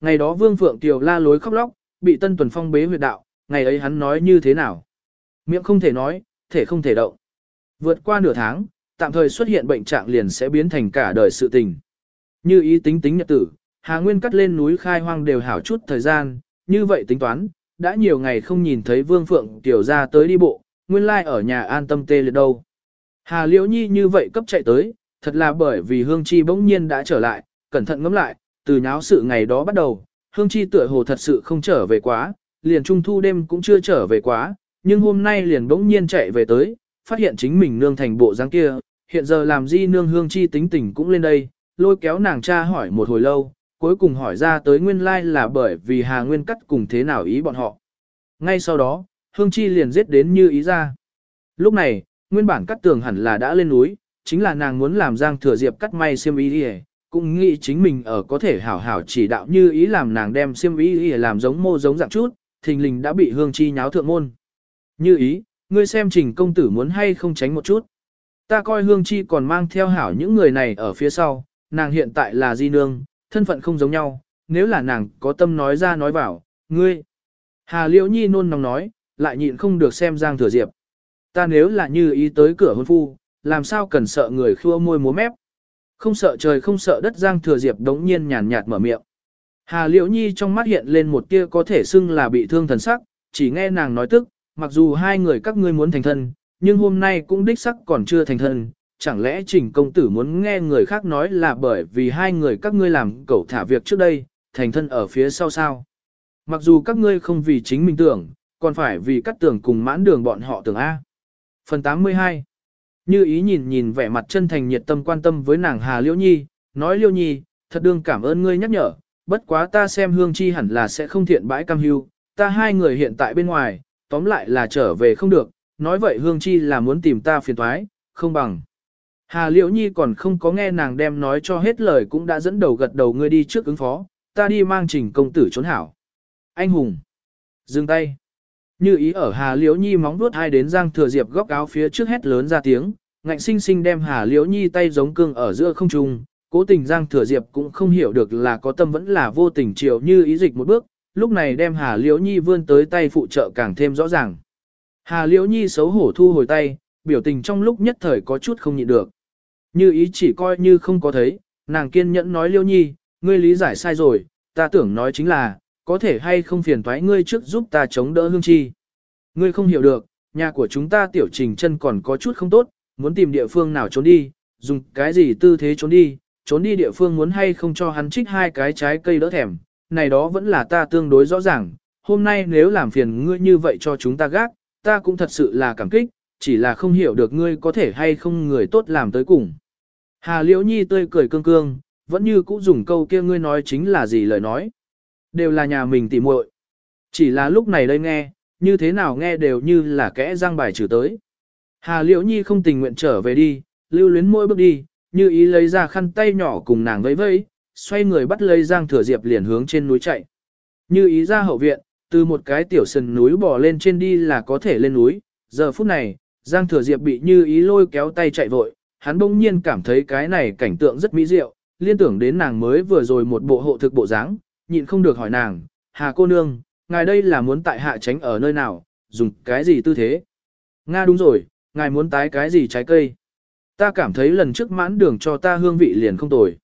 Ngày đó Vương Phượng Tiểu la lối khóc lóc, bị Tân Tuần Phong bế huyệt đạo, ngày ấy hắn nói như thế nào? Miệng không thể nói, thể không thể động. Vượt qua nửa tháng, tạm thời xuất hiện bệnh trạng liền sẽ biến thành cả đời sự tình. Như ý tính tính nhật tử, Hà Nguyên cắt lên núi khai hoang đều hảo chút thời gian, như vậy tính toán, đã nhiều ngày không nhìn thấy Vương Phượng Tiểu ra tới đi bộ, nguyên lai like ở nhà an tâm tê liệt đâu. Hà Liễu Nhi như vậy cấp chạy tới, thật là bởi vì Hương Chi bỗng nhiên đã trở lại, cẩn thận ngẫm lại, từ nháo sự ngày đó bắt đầu, Hương Chi tựa hồ thật sự không trở về quá, liền trung thu đêm cũng chưa trở về quá, nhưng hôm nay liền bỗng nhiên chạy về tới, phát hiện chính mình nương thành bộ dáng kia, hiện giờ làm gì nương Hương Chi tính tình cũng lên đây, lôi kéo nàng cha hỏi một hồi lâu, cuối cùng hỏi ra tới nguyên lai là bởi vì Hà Nguyên cắt cùng thế nào ý bọn họ. Ngay sau đó, Hương Chi liền giết đến như ý ra. Lúc này, nguyên bản cắt tường hẳn là đã lên núi, chính là nàng muốn làm Giang Thừa Diệp cắt may xiêm y đi cũng nghĩ chính mình ở có thể hảo hảo chỉ đạo như ý làm nàng đem xiêm y đi làm giống mô giống dạng chút, thình lình đã bị Hương Chi nháo thượng môn. Như ý, ngươi xem trình công tử muốn hay không tránh một chút. Ta coi Hương Chi còn mang theo hảo những người này ở phía sau, nàng hiện tại là di nương, thân phận không giống nhau, nếu là nàng có tâm nói ra nói vào, ngươi. Hà Liễu Nhi nôn nóng nói, lại nhịn không được xem Giang Thừa Diệp. Ta nếu là như ý tới cửa hôn phu, làm sao cần sợ người khua môi múa mép. Không sợ trời không sợ đất Giang Thừa Diệp đống nhiên nhàn nhạt mở miệng. Hà Liễu Nhi trong mắt hiện lên một tia có thể xưng là bị thương thần sắc, chỉ nghe nàng nói tức, mặc dù hai người các ngươi muốn thành thân, nhưng hôm nay cũng đích sắc còn chưa thành thân, chẳng lẽ trình công tử muốn nghe người khác nói là bởi vì hai người các ngươi làm cẩu thả việc trước đây, thành thân ở phía sau sao. Mặc dù các ngươi không vì chính mình tưởng, còn phải vì cắt tưởng cùng mãn đường bọn họ tưởng A. Phần 82 như ý nhìn nhìn vẻ mặt chân thành nhiệt tâm quan tâm với nàng Hà Liễu Nhi, nói Liễu Nhi, thật đương cảm ơn ngươi nhắc nhở, bất quá ta xem hương chi hẳn là sẽ không thiện bãi cam hưu, ta hai người hiện tại bên ngoài, tóm lại là trở về không được, nói vậy hương chi là muốn tìm ta phiền thoái, không bằng. Hà Liễu Nhi còn không có nghe nàng đem nói cho hết lời cũng đã dẫn đầu gật đầu ngươi đi trước ứng phó, ta đi mang trình công tử trốn hảo. Anh hùng. Dừng tay. Như ý ở Hà Liễu Nhi móng vuốt hai đến Giang Thừa Diệp góc áo phía trước hét lớn ra tiếng, ngạnh sinh sinh đem Hà Liễu Nhi tay giống cương ở giữa không trung, cố tình Giang Thừa Diệp cũng không hiểu được là có tâm vẫn là vô tình chiều như ý dịch một bước, lúc này đem Hà Liễu Nhi vươn tới tay phụ trợ càng thêm rõ ràng. Hà Liễu Nhi xấu hổ thu hồi tay, biểu tình trong lúc nhất thời có chút không nhịn được. Như ý chỉ coi như không có thấy, nàng kiên nhẫn nói Liễu Nhi, ngươi lý giải sai rồi, ta tưởng nói chính là, có thể hay không phiền thoái ngươi trước giúp ta chống đỡ hương chi. Ngươi không hiểu được, nhà của chúng ta tiểu trình chân còn có chút không tốt, muốn tìm địa phương nào trốn đi, dùng cái gì tư thế trốn đi, trốn đi địa phương muốn hay không cho hắn trích hai cái trái cây đỡ thèm, này đó vẫn là ta tương đối rõ ràng, hôm nay nếu làm phiền ngươi như vậy cho chúng ta gác, ta cũng thật sự là cảm kích, chỉ là không hiểu được ngươi có thể hay không người tốt làm tới cùng. Hà Liễu Nhi tươi cười cương cương, vẫn như cũ dùng câu kia ngươi nói chính là gì lời nói. Đều là nhà mình tỉ muội. Chỉ là lúc này đây nghe, như thế nào nghe đều như là kẽ răng bài trừ tới. Hà Liễu Nhi không tình nguyện trở về đi, lưu luyến mỗi bước đi, như ý lấy ra khăn tay nhỏ cùng nàng vẫy vẫy, xoay người bắt lấy Giang Thừa Diệp liền hướng trên núi chạy. Như ý ra hậu viện, từ một cái tiểu sườn núi bò lên trên đi là có thể lên núi, giờ phút này, Giang Thừa Diệp bị như ý lôi kéo tay chạy vội, hắn bỗng nhiên cảm thấy cái này cảnh tượng rất mỹ diệu, liên tưởng đến nàng mới vừa rồi một bộ hộ thực bộ dáng, nhịn không được hỏi nàng, Hà cô nương, ngài đây là muốn tại hạ tránh ở nơi nào, dùng cái gì tư thế? Nga đúng rồi, ngài muốn tái cái gì trái cây? Ta cảm thấy lần trước mãn đường cho ta hương vị liền không tồi.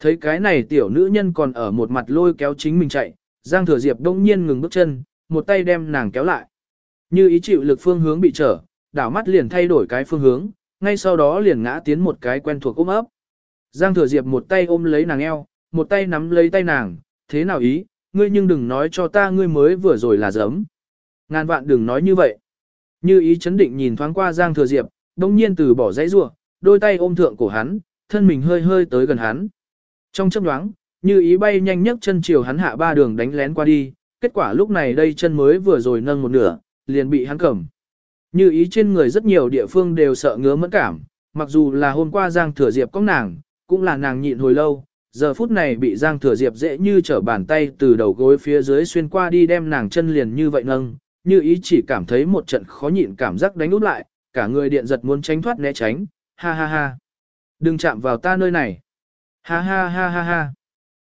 Thấy cái này tiểu nữ nhân còn ở một mặt lôi kéo chính mình chạy, Giang Thừa Diệp đông nhiên ngừng bước chân, một tay đem nàng kéo lại. Như ý chịu lực phương hướng bị trở, đảo mắt liền thay đổi cái phương hướng, ngay sau đó liền ngã tiến một cái quen thuộc ôm ấp. Giang Thừa Diệp một tay ôm lấy nàng eo, một tay nắm lấy tay nàng, thế nào ý, ngươi nhưng đừng nói cho ta ngươi mới vừa rồi là giấm. Ngàn vạn đừng nói như vậy. Như ý chấn định nhìn thoáng qua Giang Thừa Diệp, đông nhiên từ bỏ dãy rua, đôi tay ôm thượng cổ hắn, thân mình hơi hơi tới gần hắn. Trong chấp đoáng, như ý bay nhanh nhất chân chiều hắn hạ ba đường đánh lén qua đi, kết quả lúc này đây chân mới vừa rồi nâng một nửa, liền bị hắn cầm. Như ý trên người rất nhiều địa phương đều sợ ngứa mẫn cảm, mặc dù là hôm qua Giang Thừa Diệp có nàng, cũng là nàng nhịn hồi lâu, giờ phút này bị Giang Thừa Diệp dễ như trở bàn tay từ đầu gối phía dưới xuyên qua đi đem nàng chân liền như vậy nâng, như ý chỉ cảm thấy một trận khó nhịn cảm giác đánh út lại, cả người điện giật muốn tránh thoát né tránh, ha ha ha. Đừng chạm vào ta nơi này. Ha ha ha ha ha.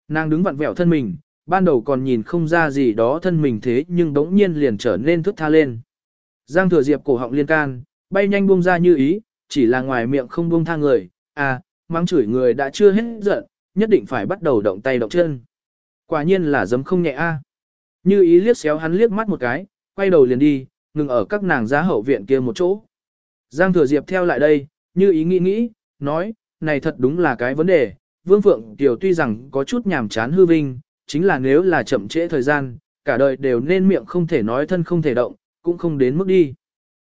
Nàng đứng vặn vẹo thân mình, ban đầu còn nhìn không ra gì đó thân mình thế nhưng đống nhiên liền trở nên thức tha lên. Giang thừa diệp cổ họng liên can, bay nhanh buông ra như ý, chỉ là ngoài miệng không buông tha người, à, mang chửi người đã chưa hết giận, nhất định phải bắt đầu động tay động chân. Quả nhiên là dấm không nhẹ a. Như ý liếc xéo hắn liếc mắt một cái, quay đầu liền đi, ngừng ở các nàng giá hậu viện kia một chỗ. Giang thừa diệp theo lại đây, như ý nghĩ nghĩ, nói, này thật đúng là cái vấn đề, Vương Phượng Tiểu tuy rằng có chút nhàm chán hư vinh, chính là nếu là chậm trễ thời gian, cả đời đều nên miệng không thể nói thân không thể động, cũng không đến mức đi.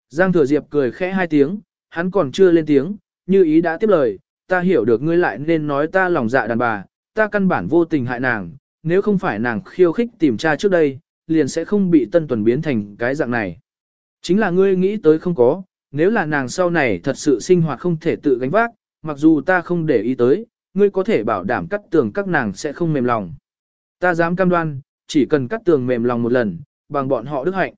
Giang Thừa Diệp cười khẽ hai tiếng, hắn còn chưa lên tiếng, như ý đã tiếp lời, ta hiểu được ngươi lại nên nói ta lòng dạ đàn bà, ta căn bản vô tình hại nàng, nếu không phải nàng khiêu khích tìm tra trước đây, liền sẽ không bị tân tuần biến thành cái dạng này. Chính là ngươi nghĩ tới không có, nếu là nàng sau này thật sự sinh hoạt không thể tự gánh vác, mặc dù ta không để ý tới, ngươi có thể bảo đảm cắt tường các nàng sẽ không mềm lòng. Ta dám cam đoan, chỉ cần cắt tường mềm lòng một lần, bằng bọn họ đức hạnh.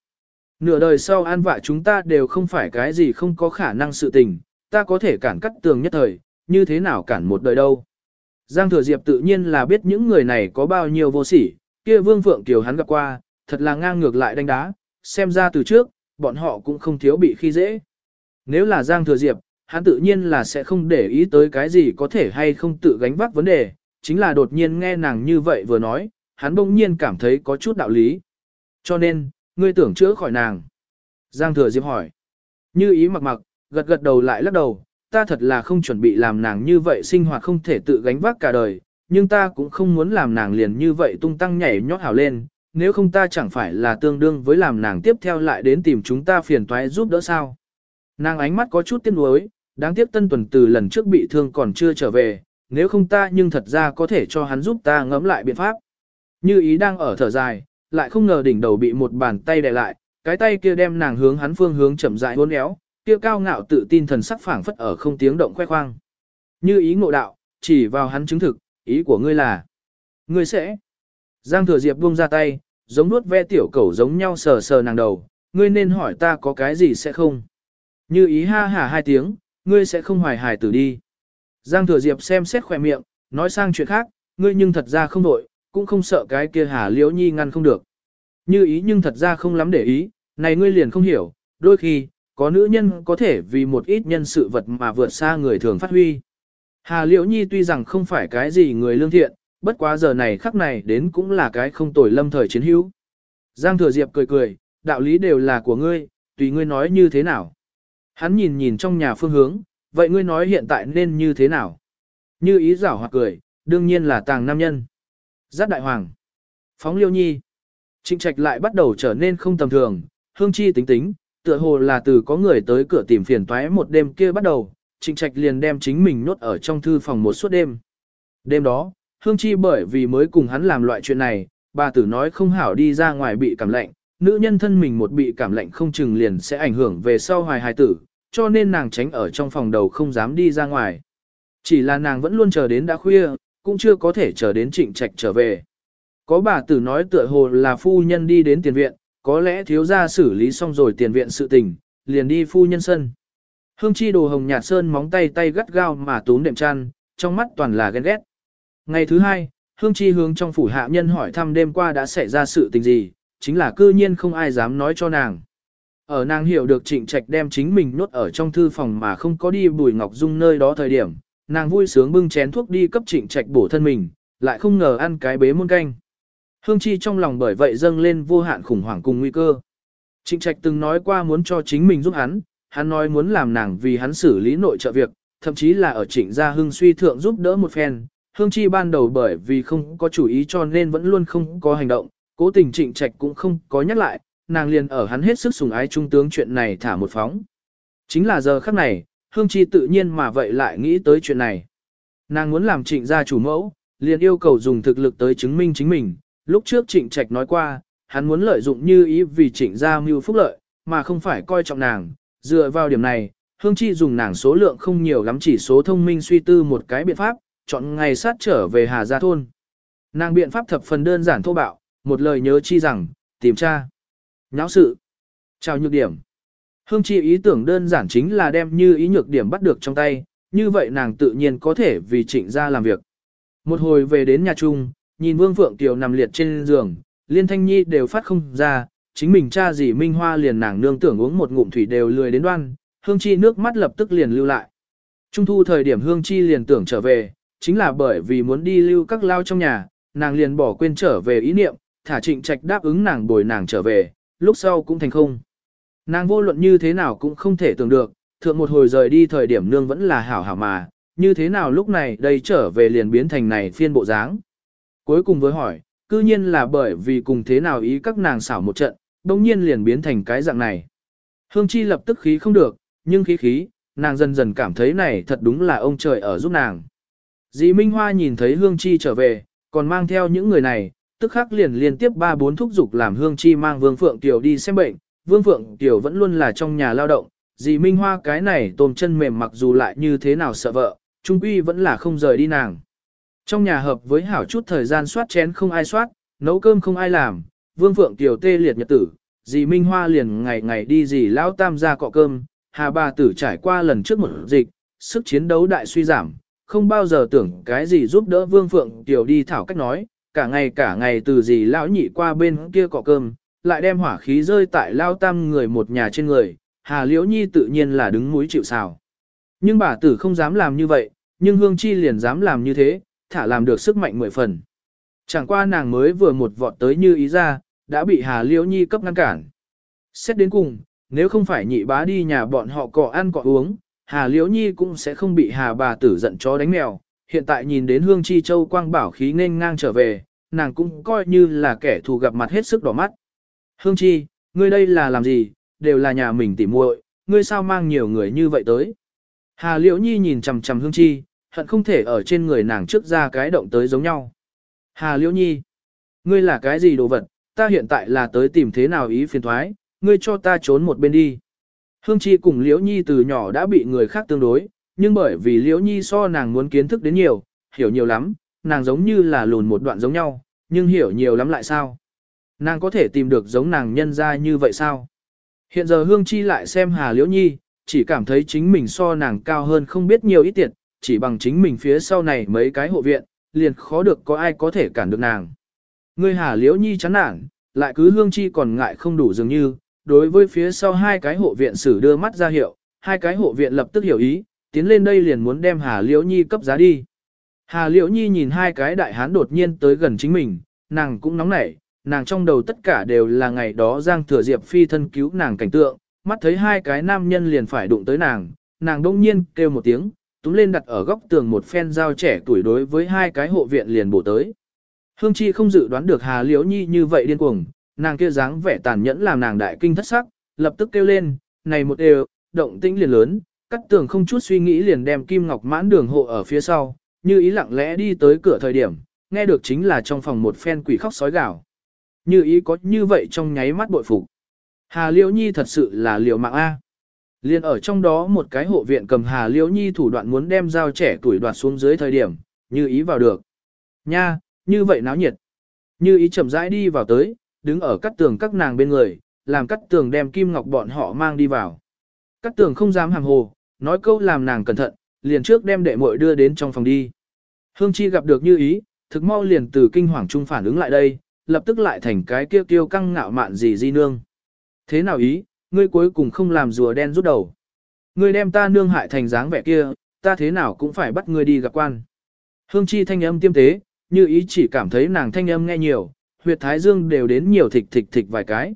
Nửa đời sau an vạ chúng ta đều không phải cái gì không có khả năng sự tình, ta có thể cản cắt tường nhất thời, như thế nào cản một đời đâu. Giang Thừa Diệp tự nhiên là biết những người này có bao nhiêu vô sỉ, kia Vương Phượng Kiều hắn gặp qua, thật là ngang ngược lại đánh đá, xem ra từ trước, bọn họ cũng không thiếu bị khi dễ. Nếu là Giang Thừa Diệp, hắn tự nhiên là sẽ không để ý tới cái gì có thể hay không tự gánh vác vấn đề, chính là đột nhiên nghe nàng như vậy vừa nói, hắn bỗng nhiên cảm thấy có chút đạo lý. Cho nên, ngươi tưởng chữa khỏi nàng. Giang Thừa Diệp hỏi. Như ý mặc mặc, gật gật đầu lại lắc đầu, ta thật là không chuẩn bị làm nàng như vậy sinh hoạt không thể tự gánh vác cả đời, nhưng ta cũng không muốn làm nàng liền như vậy tung tăng nhảy nhót hào lên, nếu không ta chẳng phải là tương đương với làm nàng tiếp theo lại đến tìm chúng ta phiền toái giúp đỡ sao. Nàng ánh mắt có chút tiếc nuối, đáng tiếc tân tuần từ lần trước bị thương còn chưa trở về, nếu không ta nhưng thật ra có thể cho hắn giúp ta ngẫm lại biện pháp. Như ý đang ở thở dài, lại không ngờ đỉnh đầu bị một bàn tay đè lại, cái tay kia đem nàng hướng hắn phương hướng chậm rãi uốn éo, kia cao ngạo tự tin thần sắc phảng phất ở không tiếng động khoe khoang. Như ý ngộ đạo, chỉ vào hắn chứng thực, ý của ngươi là, ngươi sẽ. Giang thừa diệp buông ra tay, giống nuốt ve tiểu cẩu giống nhau sờ sờ nàng đầu, ngươi nên hỏi ta có cái gì sẽ không. Như ý ha hả hai tiếng, ngươi sẽ không hoài hài tử đi. Giang thừa diệp xem xét khỏe miệng, nói sang chuyện khác, ngươi nhưng thật ra không đổi, cũng không sợ cái kia hà liễu nhi ngăn không được. Như ý nhưng thật ra không lắm để ý, này ngươi liền không hiểu, đôi khi, có nữ nhân có thể vì một ít nhân sự vật mà vượt xa người thường phát huy. Hà liễu nhi tuy rằng không phải cái gì người lương thiện, bất quá giờ này khắc này đến cũng là cái không tồi lâm thời chiến hữu. Giang thừa diệp cười cười, đạo lý đều là của ngươi, tùy ngươi nói như thế nào. Hắn nhìn nhìn trong nhà phương hướng, vậy ngươi nói hiện tại nên như thế nào? Như ý giảo hoặc cười, đương nhiên là tàng nam nhân. Giác đại hoàng. Phóng liêu nhi. Trịnh trạch lại bắt đầu trở nên không tầm thường, hương chi tính tính, tựa hồ là từ có người tới cửa tìm phiền toái một đêm kia bắt đầu, trịnh trạch liền đem chính mình nốt ở trong thư phòng một suốt đêm. Đêm đó, hương chi bởi vì mới cùng hắn làm loại chuyện này, bà tử nói không hảo đi ra ngoài bị cảm lạnh, nữ nhân thân mình một bị cảm lạnh không chừng liền sẽ ảnh hưởng về sau hoài hài tử, cho nên nàng tránh ở trong phòng đầu không dám đi ra ngoài. Chỉ là nàng vẫn luôn chờ đến đã khuya, cũng chưa có thể chờ đến trịnh trạch trở về. Có bà tử nói tựa hồ là phu nhân đi đến tiền viện, có lẽ thiếu gia xử lý xong rồi tiền viện sự tình, liền đi phu nhân sân. Hương chi đồ hồng nhạt sơn móng tay tay gắt gao mà túm đệm chăn, trong mắt toàn là ghen ghét. Ngày thứ hai, Hương chi hướng trong phủ hạ nhân hỏi thăm đêm qua đã xảy ra sự tình gì, chính là cư nhiên không ai dám nói cho nàng. Ở nàng hiểu được trịnh trạch đem chính mình nốt ở trong thư phòng mà không có đi bùi ngọc dung nơi đó thời điểm, nàng vui sướng bưng chén thuốc đi cấp trịnh trạch bổ thân mình, lại không ngờ ăn cái bế muôn canh. Hương chi trong lòng bởi vậy dâng lên vô hạn khủng hoảng cùng nguy cơ. Trịnh trạch từng nói qua muốn cho chính mình giúp hắn, hắn nói muốn làm nàng vì hắn xử lý nội trợ việc, thậm chí là ở trịnh gia hưng suy thượng giúp đỡ một phen. Hương chi ban đầu bởi vì không có chủ ý cho nên vẫn luôn không có hành động, cố tình trịnh trạch cũng không có nhắc lại, nàng liền ở hắn hết sức sùng ái trung tướng chuyện này thả một phóng. Chính là giờ khắc này, Hương Chi tự nhiên mà vậy lại nghĩ tới chuyện này. Nàng muốn làm trịnh gia chủ mẫu, liền yêu cầu dùng thực lực tới chứng minh chính mình. Lúc trước trịnh trạch nói qua, hắn muốn lợi dụng như ý vì trịnh gia mưu phúc lợi, mà không phải coi trọng nàng. Dựa vào điểm này, Hương Chi dùng nàng số lượng không nhiều lắm chỉ số thông minh suy tư một cái biện pháp, chọn ngày sát trở về Hà Gia Thôn. Nàng biện pháp thập phần đơn giản thô bạo, một lời nhớ chi rằng, tìm cha Nháo sự. Chào nhược điểm. Hương chi ý tưởng đơn giản chính là đem như ý nhược điểm bắt được trong tay, như vậy nàng tự nhiên có thể vì trịnh ra làm việc. Một hồi về đến nhà chung, nhìn Vương Phượng Kiều nằm liệt trên giường, Liên Thanh Nhi đều phát không ra, chính mình cha dì Minh Hoa liền nàng nương tưởng uống một ngụm thủy đều lười đến đoan, Hương Chi nước mắt lập tức liền lưu lại. Trung thu thời điểm Hương Chi liền tưởng trở về, chính là bởi vì muốn đi lưu các lao trong nhà, nàng liền bỏ quên trở về ý niệm, thả trịnh trạch đáp ứng nàng bồi nàng trở về, lúc sau cũng thành không. Nàng vô luận như thế nào cũng không thể tưởng được, thượng một hồi rời đi thời điểm nương vẫn là hảo hảo mà, như thế nào lúc này đây trở về liền biến thành này phiên bộ dáng. Cuối cùng với hỏi, cư nhiên là bởi vì cùng thế nào ý các nàng xảo một trận, đồng nhiên liền biến thành cái dạng này. Hương Chi lập tức khí không được, nhưng khí khí, nàng dần dần cảm thấy này thật đúng là ông trời ở giúp nàng. Dì Minh Hoa nhìn thấy Hương Chi trở về, còn mang theo những người này, tức khắc liền liên tiếp ba bốn thúc dục làm Hương Chi mang Vương Phượng Tiểu đi xem bệnh. Vương Phượng Tiểu vẫn luôn là trong nhà lao động, dì Minh Hoa cái này tôm chân mềm mặc dù lại như thế nào sợ vợ, trung quy vẫn là không rời đi nàng. Trong nhà hợp với hảo chút thời gian soát chén không ai soát, nấu cơm không ai làm, Vương Phượng Tiểu tê liệt nhật tử, dì Minh Hoa liền ngày ngày đi dì lão tam ra cọ cơm, hà bà tử trải qua lần trước một dịch, sức chiến đấu đại suy giảm, không bao giờ tưởng cái gì giúp đỡ Vương Phượng Tiểu đi thảo cách nói, cả ngày cả ngày từ gì lão nhị qua bên kia cọ cơm, lại đem hỏa khí rơi tại lao tam người một nhà trên người, Hà Liễu Nhi tự nhiên là đứng mũi chịu sào. Nhưng bà tử không dám làm như vậy, nhưng Hương Chi liền dám làm như thế, thả làm được sức mạnh mười phần. Chẳng qua nàng mới vừa một vọt tới như ý ra, đã bị Hà Liễu Nhi cấp ngăn cản. Xét đến cùng, nếu không phải nhị bá đi nhà bọn họ cọ ăn cọ uống, Hà Liễu Nhi cũng sẽ không bị Hà bà tử giận chó đánh mèo. Hiện tại nhìn đến Hương Chi Châu quang bảo khí nên ngang trở về, nàng cũng coi như là kẻ thù gặp mặt hết sức đỏ mắt. Hương Chi, ngươi đây là làm gì, đều là nhà mình tỉ muội, ngươi sao mang nhiều người như vậy tới. Hà Liễu Nhi nhìn chằm chằm Hương Chi, hận không thể ở trên người nàng trước ra cái động tới giống nhau. Hà Liễu Nhi, ngươi là cái gì đồ vật, ta hiện tại là tới tìm thế nào ý phiền thoái, ngươi cho ta trốn một bên đi. Hương Chi cùng Liễu Nhi từ nhỏ đã bị người khác tương đối, nhưng bởi vì Liễu Nhi so nàng muốn kiến thức đến nhiều, hiểu nhiều lắm, nàng giống như là lùn một đoạn giống nhau, nhưng hiểu nhiều lắm lại sao? Nàng có thể tìm được giống nàng nhân ra như vậy sao? Hiện giờ Hương Chi lại xem Hà Liễu Nhi, chỉ cảm thấy chính mình so nàng cao hơn không biết nhiều ít tiện, chỉ bằng chính mình phía sau này mấy cái hộ viện, liền khó được có ai có thể cản được nàng. Ngươi Hà Liễu Nhi chán nản, lại cứ Hương Chi còn ngại không đủ dường như, đối với phía sau hai cái hộ viện sử đưa mắt ra hiệu, hai cái hộ viện lập tức hiểu ý, tiến lên đây liền muốn đem Hà Liễu Nhi cấp giá đi. Hà Liễu Nhi nhìn hai cái đại hán đột nhiên tới gần chính mình, nàng cũng nóng nảy, nàng trong đầu tất cả đều là ngày đó Giang Thừa Diệp phi thân cứu nàng cảnh tượng, mắt thấy hai cái nam nhân liền phải đụng tới nàng, nàng đông nhiên kêu một tiếng, túm lên đặt ở góc tường một phen dao trẻ tuổi đối với hai cái hộ viện liền bổ tới. Hương Chi không dự đoán được Hà Liễu Nhi như vậy điên cuồng, nàng kia dáng vẻ tàn nhẫn làm nàng đại kinh thất sắc, lập tức kêu lên, này một đều, động tĩnh liền lớn, cắt tường không chút suy nghĩ liền đem kim ngọc mãn đường hộ ở phía sau, như ý lặng lẽ đi tới cửa thời điểm, nghe được chính là trong phòng một phen quỷ khóc sói gào. Như ý có như vậy trong nháy mắt bội phục. Hà Liễu Nhi thật sự là liều mạng A. Liên ở trong đó một cái hộ viện cầm Hà Liễu Nhi thủ đoạn muốn đem dao trẻ tuổi đoạt xuống dưới thời điểm, như ý vào được. Nha, như vậy náo nhiệt. Như ý chậm rãi đi vào tới, đứng ở cắt tường các nàng bên người, làm cắt tường đem kim ngọc bọn họ mang đi vào. Cắt tường không dám hàng hồ, nói câu làm nàng cẩn thận, liền trước đem đệ muội đưa đến trong phòng đi. Hương Chi gặp được như ý, thực mau liền từ kinh hoàng trung phản ứng lại đây, lập tức lại thành cái kêu tiêu căng ngạo mạn gì di nương. Thế nào ý, ngươi cuối cùng không làm rùa đen rút đầu. Ngươi đem ta nương hại thành dáng vẻ kia, ta thế nào cũng phải bắt ngươi đi gặp quan. Hương Chi thanh âm tiêm tế, như ý chỉ cảm thấy nàng thanh âm nghe nhiều, huyệt thái dương đều đến nhiều thịt thịt thịt vài cái.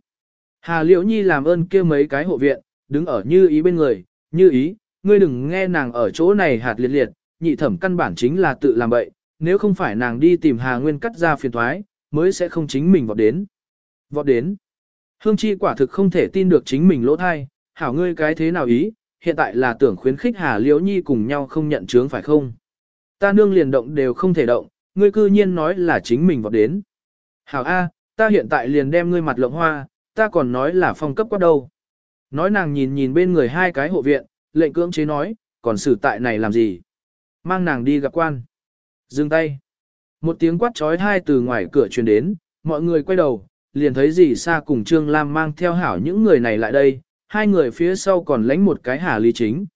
Hà Liễu Nhi làm ơn kia mấy cái hộ viện, đứng ở như ý bên người, như ý, ngươi đừng nghe nàng ở chỗ này hạt liệt liệt, nhị thẩm căn bản chính là tự làm bậy, nếu không phải nàng đi tìm Hà Nguyên cắt ra phiền thoái, mới sẽ không chính mình vọt đến. Vọt đến. Hương Chi quả thực không thể tin được chính mình lỗ thai, hảo ngươi cái thế nào ý, hiện tại là tưởng khuyến khích Hà Liễu Nhi cùng nhau không nhận chướng phải không? Ta nương liền động đều không thể động, ngươi cư nhiên nói là chính mình vọt đến. Hảo A, ta hiện tại liền đem ngươi mặt lộng hoa, ta còn nói là phong cấp quá đâu. Nói nàng nhìn nhìn bên người hai cái hộ viện, lệnh cưỡng chế nói, còn xử tại này làm gì? Mang nàng đi gặp quan. Dừng tay. Một tiếng quát trói hai từ ngoài cửa truyền đến, mọi người quay đầu, liền thấy dì Sa cùng Trương Lam mang theo hảo những người này lại đây, hai người phía sau còn lánh một cái Hà Lý Chính.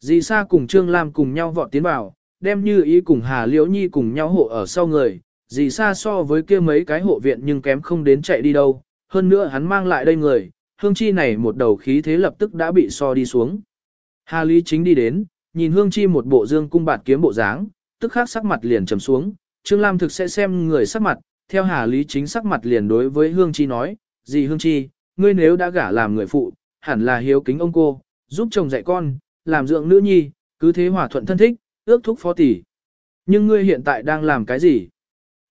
Dì Sa cùng Trương Lam cùng nhau vọt tiến vào, đem như ý cùng Hà Liễu Nhi cùng nhau hộ ở sau người, gì xa so với kia mấy cái hộ viện nhưng kém không đến chạy đi đâu, hơn nữa hắn mang lại đây người, hương chi này một đầu khí thế lập tức đã bị so đi xuống. Hà Lý chính đi đến, nhìn hương chi một bộ dương cung bạt kiếm bộ dáng, tức khắc sắc mặt liền trầm xuống, Trương Lam thực sẽ xem người sắc mặt, theo Hà Lý chính sắc mặt liền đối với hương chi nói, gì hương chi, ngươi nếu đã gả làm người phụ, hẳn là hiếu kính ông cô, giúp chồng dạy con, làm dưỡng nữ nhi, cứ thế hòa thuận thân thích, ước thúc phó tỷ. Nhưng ngươi hiện tại đang làm cái gì?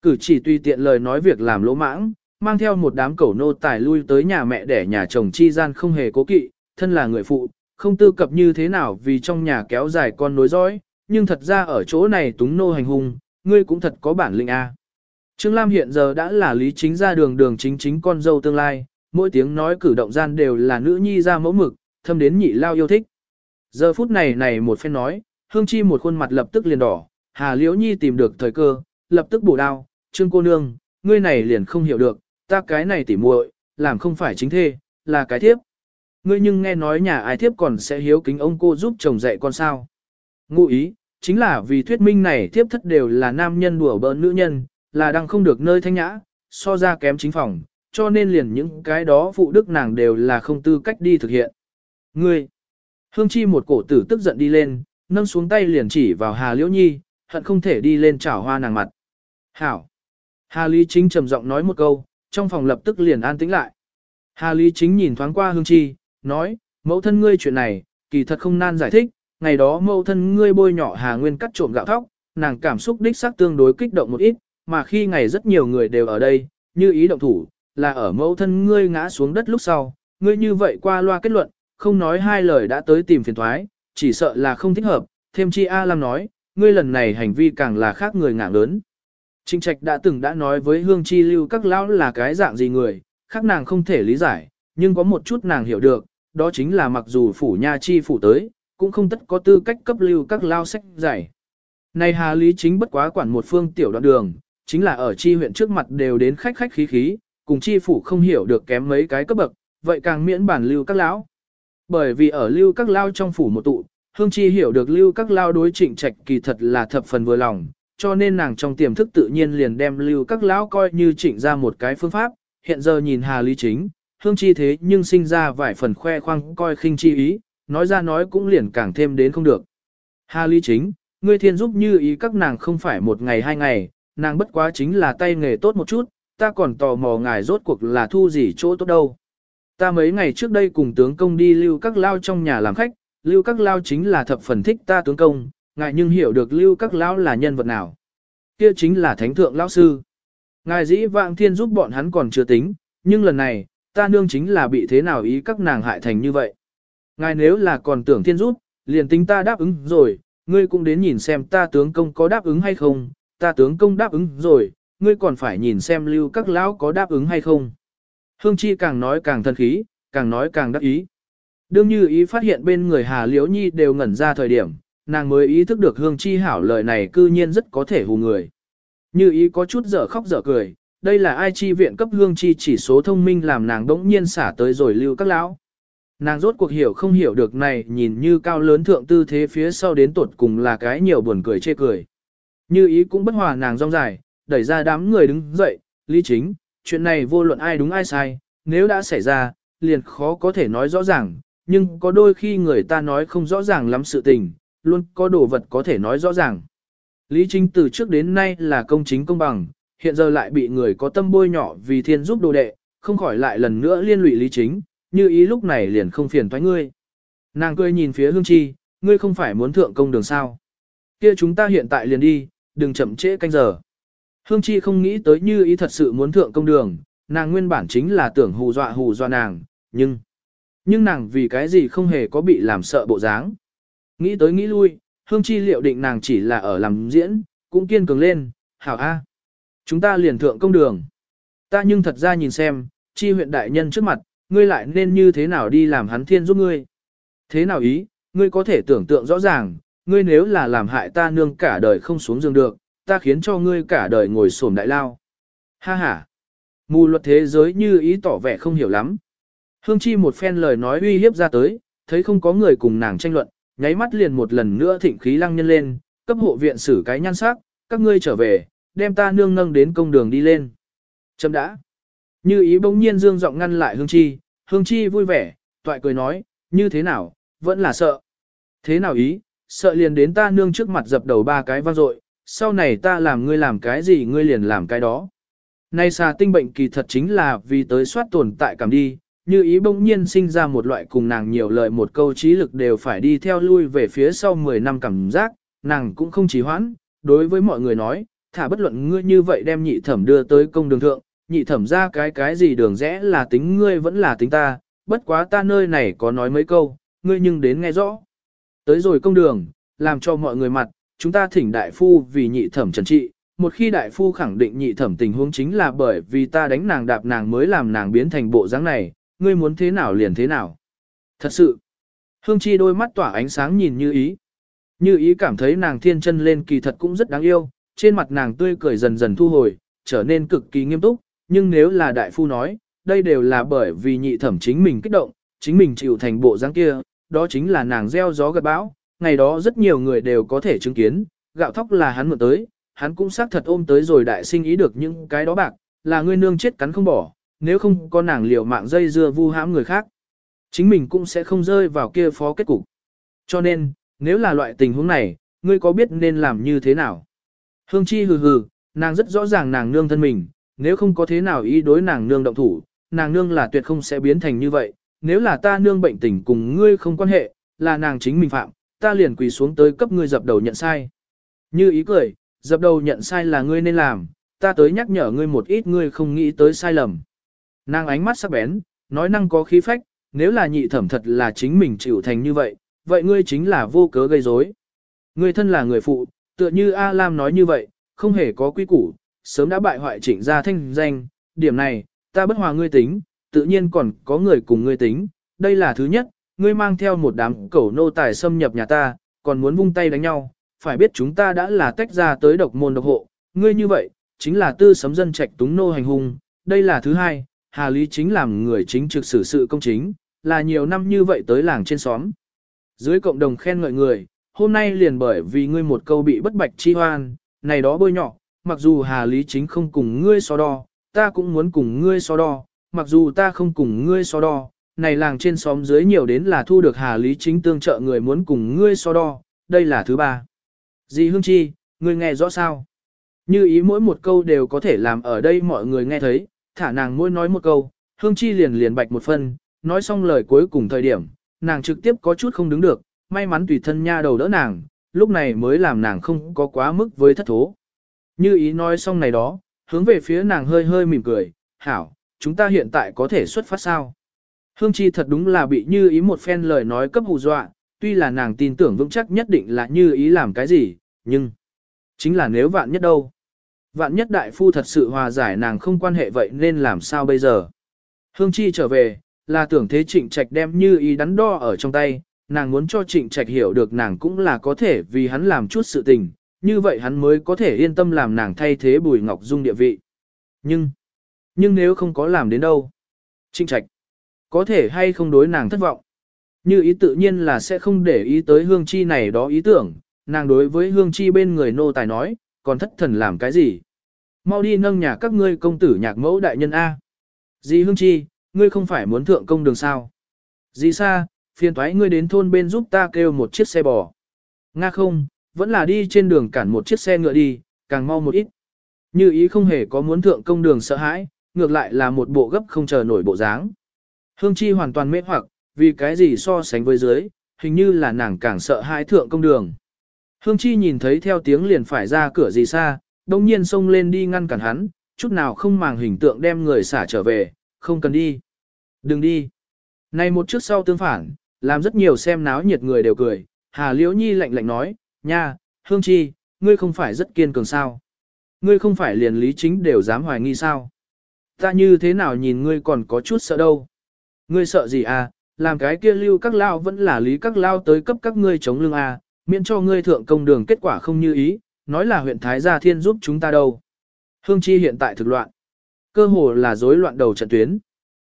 Cử chỉ tùy tiện lời nói việc làm lỗ mãng, mang theo một đám cẩu nô tài lui tới nhà mẹ để nhà chồng chi gian không hề cố kỵ, thân là người phụ, không tư cập như thế nào vì trong nhà kéo dài con nối dõi, nhưng thật ra ở chỗ này túng nô hành hung, ngươi cũng thật có bản lĩnh a. Trương Lam hiện giờ đã là lý chính ra đường đường chính chính con dâu tương lai, mỗi tiếng nói cử động gian đều là nữ nhi ra mẫu mực, thâm đến nhị lao yêu thích. Giờ phút này này một phen nói, hương chi một khuôn mặt lập tức liền đỏ, hà liễu nhi tìm được thời cơ, lập tức bổ đao, trương cô nương, ngươi này liền không hiểu được, ta cái này tỉ muội, làm không phải chính thê, là cái thiếp. Ngươi nhưng nghe nói nhà ai thiếp còn sẽ hiếu kính ông cô giúp chồng dạy con sao. Ngụ ý, chính là vì thuyết minh này thiếp thất đều là nam nhân đùa bỡn nữ nhân, là đang không được nơi thanh nhã, so ra kém chính phòng, cho nên liền những cái đó phụ đức nàng đều là không tư cách đi thực hiện. Ngươi, hương chi một cổ tử tức giận đi lên, nâng xuống tay liền chỉ vào Hà Liễu Nhi, hận không thể đi lên chảo hoa nàng mặt. Hảo! Hà Lý Chính trầm giọng nói một câu, trong phòng lập tức liền an tĩnh lại. Hà Lý Chính nhìn thoáng qua Hương Chi, nói, mẫu thân ngươi chuyện này, kỳ thật không nan giải thích, ngày đó mẫu thân ngươi bôi nhỏ Hà Nguyên cắt trộm gạo thóc, nàng cảm xúc đích xác tương đối kích động một ít, mà khi ngày rất nhiều người đều ở đây, như ý động thủ, là ở mẫu thân ngươi ngã xuống đất lúc sau, ngươi như vậy qua loa kết luận, không nói hai lời đã tới tìm phiền thoái, chỉ sợ là không thích hợp, thêm chi A Lam nói, ngươi lần này hành vi càng là khác người ngạng lớn. Trinh Trạch đã từng đã nói với Hương Chi Lưu các lão là cái dạng gì người, khác nàng không thể lý giải, nhưng có một chút nàng hiểu được, đó chính là mặc dù phủ nha chi phủ tới, cũng không tất có tư cách cấp lưu các lao sách giải. Này Hà Lý chính bất quá quản một phương tiểu đoạn đường, chính là ở chi huyện trước mặt đều đến khách khách khí khí, cùng chi phủ không hiểu được kém mấy cái cấp bậc, vậy càng miễn bản lưu các lão. Bởi vì ở lưu các lao trong phủ một tụ, Hương Chi hiểu được lưu các lao đối trịnh trạch kỳ thật là thập phần vừa lòng, cho nên nàng trong tiềm thức tự nhiên liền đem lưu các lão coi như trịnh ra một cái phương pháp, hiện giờ nhìn Hà Lý Chính, Hương Chi thế nhưng sinh ra vài phần khoe khoang coi khinh chi ý, nói ra nói cũng liền càng thêm đến không được. Hà Lý Chính, ngươi thiên giúp như ý các nàng không phải một ngày hai ngày, nàng bất quá chính là tay nghề tốt một chút, ta còn tò mò ngài rốt cuộc là thu gì chỗ tốt đâu. Ta mấy ngày trước đây cùng tướng công đi lưu các lao trong nhà làm khách, lưu các lao chính là thập phần thích ta tướng công, ngài nhưng hiểu được lưu các lão là nhân vật nào. Kia chính là thánh thượng lão sư. Ngài dĩ vạng thiên giúp bọn hắn còn chưa tính, nhưng lần này, ta nương chính là bị thế nào ý các nàng hại thành như vậy. Ngài nếu là còn tưởng thiên giúp, liền tính ta đáp ứng rồi, ngươi cũng đến nhìn xem ta tướng công có đáp ứng hay không, ta tướng công đáp ứng rồi, ngươi còn phải nhìn xem lưu các lão có đáp ứng hay không. Hương Chi càng nói càng thân khí, càng nói càng đắc ý. Đương như ý phát hiện bên người Hà Liễu Nhi đều ngẩn ra thời điểm, nàng mới ý thức được Hương Chi hảo lời này cư nhiên rất có thể hù người. Như ý có chút dở khóc dở cười, đây là ai chi viện cấp Hương Chi chỉ số thông minh làm nàng đống nhiên xả tới rồi lưu các lão. Nàng rốt cuộc hiểu không hiểu được này nhìn như cao lớn thượng tư thế phía sau đến tuột cùng là cái nhiều buồn cười chê cười. Như ý cũng bất hòa nàng rong dài, đẩy ra đám người đứng dậy, lý chính, chuyện này vô luận ai đúng ai sai, nếu đã xảy ra, liền khó có thể nói rõ ràng, nhưng có đôi khi người ta nói không rõ ràng lắm sự tình, luôn có đồ vật có thể nói rõ ràng. Lý chính từ trước đến nay là công chính công bằng, hiện giờ lại bị người có tâm bôi nhỏ vì thiên giúp đồ đệ, không khỏi lại lần nữa liên lụy lý chính, như ý lúc này liền không phiền thoái ngươi. Nàng cười nhìn phía hương chi, ngươi không phải muốn thượng công đường sao. Kia chúng ta hiện tại liền đi, đừng chậm trễ canh giờ. Hương Chi không nghĩ tới như ý thật sự muốn thượng công đường, nàng nguyên bản chính là tưởng hù dọa hù dọa nàng, nhưng... Nhưng nàng vì cái gì không hề có bị làm sợ bộ dáng. Nghĩ tới nghĩ lui, Hương Chi liệu định nàng chỉ là ở làm diễn, cũng kiên cường lên, hảo a, Chúng ta liền thượng công đường. Ta nhưng thật ra nhìn xem, chi huyện đại nhân trước mặt, ngươi lại nên như thế nào đi làm hắn thiên giúp ngươi. Thế nào ý, ngươi có thể tưởng tượng rõ ràng, ngươi nếu là làm hại ta nương cả đời không xuống giường được, ta khiến cho ngươi cả đời ngồi sổm đại lao. Ha ha. Mù luật thế giới như ý tỏ vẻ không hiểu lắm. Hương Chi một phen lời nói uy hiếp ra tới, thấy không có người cùng nàng tranh luận, nháy mắt liền một lần nữa thịnh khí lăng nhân lên, cấp hộ viện xử cái nhan sắc, các ngươi trở về, đem ta nương nâng đến công đường đi lên. Chấm đã. Như ý bỗng nhiên dương giọng ngăn lại Hương Chi, Hương Chi vui vẻ, toại cười nói, như thế nào, vẫn là sợ. Thế nào ý, sợ liền đến ta nương trước mặt dập đầu ba cái vang dội, sau này ta làm ngươi làm cái gì ngươi liền làm cái đó. Nay xà tinh bệnh kỳ thật chính là vì tới soát tồn tại cảm đi, như ý bỗng nhiên sinh ra một loại cùng nàng nhiều lời một câu trí lực đều phải đi theo lui về phía sau 10 năm cảm giác, nàng cũng không chỉ hoãn, đối với mọi người nói, thả bất luận ngươi như vậy đem nhị thẩm đưa tới công đường thượng, nhị thẩm ra cái cái gì đường rẽ là tính ngươi vẫn là tính ta, bất quá ta nơi này có nói mấy câu, ngươi nhưng đến nghe rõ. Tới rồi công đường, làm cho mọi người mặt, chúng ta thỉnh đại phu vì nhị thẩm trần trị, một khi đại phu khẳng định nhị thẩm tình huống chính là bởi vì ta đánh nàng đạp nàng mới làm nàng biến thành bộ dáng này, ngươi muốn thế nào liền thế nào. Thật sự, hương chi đôi mắt tỏa ánh sáng nhìn như ý. Như ý cảm thấy nàng thiên chân lên kỳ thật cũng rất đáng yêu, trên mặt nàng tươi cười dần dần thu hồi, trở nên cực kỳ nghiêm túc, nhưng nếu là đại phu nói, đây đều là bởi vì nhị thẩm chính mình kích động, chính mình chịu thành bộ dáng kia, đó chính là nàng gieo gió gặt bão, ngày đó rất nhiều người đều có thể chứng kiến, gạo thóc là hắn mượn tới, hắn cũng xác thật ôm tới rồi đại sinh ý được những cái đó bạc, là ngươi nương chết cắn không bỏ, nếu không có nàng liều mạng dây dưa vu hãm người khác, chính mình cũng sẽ không rơi vào kia phó kết cục. Cho nên, nếu là loại tình huống này, ngươi có biết nên làm như thế nào? Hương Chi hừ hừ, nàng rất rõ ràng nàng nương thân mình, nếu không có thế nào ý đối nàng nương động thủ, nàng nương là tuyệt không sẽ biến thành như vậy, nếu là ta nương bệnh tình cùng ngươi không quan hệ, là nàng chính mình phạm, ta liền quỳ xuống tới cấp ngươi dập đầu nhận sai. Như ý cười, dập đầu nhận sai là ngươi nên làm, ta tới nhắc nhở ngươi một ít ngươi không nghĩ tới sai lầm. Nàng ánh mắt sắc bén, nói năng có khí phách, nếu là nhị thẩm thật là chính mình chịu thành như vậy, vậy ngươi chính là vô cớ gây rối. Ngươi thân là người phụ, tựa như A Lam nói như vậy, không hề có quy củ, sớm đã bại hoại chỉnh gia thanh danh, điểm này, ta bất hòa ngươi tính, tự nhiên còn có người cùng ngươi tính, đây là thứ nhất, ngươi mang theo một đám cẩu nô tài xâm nhập nhà ta, còn muốn vung tay đánh nhau, phải biết chúng ta đã là tách ra tới độc môn độc hộ, ngươi như vậy, chính là tư sấm dân trạch túng nô hành hung, đây là thứ hai, Hà Lý chính làm người chính trực xử sự công chính, là nhiều năm như vậy tới làng trên xóm. Dưới cộng đồng khen ngợi người, hôm nay liền bởi vì ngươi một câu bị bất bạch chi hoan, này đó bôi nhỏ, mặc dù Hà Lý chính không cùng ngươi so đo, ta cũng muốn cùng ngươi so đo, mặc dù ta không cùng ngươi so đo, này làng trên xóm dưới nhiều đến là thu được Hà Lý chính tương trợ người muốn cùng ngươi so đo, đây là thứ ba. Dì Hương Chi, ngươi nghe rõ sao? Như ý mỗi một câu đều có thể làm ở đây mọi người nghe thấy, thả nàng mỗi nói một câu, Hương Chi liền liền bạch một phân, nói xong lời cuối cùng thời điểm, nàng trực tiếp có chút không đứng được, may mắn tùy thân nha đầu đỡ nàng, lúc này mới làm nàng không có quá mức với thất thố. Như ý nói xong này đó, hướng về phía nàng hơi hơi mỉm cười, hảo, chúng ta hiện tại có thể xuất phát sao. Hương Chi thật đúng là bị như ý một phen lời nói cấp hù dọa, tuy là nàng tin tưởng vững chắc nhất định là như ý làm cái gì, nhưng chính là nếu vạn nhất đâu. Vạn nhất đại phu thật sự hòa giải nàng không quan hệ vậy nên làm sao bây giờ. Hương Chi trở về, là tưởng thế trịnh trạch đem như ý đắn đo ở trong tay, nàng muốn cho trịnh trạch hiểu được nàng cũng là có thể vì hắn làm chút sự tình, như vậy hắn mới có thể yên tâm làm nàng thay thế bùi ngọc dung địa vị. Nhưng, nhưng nếu không có làm đến đâu, trịnh trạch, có thể hay không đối nàng thất vọng. Như ý tự nhiên là sẽ không để ý tới hương chi này đó ý tưởng, nàng đối với hương chi bên người nô tài nói, còn thất thần làm cái gì. Mau đi nâng nhà các ngươi công tử nhạc mẫu đại nhân A. Dì hương chi, ngươi không phải muốn thượng công đường sao. Dì sa, phiền thoái ngươi đến thôn bên giúp ta kêu một chiếc xe bò. Nga không, vẫn là đi trên đường cản một chiếc xe ngựa đi, càng mau một ít. Như ý không hề có muốn thượng công đường sợ hãi, ngược lại là một bộ gấp không chờ nổi bộ dáng. Hương Chi hoàn toàn mê hoặc, vì cái gì so sánh với dưới, hình như là nàng càng sợ hãi thượng công đường. Hương Chi nhìn thấy theo tiếng liền phải ra cửa gì xa, đồng nhiên xông lên đi ngăn cản hắn, chút nào không màng hình tượng đem người xả trở về, không cần đi. Đừng đi. Này một trước sau tương phản, làm rất nhiều xem náo nhiệt người đều cười, Hà Liễu Nhi lạnh lạnh nói, nha, Hương Chi, ngươi không phải rất kiên cường sao? Ngươi không phải liền lý chính đều dám hoài nghi sao? Ta như thế nào nhìn ngươi còn có chút sợ đâu? Ngươi sợ gì à? Làm cái kia lưu các lao vẫn là lý các lao tới cấp các ngươi chống lưng à, miễn cho ngươi thượng công đường kết quả không như ý, nói là huyện Thái Gia Thiên giúp chúng ta đâu. Hương Chi hiện tại thực loạn. Cơ hồ là rối loạn đầu trận tuyến.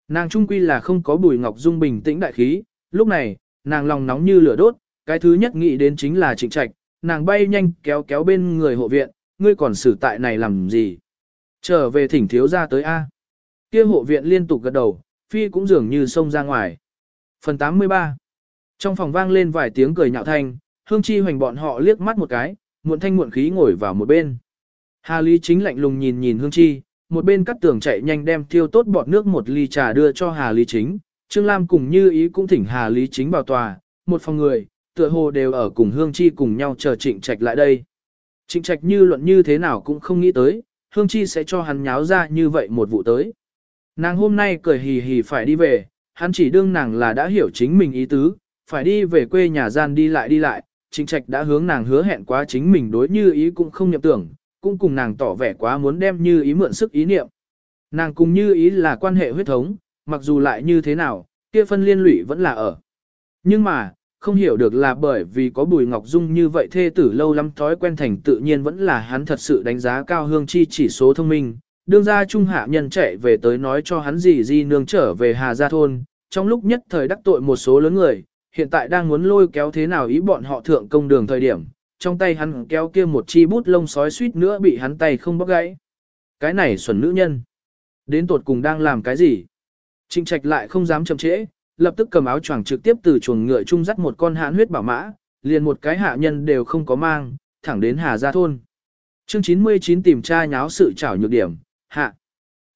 Nàng trung quy là không có bùi ngọc dung bình tĩnh đại khí, lúc này, nàng lòng nóng như lửa đốt, cái thứ nhất nghĩ đến chính là trịnh trạch, nàng bay nhanh kéo kéo bên người hộ viện, ngươi còn xử tại này làm gì? Trở về thỉnh thiếu ra tới A. Kia hộ viện liên tục gật đầu, phi cũng dường như xông ra ngoài. Phần 83 Trong phòng vang lên vài tiếng cười nhạo thanh, hương chi hoành bọn họ liếc mắt một cái, muộn thanh muộn khí ngồi vào một bên. Hà Lý chính lạnh lùng nhìn nhìn hương chi, một bên cắt tường chạy nhanh đem thiêu tốt bọt nước một ly trà đưa cho Hà Lý chính. Trương Lam cùng như ý cũng thỉnh Hà Lý chính vào tòa, một phòng người, tựa hồ đều ở cùng hương chi cùng nhau chờ trịnh trạch lại đây. Trịnh trạch như luận như thế nào cũng không nghĩ tới, hương chi sẽ cho hắn nháo ra như vậy một vụ tới. Nàng hôm nay cười hì hì phải đi về, hắn chỉ đương nàng là đã hiểu chính mình ý tứ, phải đi về quê nhà gian đi lại đi lại, Trịnh Trạch đã hướng nàng hứa hẹn quá chính mình đối như ý cũng không nhập tưởng, cũng cùng nàng tỏ vẻ quá muốn đem như ý mượn sức ý niệm. Nàng cùng như ý là quan hệ huyết thống, mặc dù lại như thế nào, kia phân liên lụy vẫn là ở. Nhưng mà, không hiểu được là bởi vì có Bùi Ngọc Dung như vậy thê tử lâu lắm thói quen thành tự nhiên vẫn là hắn thật sự đánh giá cao hương chi chỉ số thông minh. Đương ra trung hạ nhân chạy về tới nói cho hắn gì di nương trở về Hà Gia Thôn, trong lúc nhất thời đắc tội một số lớn người, hiện tại đang muốn lôi kéo thế nào ý bọn họ thượng công đường thời điểm, trong tay hắn kéo kia một chi bút lông sói suýt nữa bị hắn tay không bóc gãy. Cái này xuẩn nữ nhân. Đến tột cùng đang làm cái gì? Trịnh trạch lại không dám chậm trễ, lập tức cầm áo choàng trực tiếp từ chuồng ngựa trung dắt một con hãn huyết bảo mã, liền một cái hạ nhân đều không có mang, thẳng đến Hà Gia Thôn. Chương 99 tìm tra nháo sự trảo nhược điểm, hạ.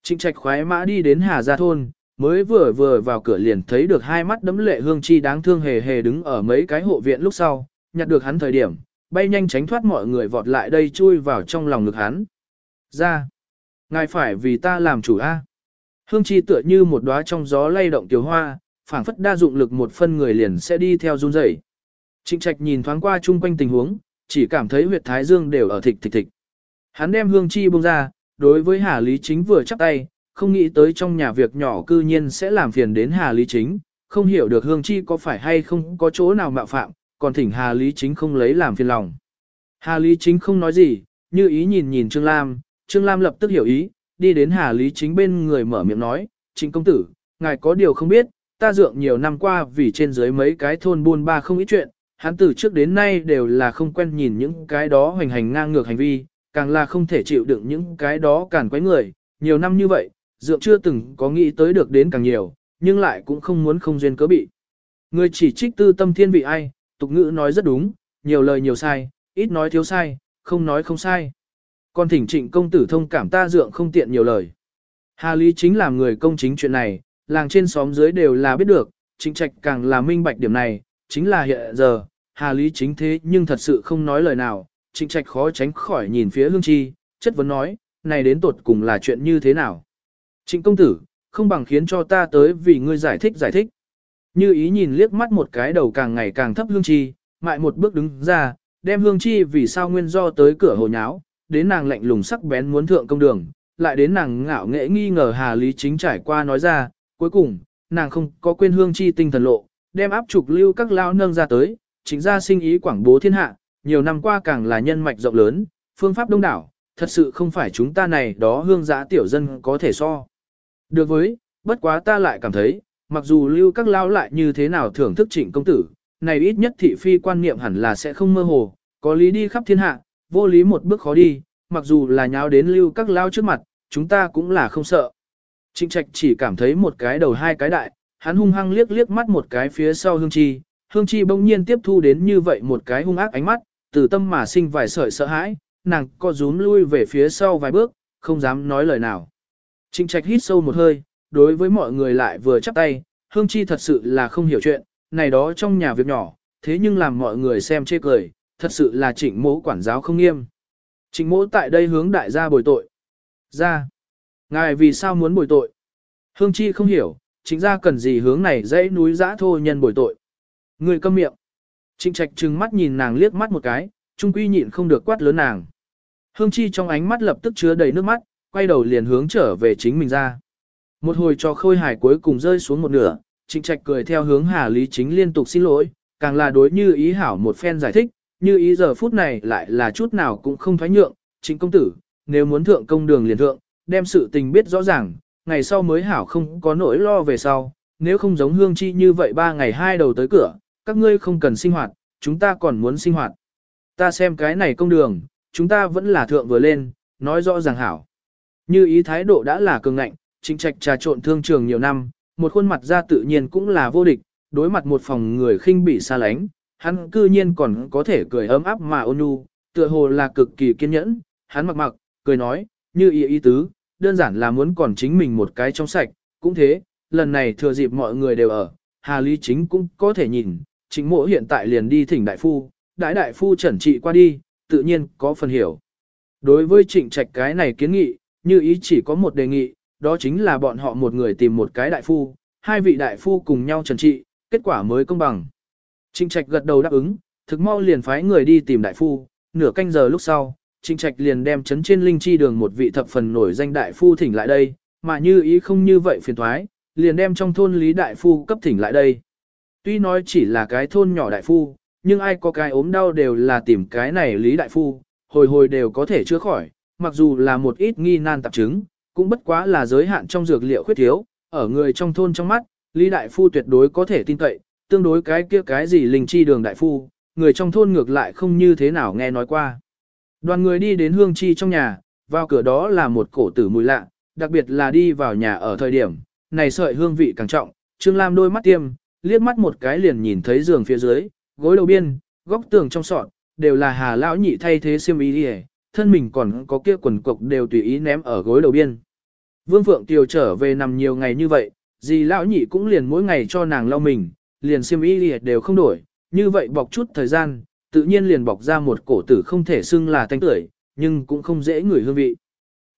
Trịnh trạch khoái mã đi đến Hà Gia Thôn, mới vừa vừa vào cửa liền thấy được hai mắt đấm lệ hương chi đáng thương hề hề đứng ở mấy cái hộ viện lúc sau, nhặt được hắn thời điểm, bay nhanh tránh thoát mọi người vọt lại đây chui vào trong lòng ngực hắn. Ra, ngài phải vì ta làm chủ a. Hương chi tựa như một đóa trong gió lay động tiểu hoa, phảng phất đa dụng lực một phân người liền sẽ đi theo run rẩy. Trịnh Trạch nhìn thoáng qua chung quanh tình huống, chỉ cảm thấy huyệt thái dương đều ở thịch thịch thịch. Hắn đem hương chi buông ra, đối với Hà Lý Chính vừa chắp tay, không nghĩ tới trong nhà việc nhỏ cư nhiên sẽ làm phiền đến Hà Lý Chính, không hiểu được hương chi có phải hay không có chỗ nào mạo phạm, còn thỉnh Hà Lý Chính không lấy làm phiền lòng. Hà Lý Chính không nói gì, như ý nhìn nhìn Trương Lam, Trương Lam lập tức hiểu ý, đi đến Hà Lý Chính bên người mở miệng nói, Trịnh công tử, ngài có điều không biết, ta dượng nhiều năm qua vì trên dưới mấy cái thôn buôn ba không ít chuyện, hắn từ trước đến nay đều là không quen nhìn những cái đó hoành hành ngang ngược hành vi, càng là không thể chịu đựng những cái đó cản quấy người, nhiều năm như vậy, dượng chưa từng có nghĩ tới được đến càng nhiều, nhưng lại cũng không muốn không duyên cớ bị. Người chỉ trích tư tâm thiên vị ai, tục ngữ nói rất đúng, nhiều lời nhiều sai, ít nói thiếu sai, không nói không sai. Còn thỉnh trịnh công tử thông cảm ta dượng không tiện nhiều lời. Hà Lý chính là người công chính chuyện này, làng trên xóm dưới đều là biết được, chính trạch càng là minh bạch điểm này, chính là hiện giờ, Hà Lý chính thế nhưng thật sự không nói lời nào, trịnh trạch khó tránh khỏi nhìn phía hương chi, chất vấn nói, này đến tột cùng là chuyện như thế nào. Trịnh công tử, không bằng khiến cho ta tới vì ngươi giải thích giải thích. Như ý nhìn liếc mắt một cái đầu càng ngày càng thấp hương chi, mại một bước đứng ra, đem hương chi vì sao nguyên do tới cửa hồ nháo, đến nàng lạnh lùng sắc bén muốn thượng công đường, lại đến nàng ngạo nghễ nghi ngờ Hà Lý chính trải qua nói ra, cuối cùng, nàng không có quên hương chi tinh thần lộ, đem áp trục lưu các lao nâng ra tới, chính ra sinh ý quảng bố thiên hạ, nhiều năm qua càng là nhân mạch rộng lớn, phương pháp đông đảo, thật sự không phải chúng ta này đó hương giã tiểu dân có thể so. Được với, bất quá ta lại cảm thấy, mặc dù lưu các lao lại như thế nào thưởng thức trịnh công tử, này ít nhất thị phi quan niệm hẳn là sẽ không mơ hồ, có lý đi khắp thiên hạ, vô lý một bước khó đi, mặc dù là nháo đến lưu các lao trước mặt, chúng ta cũng là không sợ. Trịnh trạch chỉ cảm thấy một cái đầu hai cái đại, hắn hung hăng liếc liếc mắt một cái phía sau hương chi, hương chi bỗng nhiên tiếp thu đến như vậy một cái hung ác ánh mắt, từ tâm mà sinh vài sợi sợ hãi, nàng co rúm lui về phía sau vài bước, không dám nói lời nào. Trịnh trạch hít sâu một hơi, đối với mọi người lại vừa chắp tay, hương chi thật sự là không hiểu chuyện, này đó trong nhà việc nhỏ, thế nhưng làm mọi người xem chê cười, thật sự là trịnh mỗ quản giáo không nghiêm. Trịnh mỗ tại đây hướng đại gia bồi tội. Ra. Ngài vì sao muốn bồi tội? Hương chi không hiểu, chính ra cần gì hướng này dãy núi giã thô nhân bồi tội. Người câm miệng. Trịnh trạch trừng mắt nhìn nàng liếc mắt một cái, trung quy nhịn không được quát lớn nàng. Hương chi trong ánh mắt lập tức chứa đầy nước mắt, quay đầu liền hướng trở về chính mình ra. Một hồi cho khôi hài cuối cùng rơi xuống một nửa, trịnh trạch cười theo hướng Hà Lý Chính liên tục xin lỗi, càng là đối như ý hảo một phen giải thích, như ý giờ phút này lại là chút nào cũng không thoái nhượng, trịnh công tử, nếu muốn thượng công đường liền thượng, đem sự tình biết rõ ràng, ngày sau mới hảo không có nỗi lo về sau, nếu không giống hương chi như vậy ba ngày hai đầu tới cửa, các ngươi không cần sinh hoạt, chúng ta còn muốn sinh hoạt. Ta xem cái này công đường, chúng ta vẫn là thượng vừa lên, nói rõ ràng hảo. Như ý thái độ đã là cường ngạnh, trịnh trạch trà trộn thương trường nhiều năm, một khuôn mặt ra tự nhiên cũng là vô địch, đối mặt một phòng người khinh bị xa lánh, hắn cư nhiên còn có thể cười ấm áp mà ôn nhu, tựa hồ là cực kỳ kiên nhẫn, hắn mặc mặc, cười nói, như ý ý tứ, đơn giản là muốn còn chính mình một cái trong sạch, cũng thế, lần này thừa dịp mọi người đều ở, Hà Lý Chính cũng có thể nhìn, chính mộ hiện tại liền đi thỉnh đại phu, đại đại phu trần trị qua đi, tự nhiên có phần hiểu. Đối với trịnh trạch cái này kiến nghị, như ý chỉ có một đề nghị, đó chính là bọn họ một người tìm một cái đại phu, hai vị đại phu cùng nhau trần trị, kết quả mới công bằng. Trịnh trạch gật đầu đáp ứng, thực mau liền phái người đi tìm đại phu, nửa canh giờ lúc sau, Trịnh Trạch liền đem chấn trên linh chi đường một vị thập phần nổi danh đại phu thỉnh lại đây, mà như ý không như vậy phiền thoái, liền đem trong thôn Lý đại phu cấp thỉnh lại đây. Tuy nói chỉ là cái thôn nhỏ đại phu, nhưng ai có cái ốm đau đều là tìm cái này Lý đại phu, hồi hồi đều có thể chữa khỏi, mặc dù là một ít nghi nan tạp chứng, cũng bất quá là giới hạn trong dược liệu khuyết thiếu, ở người trong thôn trong mắt, Lý đại phu tuyệt đối có thể tin cậy, tương đối cái kia cái gì linh chi đường đại phu, người trong thôn ngược lại không như thế nào nghe nói qua. Đoàn người đi đến hương chi trong nhà, vào cửa đó là một cổ tử mùi lạ, đặc biệt là đi vào nhà ở thời điểm, này sợi hương vị càng trọng, Trương Lam đôi mắt tiêm, liếc mắt một cái liền nhìn thấy giường phía dưới, gối đầu biên, góc tường trong sọt, đều là hà lão nhị thay thế xiêm y đi thân mình còn có kia quần cục đều tùy ý ném ở gối đầu biên. Vương Phượng Tiều trở về nằm nhiều ngày như vậy, gì lão nhị cũng liền mỗi ngày cho nàng lau mình, liền xiêm y liệt đều không đổi, như vậy bọc chút thời gian, tự nhiên liền bọc ra một cổ tử không thể xưng là thanh tưởi, nhưng cũng không dễ ngửi hương vị.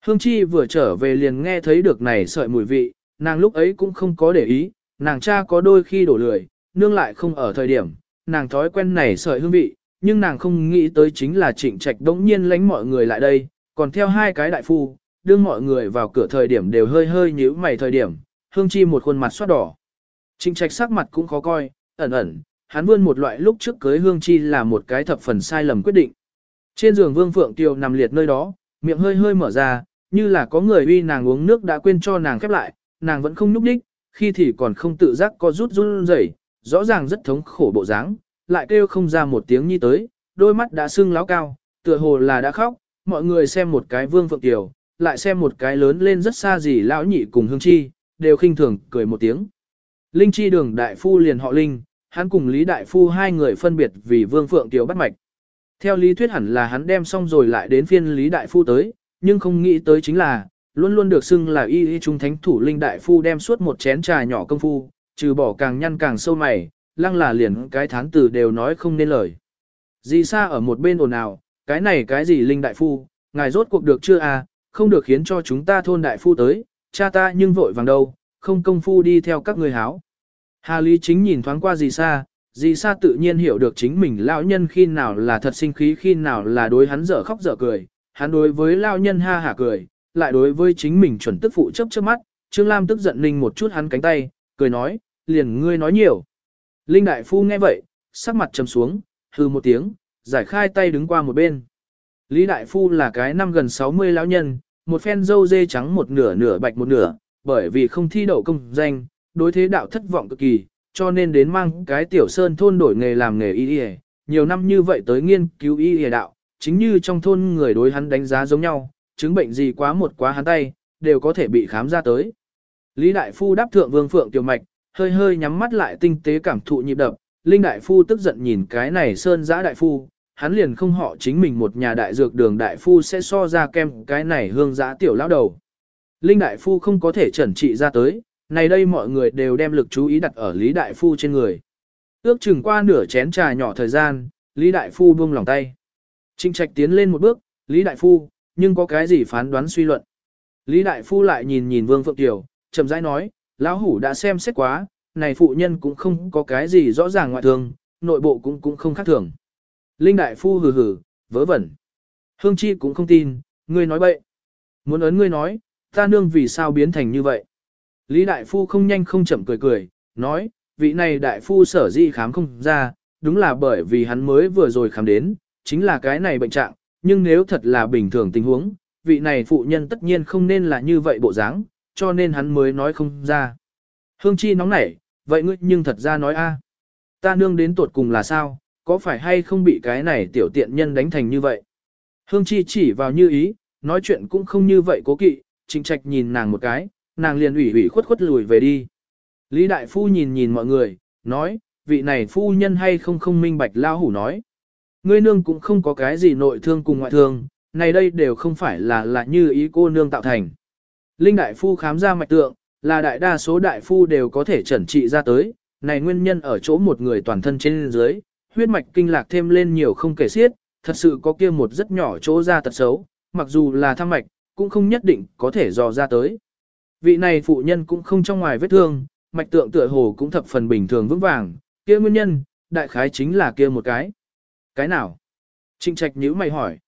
Hương Chi vừa trở về liền nghe thấy được này sợi mùi vị, nàng lúc ấy cũng không có để ý, nàng cha có đôi khi đổ lười, nương lại không ở thời điểm, nàng thói quen này sợi hương vị, nhưng nàng không nghĩ tới chính là trịnh trạch đống nhiên lánh mọi người lại đây, còn theo hai cái đại phu, đưa mọi người vào cửa thời điểm đều hơi hơi nhíu mày thời điểm, Hương Chi một khuôn mặt xoát đỏ. Trịnh trạch sắc mặt cũng khó coi, ẩn ẩn, hắn vươn một loại lúc trước cưới hương chi là một cái thập phần sai lầm quyết định. Trên giường Vương Phượng Tiều nằm liệt nơi đó, miệng hơi hơi mở ra, như là có người uy nàng uống nước đã quên cho nàng khép lại, nàng vẫn không nhúc đích, khi thì còn không tự giác có rút run rẩy, rõ ràng rất thống khổ bộ dáng, lại kêu không ra một tiếng nhi tới, đôi mắt đã sưng láo cao, tựa hồ là đã khóc, mọi người xem một cái Vương Phượng tiểu, lại xem một cái lớn lên rất xa gì lão nhị cùng hương chi, đều khinh thường cười một tiếng. Linh chi đường đại phu liền họ Linh, hắn cùng Lý Đại Phu hai người phân biệt vì Vương Phượng Tiểu bắt mạch. Theo lý thuyết hẳn là hắn đem xong rồi lại đến phiên Lý Đại Phu tới, nhưng không nghĩ tới chính là, luôn luôn được xưng là y y trung thánh thủ Linh Đại Phu đem suốt một chén trà nhỏ công phu, trừ bỏ càng nhăn càng sâu mày, lăng là liền cái thán từ đều nói không nên lời. Dì xa ở một bên ồn ào, cái này cái gì Linh Đại Phu, ngài rốt cuộc được chưa à, không được khiến cho chúng ta thôn Đại Phu tới, cha ta nhưng vội vàng đâu, không công phu đi theo các người háo. Hà Lý chính nhìn thoáng qua dì Sa, dì Sa tự nhiên hiểu được chính mình lão nhân khi nào là thật sinh khí khi nào là đối hắn dở khóc dở cười, hắn đối với lão nhân ha hả cười, lại đối với chính mình chuẩn tức phụ chấp trước mắt, Trương Lam tức giận ninh một chút hắn cánh tay, cười nói, liền ngươi nói nhiều. Linh Đại Phu nghe vậy, sắc mặt trầm xuống, hừ một tiếng, giải khai tay đứng qua một bên. Lý Đại Phu là cái năm gần 60 lão nhân, một phen dâu dê trắng một nửa nửa bạch một nửa, bởi vì không thi đậu công danh, đối thế đạo thất vọng cực kỳ, cho nên đến mang cái tiểu sơn thôn đổi nghề làm nghề y y, nhiều năm như vậy tới nghiên cứu y y đạo, chính như trong thôn người đối hắn đánh giá giống nhau, chứng bệnh gì quá một quá hắn tay, đều có thể bị khám ra tới. Lý Đại Phu đáp thượng vương phượng tiểu mạch, hơi hơi nhắm mắt lại tinh tế cảm thụ nhịp đập, Linh Đại Phu tức giận nhìn cái này sơn giã Đại Phu, hắn liền không họ chính mình một nhà đại dược đường Đại Phu sẽ so ra kem cái này hương giã tiểu lão đầu. Linh Đại Phu không có thể chẩn trị ra tới, này đây mọi người đều đem lực chú ý đặt ở Lý Đại Phu trên người. Ước chừng qua nửa chén trà nhỏ thời gian, Lý Đại Phu buông lòng tay. Trinh Trạch tiến lên một bước, Lý Đại Phu, nhưng có cái gì phán đoán suy luận. Lý Đại Phu lại nhìn nhìn Vương Phượng Tiểu, chậm rãi nói, lão hủ đã xem xét quá, này phụ nhân cũng không có cái gì rõ ràng ngoại thường, nội bộ cũng cũng không khác thường. Linh Đại Phu hừ hừ, vớ vẩn. Hương Chi cũng không tin, ngươi nói bậy. Muốn ấn ngươi nói, ta nương vì sao biến thành như vậy. Lý Đại Phu không nhanh không chậm cười cười, nói, vị này Đại Phu sở di khám không ra, đúng là bởi vì hắn mới vừa rồi khám đến, chính là cái này bệnh trạng, nhưng nếu thật là bình thường tình huống, vị này phụ nhân tất nhiên không nên là như vậy bộ dáng, cho nên hắn mới nói không ra. Hương Chi nóng nảy, vậy ngươi nhưng thật ra nói a, ta nương đến tuột cùng là sao, có phải hay không bị cái này tiểu tiện nhân đánh thành như vậy? Hương Chi chỉ vào như ý, nói chuyện cũng không như vậy cố kỵ, trịnh trạch nhìn nàng một cái, nàng liền ủy ủy khuất khuất lùi về đi. Lý Đại Phu nhìn nhìn mọi người, nói, vị này phu nhân hay không không minh bạch lao hủ nói. Ngươi nương cũng không có cái gì nội thương cùng ngoại thương, này đây đều không phải là là như ý cô nương tạo thành. Linh Đại Phu khám ra mạch tượng, là đại đa số đại phu đều có thể chẩn trị ra tới, này nguyên nhân ở chỗ một người toàn thân trên dưới, huyết mạch kinh lạc thêm lên nhiều không kể xiết, thật sự có kia một rất nhỏ chỗ ra tật xấu, mặc dù là thăm mạch, cũng không nhất định có thể dò ra tới. Vị này phụ nhân cũng không trong ngoài vết thương, mạch tượng tựa hồ cũng thập phần bình thường vững vàng, kia nguyên nhân, đại khái chính là kia một cái. Cái nào? Trịnh trạch nhíu mày hỏi.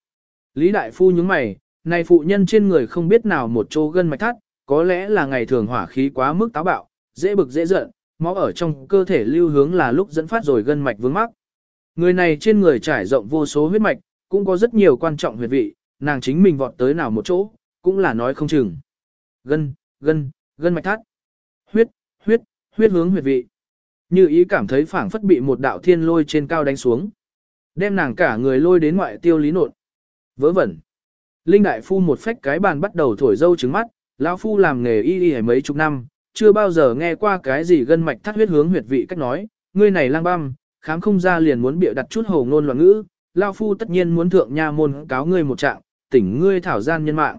Lý đại phu nhướng mày, này phụ nhân trên người không biết nào một chỗ gân mạch thắt, có lẽ là ngày thường hỏa khí quá mức táo bạo, dễ bực dễ giận, máu ở trong cơ thể lưu hướng là lúc dẫn phát rồi gân mạch vướng mắc. Người này trên người trải rộng vô số huyết mạch, cũng có rất nhiều quan trọng huyệt vị, nàng chính mình vọt tới nào một chỗ, cũng là nói không chừng. Gân, gân, gân mạch thắt. Huyết, huyết, huyết hướng huyệt vị. Như ý cảm thấy phảng phất bị một đạo thiên lôi trên cao đánh xuống. Đem nàng cả người lôi đến ngoại tiêu lý nột. Vớ vẩn. Linh đại phu một phách cái bàn bắt đầu thổi dâu trứng mắt, lão phu làm nghề y y mấy chục năm, chưa bao giờ nghe qua cái gì gân mạch thắt huyết hướng huyệt vị cách nói, ngươi này lang băm, khám không ra liền muốn bịa đặt chút hồ ngôn loạn ngữ, lão phu tất nhiên muốn thượng nha môn cáo ngươi một trạng, tỉnh ngươi thảo gian nhân mạng.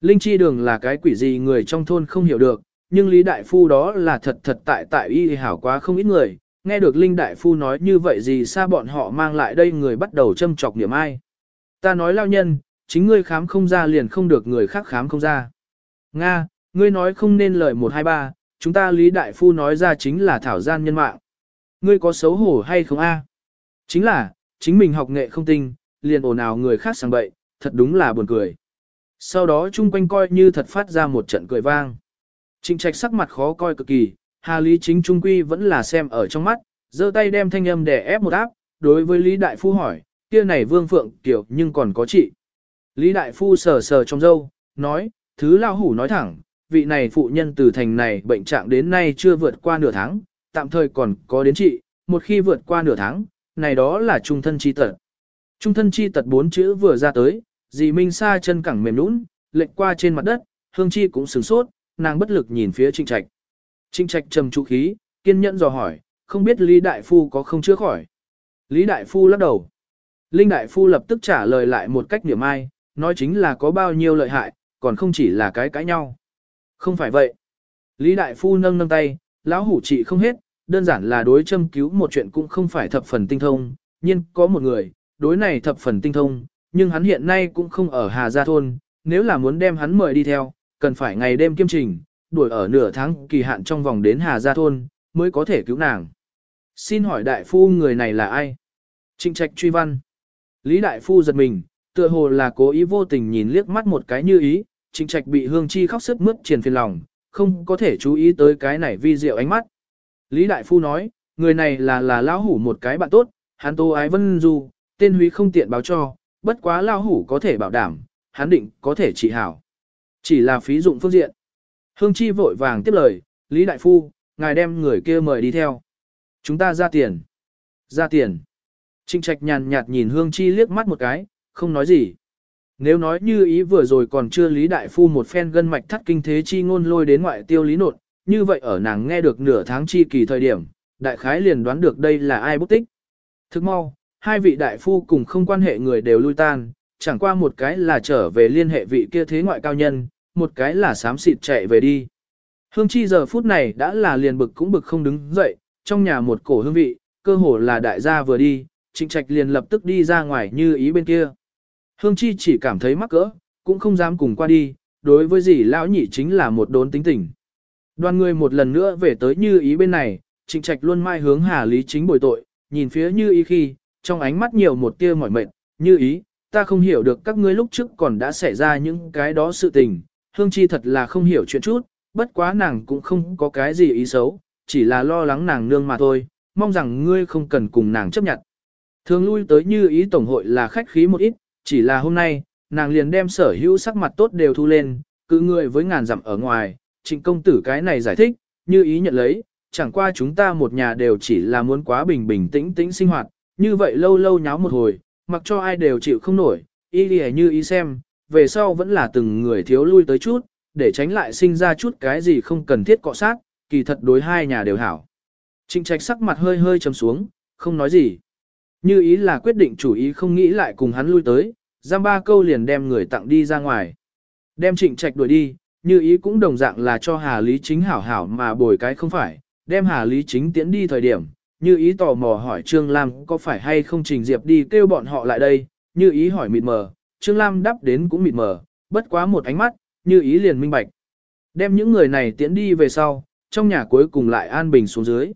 Linh chi đường là cái quỷ gì người trong thôn không hiểu được, nhưng Lý Đại Phu đó là thật thật tại tại y hảo quá không ít người, nghe được Linh Đại Phu nói như vậy gì xa bọn họ mang lại đây người bắt đầu châm chọc niệm ai. Ta nói lao nhân, chính ngươi khám không ra liền không được người khác khám không ra. Nga, ngươi nói không nên lời 123, chúng ta Lý Đại Phu nói ra chính là thảo gian nhân mạng. Ngươi có xấu hổ hay không a? Chính là, chính mình học nghệ không tinh, liền ồn ào người khác sang bậy, thật đúng là buồn cười. Sau đó chung quanh coi như thật phát ra một trận cười vang. Trịnh trạch sắc mặt khó coi cực kỳ, Hà Lý chính trung quy vẫn là xem ở trong mắt, giơ tay đem thanh âm để ép một áp, đối với Lý Đại Phu hỏi, kia này Vương Phượng tiểu nhưng còn có chị. Lý Đại Phu sờ sờ trong dâu, nói, thứ lao hủ nói thẳng, vị này phụ nhân từ thành này bệnh trạng đến nay chưa vượt qua nửa tháng, tạm thời còn có đến trị, một khi vượt qua nửa tháng, này đó là trung thân chi tật. Trung thân chi tật bốn chữ vừa ra tới, dì Minh Sa chân cẳng mềm nũng, lệnh qua trên mặt đất, hương chi cũng sửng sốt, nàng bất lực nhìn phía Trinh Trạch. Trinh Trạch trầm trụ khí, kiên nhẫn dò hỏi, không biết Lý Đại Phu có không chữa khỏi. Lý Đại Phu lắc đầu. Linh Đại Phu lập tức trả lời lại một cách niệm ai, nói chính là có bao nhiêu lợi hại, còn không chỉ là cái cãi nhau. Không phải vậy. Lý Đại Phu nâng nâng tay, lão hủ trị không hết, đơn giản là đối châm cứu một chuyện cũng không phải thập phần tinh thông, nhưng có một người, đối này thập phần tinh thông, nhưng hắn hiện nay cũng không ở Hà Gia Thôn, nếu là muốn đem hắn mời đi theo, cần phải ngày đêm kiêm trình, đuổi ở nửa tháng kỳ hạn trong vòng đến Hà Gia Thôn, mới có thể cứu nàng. Xin hỏi đại phu người này là ai? Trịnh trạch truy văn. Lý đại phu giật mình, tựa hồ là cố ý vô tình nhìn liếc mắt một cái như ý, trịnh trạch bị hương chi khóc sức mướt triền phiền lòng, không có thể chú ý tới cái này vi diệu ánh mắt. Lý đại phu nói, người này là là lão hủ một cái bạn tốt, hắn tô ái vân du, tên huy không tiện báo cho, bất quá lão hủ có thể bảo đảm, hắn định có thể trị hảo. Chỉ là phí dụng phương diện. Hương Chi vội vàng tiếp lời, Lý Đại Phu, ngài đem người kia mời đi theo. Chúng ta ra tiền. Ra tiền. Trinh Trạch nhàn nhạt nhìn Hương Chi liếc mắt một cái, không nói gì. Nếu nói như ý vừa rồi còn chưa Lý Đại Phu một phen gân mạch thắt kinh thế chi ngôn lôi đến ngoại tiêu lý nột, như vậy ở nàng nghe được nửa tháng chi kỳ thời điểm, đại khái liền đoán được đây là ai bút tích. Thức mau, hai vị đại phu cùng không quan hệ người đều lui tan, chẳng qua một cái là trở về liên hệ vị kia thế ngoại cao nhân, một cái là sám xịt chạy về đi. Hương chi giờ phút này đã là liền bực cũng bực không đứng dậy, trong nhà một cổ hương vị, cơ hồ là đại gia vừa đi, trịnh trạch liền lập tức đi ra ngoài như ý bên kia. Hương chi chỉ cảm thấy mắc cỡ, cũng không dám cùng qua đi, đối với gì lão nhị chính là một đốn tính tình. Đoàn người một lần nữa về tới như ý bên này, trịnh trạch luôn mai hướng hà lý chính bồi tội, nhìn phía như ý khi, trong ánh mắt nhiều một tia mỏi mệt, như ý, ta không hiểu được các ngươi lúc trước còn đã xảy ra những cái đó sự tình, hương chi thật là không hiểu chuyện chút, bất quá nàng cũng không có cái gì ý xấu, chỉ là lo lắng nàng nương mà thôi, mong rằng ngươi không cần cùng nàng chấp nhận. Thường lui tới như ý tổng hội là khách khí một ít, chỉ là hôm nay, nàng liền đem sở hữu sắc mặt tốt đều thu lên, cứ người với ngàn dặm ở ngoài, trịnh công tử cái này giải thích, như ý nhận lấy, chẳng qua chúng ta một nhà đều chỉ là muốn quá bình bình tĩnh tĩnh sinh hoạt, như vậy lâu lâu nháo một hồi, mặc cho ai đều chịu không nổi, y lìa như ý xem, về sau vẫn là từng người thiếu lui tới chút, để tránh lại sinh ra chút cái gì không cần thiết cọ sát, kỳ thật đối hai nhà đều hảo. Trịnh trạch sắc mặt hơi hơi trầm xuống, không nói gì. Như ý là quyết định chủ ý không nghĩ lại cùng hắn lui tới, giam ba câu liền đem người tặng đi ra ngoài. Đem trịnh trạch đuổi đi, như ý cũng đồng dạng là cho Hà Lý Chính hảo hảo mà bồi cái không phải, đem Hà Lý Chính tiễn đi thời điểm, như ý tò mò hỏi Trương Lam có phải hay không trình diệp đi kêu bọn họ lại đây, như ý hỏi mịt mờ, Trương Lam đáp đến cũng mịt mờ, bất quá một ánh mắt, như ý liền minh bạch. Đem những người này tiễn đi về sau, trong nhà cuối cùng lại an bình xuống dưới.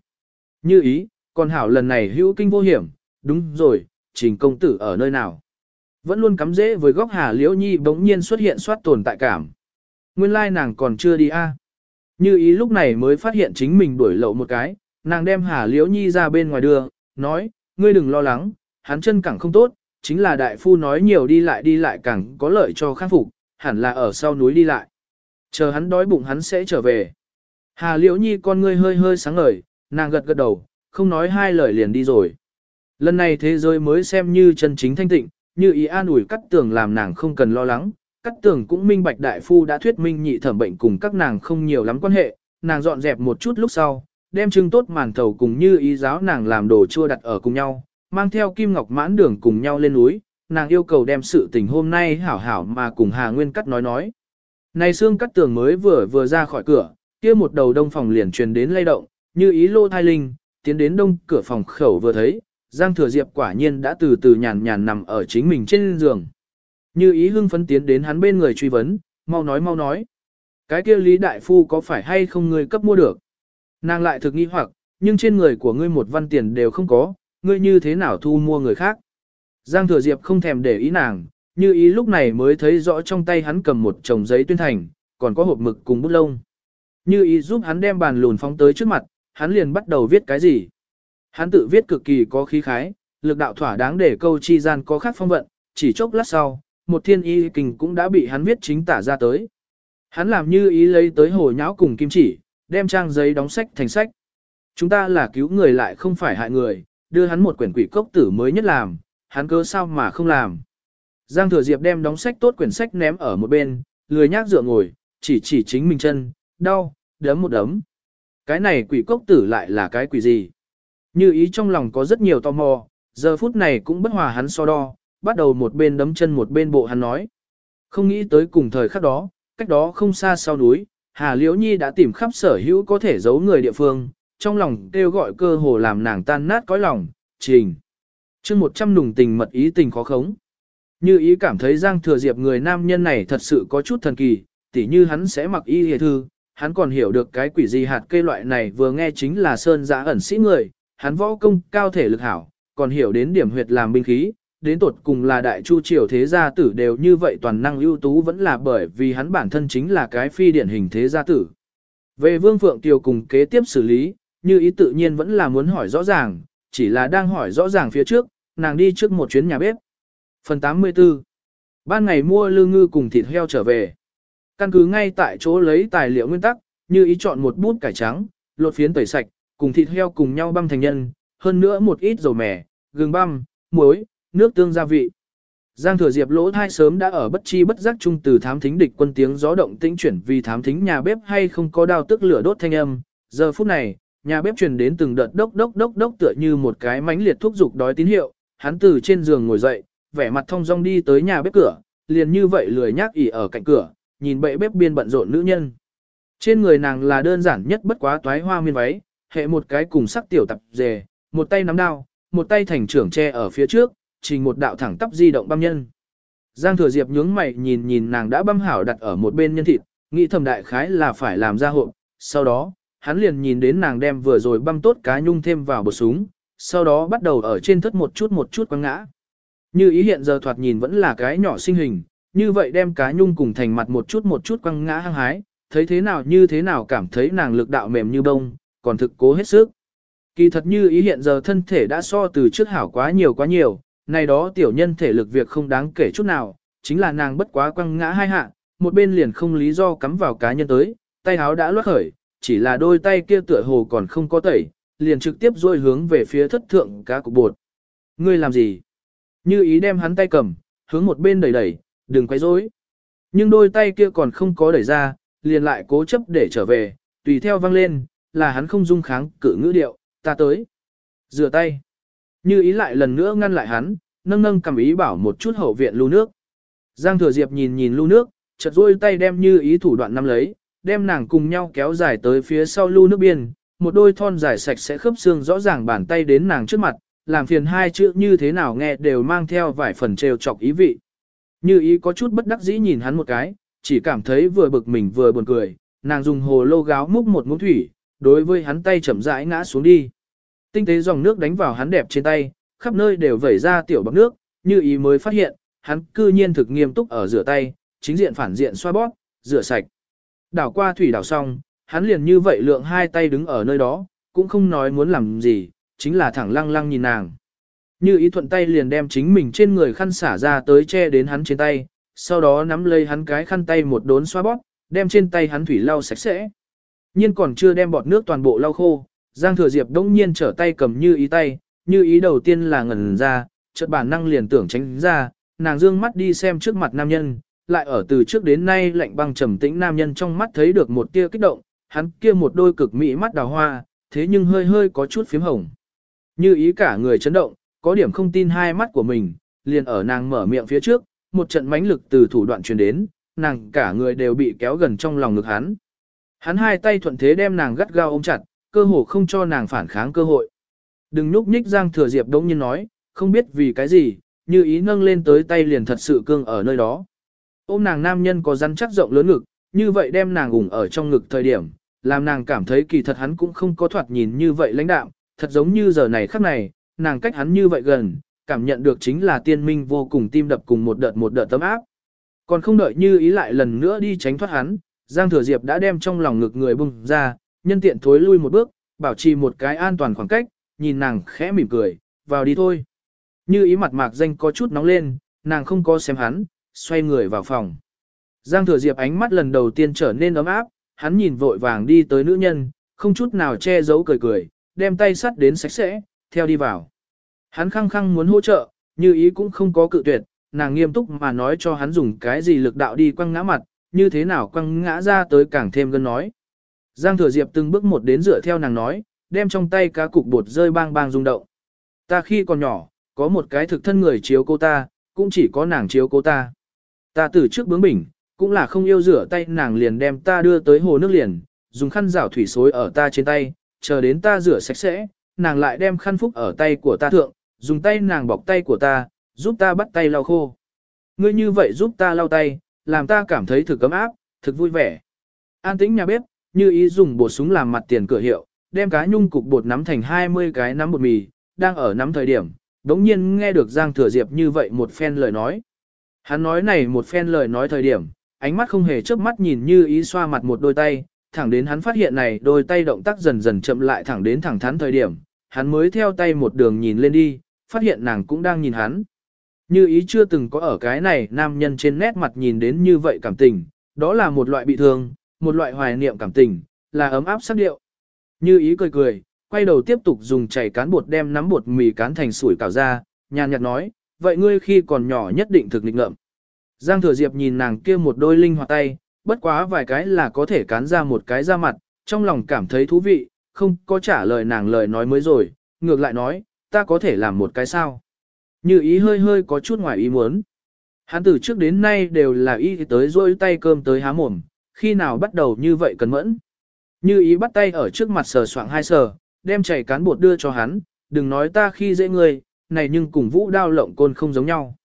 Như ý, còn hảo lần này hữu kinh vô hiểm, đúng rồi, trình công tử ở nơi nào. Vẫn luôn cắm dễ với góc Hà Liễu Nhi bỗng nhiên xuất hiện soát tồn tại cảm. Nguyên lai nàng còn chưa đi a. Như ý lúc này mới phát hiện chính mình đuổi lậu một cái, nàng đem Hà Liễu Nhi ra bên ngoài đưa, nói, ngươi đừng lo lắng, hắn chân cẳng không tốt, chính là đại phu nói nhiều đi lại đi lại càng có lợi cho khắc phục, hẳn là ở sau núi đi lại. Chờ hắn đói bụng hắn sẽ trở về. Hà Liễu Nhi con ngươi hơi hơi sáng ngời, nàng gật gật đầu, không nói hai lời liền đi rồi. Lần này thế giới mới xem như chân chính thanh tịnh, như ý an ủi cắt tường làm nàng không cần lo lắng, cắt tường cũng minh bạch đại phu đã thuyết minh nhị thẩm bệnh cùng các nàng không nhiều lắm quan hệ, nàng dọn dẹp một chút lúc sau, đem trưng tốt màn thầu cùng như ý giáo nàng làm đồ chua đặt ở cùng nhau, mang theo kim ngọc mãn đường cùng nhau lên núi, nàng yêu cầu đem sự tình hôm nay hảo hảo mà cùng Hà Nguyên Cắt nói nói. Này xương cắt tường mới vừa vừa ra khỏi cửa, kia một đầu đông phòng liền truyền đến lay động, như ý lô thai linh, tiến đến đông cửa phòng khẩu vừa thấy, Giang Thừa Diệp quả nhiên đã từ từ nhàn nhàn nằm ở chính mình trên giường. Như ý hưng phấn tiến đến hắn bên người truy vấn, mau nói mau nói. Cái kia Lý Đại Phu có phải hay không ngươi cấp mua được? Nàng lại thực nghi hoặc, nhưng trên người của ngươi một văn tiền đều không có, ngươi như thế nào thu mua người khác? Giang Thừa Diệp không thèm để ý nàng, như ý lúc này mới thấy rõ trong tay hắn cầm một chồng giấy tuyên thành, còn có hộp mực cùng bút lông. Như ý giúp hắn đem bàn lùn phóng tới trước mặt, hắn liền bắt đầu viết cái gì. Hắn tự viết cực kỳ có khí khái, lực đạo thỏa đáng để câu chi gian có khác phong vận, chỉ chốc lát sau, một thiên y kình cũng đã bị hắn viết chính tả ra tới. Hắn làm như ý lấy tới hồ nháo cùng kim chỉ, đem trang giấy đóng sách thành sách. Chúng ta là cứu người lại không phải hại người, đưa hắn một quyển quỷ cốc tử mới nhất làm, hắn cơ sao mà không làm. Giang Thừa Diệp đem đóng sách tốt quyển sách ném ở một bên, lười nhác dựa ngồi, chỉ chỉ chính mình chân, đau, đấm một đấm. Cái này quỷ cốc tử lại là cái quỷ gì? Như ý trong lòng có rất nhiều tò mò, giờ phút này cũng bất hòa hắn so đo, bắt đầu một bên đấm chân một bên bộ hắn nói. Không nghĩ tới cùng thời khắc đó, cách đó không xa sau núi, Hà Liễu Nhi đã tìm khắp sở hữu có thể giấu người địa phương, trong lòng kêu gọi cơ hồ làm nàng tan nát cõi lòng, trình. chương một trăm nùng tình mật ý tình khó khống. Như ý cảm thấy Giang Thừa Diệp người nam nhân này thật sự có chút thần kỳ, tỉ như hắn sẽ mặc y hề thư, hắn còn hiểu được cái quỷ gì hạt cây loại này vừa nghe chính là sơn giã ẩn sĩ người, hắn võ công cao thể lực hảo, còn hiểu đến điểm huyệt làm binh khí, đến tột cùng là đại chu triều thế gia tử đều như vậy toàn năng ưu tú vẫn là bởi vì hắn bản thân chính là cái phi điển hình thế gia tử. Về Vương Phượng Tiều cùng kế tiếp xử lý, như ý tự nhiên vẫn là muốn hỏi rõ ràng, chỉ là đang hỏi rõ ràng phía trước, nàng đi trước một chuyến nhà bếp. Phần 84 Ban ngày mua lương ngư cùng thịt heo trở về. Căn cứ ngay tại chỗ lấy tài liệu nguyên tắc, như ý chọn một bút cải trắng, lột phiến tẩy sạch, cùng thịt heo cùng nhau băm thành nhân, hơn nữa một ít dầu mè, gừng băm, muối, nước tương gia vị. Giang thừa diệp lỗ thai sớm đã ở bất chi bất giác chung từ thám thính địch quân tiếng gió động tĩnh chuyển vì thám thính nhà bếp hay không có đao tức lửa đốt thanh âm. Giờ phút này, nhà bếp truyền đến từng đợt đốc đốc đốc đốc tựa như một cái mãnh liệt thúc dục đói tín hiệu. Hắn từ trên giường ngồi dậy, vẻ mặt thông dong đi tới nhà bếp cửa, liền như vậy lười nhác ỉ ở cạnh cửa, nhìn bệ bếp biên bận rộn nữ nhân. Trên người nàng là đơn giản nhất bất quá toái hoa miên váy, hệ một cái cùng sắc tiểu tập dề, một tay nắm đao, một tay thành trưởng che ở phía trước, trình một đạo thẳng tắp di động băm nhân. Giang thừa diệp nhướng mày nhìn nhìn nàng đã băm hảo đặt ở một bên nhân thịt, nghĩ thầm đại khái là phải làm ra hộp, sau đó, hắn liền nhìn đến nàng đem vừa rồi băm tốt cá nhung thêm vào bột súng, sau đó bắt đầu ở trên thất một chút một chút quăng ngã. Như ý hiện giờ thoạt nhìn vẫn là cái nhỏ sinh hình, như vậy đem cá nhung cùng thành mặt một chút một chút quăng ngã hăng hái, thấy thế nào như thế nào cảm thấy nàng lực đạo mềm như bông, còn thực cố hết sức. Kỳ thật như ý hiện giờ thân thể đã so từ trước hảo quá nhiều quá nhiều, này đó tiểu nhân thể lực việc không đáng kể chút nào, chính là nàng bất quá quăng ngã hai hạ, một bên liền không lý do cắm vào cá nhân tới, tay áo đã loát khởi, chỉ là đôi tay kia tựa hồ còn không có tẩy, liền trực tiếp duỗi hướng về phía thất thượng cá cục bột. Ngươi làm gì? Như ý đem hắn tay cầm, hướng một bên đẩy đẩy, đừng quấy rối. Nhưng đôi tay kia còn không có đẩy ra, liền lại cố chấp để trở về, tùy theo văng lên, là hắn không dung kháng cử ngữ điệu, ta tới. Rửa tay. Như ý lại lần nữa ngăn lại hắn, nâng nâng cầm ý bảo một chút hậu viện lưu nước. Giang thừa diệp nhìn nhìn lưu nước, chợt rôi tay đem như ý thủ đoạn nắm lấy, đem nàng cùng nhau kéo dài tới phía sau lưu nước biên, một đôi thon dài sạch sẽ khớp xương rõ ràng bàn tay đến nàng trước mặt, làm phiền hai chữ như thế nào nghe đều mang theo vài phần trêu chọc ý vị. Như ý có chút bất đắc dĩ nhìn hắn một cái, chỉ cảm thấy vừa bực mình vừa buồn cười, nàng dùng hồ lô gáo múc một muỗng thủy, đối với hắn tay chậm rãi ngã xuống đi. Tinh tế dòng nước đánh vào hắn đẹp trên tay, khắp nơi đều vẩy ra tiểu bọc nước, như ý mới phát hiện, hắn cư nhiên thực nghiêm túc ở rửa tay, chính diện phản diện xoa bóp, rửa sạch. Đảo qua thủy đảo xong, hắn liền như vậy lượng hai tay đứng ở nơi đó, cũng không nói muốn làm gì, chính là thẳng lăng lăng nhìn nàng. Như ý thuận tay liền đem chính mình trên người khăn xả ra tới che đến hắn trên tay, sau đó nắm lấy hắn cái khăn tay một đốn xoa bóp, đem trên tay hắn thủy lau sạch sẽ nhiên còn chưa đem bọt nước toàn bộ lau khô, Giang Thừa Diệp đông nhiên trở tay cầm như ý tay, như ý đầu tiên là ngẩn ra, chợt bản năng liền tưởng tránh ra, nàng dương mắt đi xem trước mặt nam nhân, lại ở từ trước đến nay lạnh băng trầm tĩnh nam nhân trong mắt thấy được một tia kích động, hắn kia một đôi cực mỹ mắt đào hoa, thế nhưng hơi hơi có chút phím hồng. Như ý cả người chấn động, có điểm không tin hai mắt của mình, liền ở nàng mở miệng phía trước, một trận mãnh lực từ thủ đoạn truyền đến, nàng cả người đều bị kéo gần trong lòng ngực hắn. Hắn hai tay thuận thế đem nàng gắt gao ôm chặt, cơ hồ không cho nàng phản kháng cơ hội. Đừng nhúc nhích Giang Thừa Diệp đống nhiên nói, không biết vì cái gì, như ý nâng lên tới tay liền thật sự cương ở nơi đó. Ôm nàng nam nhân có rắn chắc rộng lớn ngực, như vậy đem nàng ủng ở trong ngực thời điểm, làm nàng cảm thấy kỳ thật hắn cũng không có thoạt nhìn như vậy lãnh đạm, thật giống như giờ này khắc này, nàng cách hắn như vậy gần, cảm nhận được chính là tiên minh vô cùng tim đập cùng một đợt một đợt tấm áp. Còn không đợi như ý lại lần nữa đi tránh thoát hắn, Giang Thừa Diệp đã đem trong lòng ngực người bung ra, nhân tiện thối lui một bước, bảo trì một cái an toàn khoảng cách, nhìn nàng khẽ mỉm cười, vào đi thôi. Như ý mặt mạc danh có chút nóng lên, nàng không có xem hắn, xoay người vào phòng. Giang Thừa Diệp ánh mắt lần đầu tiên trở nên ấm áp, hắn nhìn vội vàng đi tới nữ nhân, không chút nào che giấu cười cười, đem tay sắt đến sạch sẽ, theo đi vào. Hắn khăng khăng muốn hỗ trợ, như ý cũng không có cự tuyệt, nàng nghiêm túc mà nói cho hắn dùng cái gì lực đạo đi quăng ngã mặt, như thế nào quăng ngã ra tới càng thêm gân nói. Giang Thừa Diệp từng bước một đến dựa theo nàng nói, đem trong tay cá cục bột rơi bang bang rung động. Ta khi còn nhỏ, có một cái thực thân người chiếu cô ta, cũng chỉ có nàng chiếu cô ta. Ta từ trước bướng bỉnh, cũng là không yêu rửa tay nàng liền đem ta đưa tới hồ nước liền, dùng khăn rảo thủy xối ở ta trên tay, chờ đến ta rửa sạch sẽ, nàng lại đem khăn phúc ở tay của ta thượng, dùng tay nàng bọc tay của ta, giúp ta bắt tay lau khô. Ngươi như vậy giúp ta lau tay, làm ta cảm thấy thực cấm áp, thực vui vẻ. An tĩnh nhà bếp, như ý dùng bột súng làm mặt tiền cửa hiệu, đem cá nhung cục bột nắm thành 20 cái nắm bột mì, đang ở nắm thời điểm, đống nhiên nghe được Giang Thừa Diệp như vậy một phen lời nói. Hắn nói này một phen lời nói thời điểm, ánh mắt không hề chớp mắt nhìn như ý xoa mặt một đôi tay, thẳng đến hắn phát hiện này đôi tay động tác dần dần chậm lại thẳng đến thẳng thắn thời điểm, hắn mới theo tay một đường nhìn lên đi, phát hiện nàng cũng đang nhìn hắn. Như ý chưa từng có ở cái này nam nhân trên nét mặt nhìn đến như vậy cảm tình, đó là một loại bị thương, một loại hoài niệm cảm tình, là ấm áp sắc điệu. Như ý cười cười, quay đầu tiếp tục dùng chảy cán bột đem nắm bột mì cán thành sủi cảo ra, nhàn nhạt nói, vậy ngươi khi còn nhỏ nhất định thực nghịch ngợm. Giang Thừa Diệp nhìn nàng kia một đôi linh hoạt tay, bất quá vài cái là có thể cán ra một cái ra mặt, trong lòng cảm thấy thú vị, không có trả lời nàng lời nói mới rồi, ngược lại nói, ta có thể làm một cái sao. Như ý hơi hơi có chút ngoài ý muốn. Hắn từ trước đến nay đều là ý tới rôi tay cơm tới há mồm, khi nào bắt đầu như vậy cần mẫn. Như ý bắt tay ở trước mặt sờ soạng hai sờ, đem chảy cán bột đưa cho hắn, đừng nói ta khi dễ người, này nhưng cùng vũ đao lộng côn không giống nhau.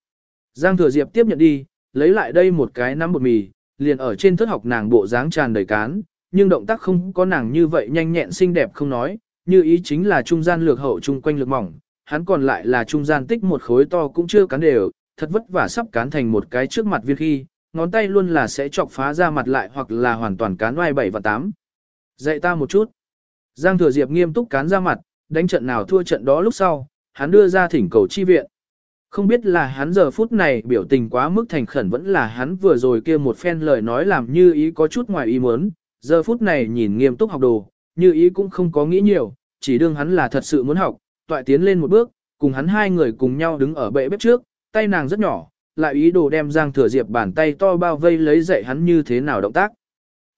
Giang thừa diệp tiếp nhận đi, lấy lại đây một cái nắm bột mì, liền ở trên thất học nàng bộ dáng tràn đầy cán, nhưng động tác không có nàng như vậy nhanh nhẹn xinh đẹp không nói, như ý chính là trung gian lược hậu trung quanh lược mỏng, hắn còn lại là trung gian tích một khối to cũng chưa cán đều, thật vất vả sắp cán thành một cái trước mặt viên khi, ngón tay luôn là sẽ chọc phá ra mặt lại hoặc là hoàn toàn cán oai 7 và 8. Dạy ta một chút. Giang Thừa Diệp nghiêm túc cán ra mặt, đánh trận nào thua trận đó lúc sau, hắn đưa ra thỉnh cầu chi viện. Không biết là hắn giờ phút này biểu tình quá mức thành khẩn vẫn là hắn vừa rồi kia một phen lời nói làm như ý có chút ngoài ý muốn, giờ phút này nhìn nghiêm túc học đồ, như ý cũng không có nghĩ nhiều, chỉ đương hắn là thật sự muốn học, toại tiến lên một bước, cùng hắn hai người cùng nhau đứng ở bệ bếp trước, tay nàng rất nhỏ, lại ý đồ đem Giang Thừa Diệp bàn tay to bao vây lấy dạy hắn như thế nào động tác.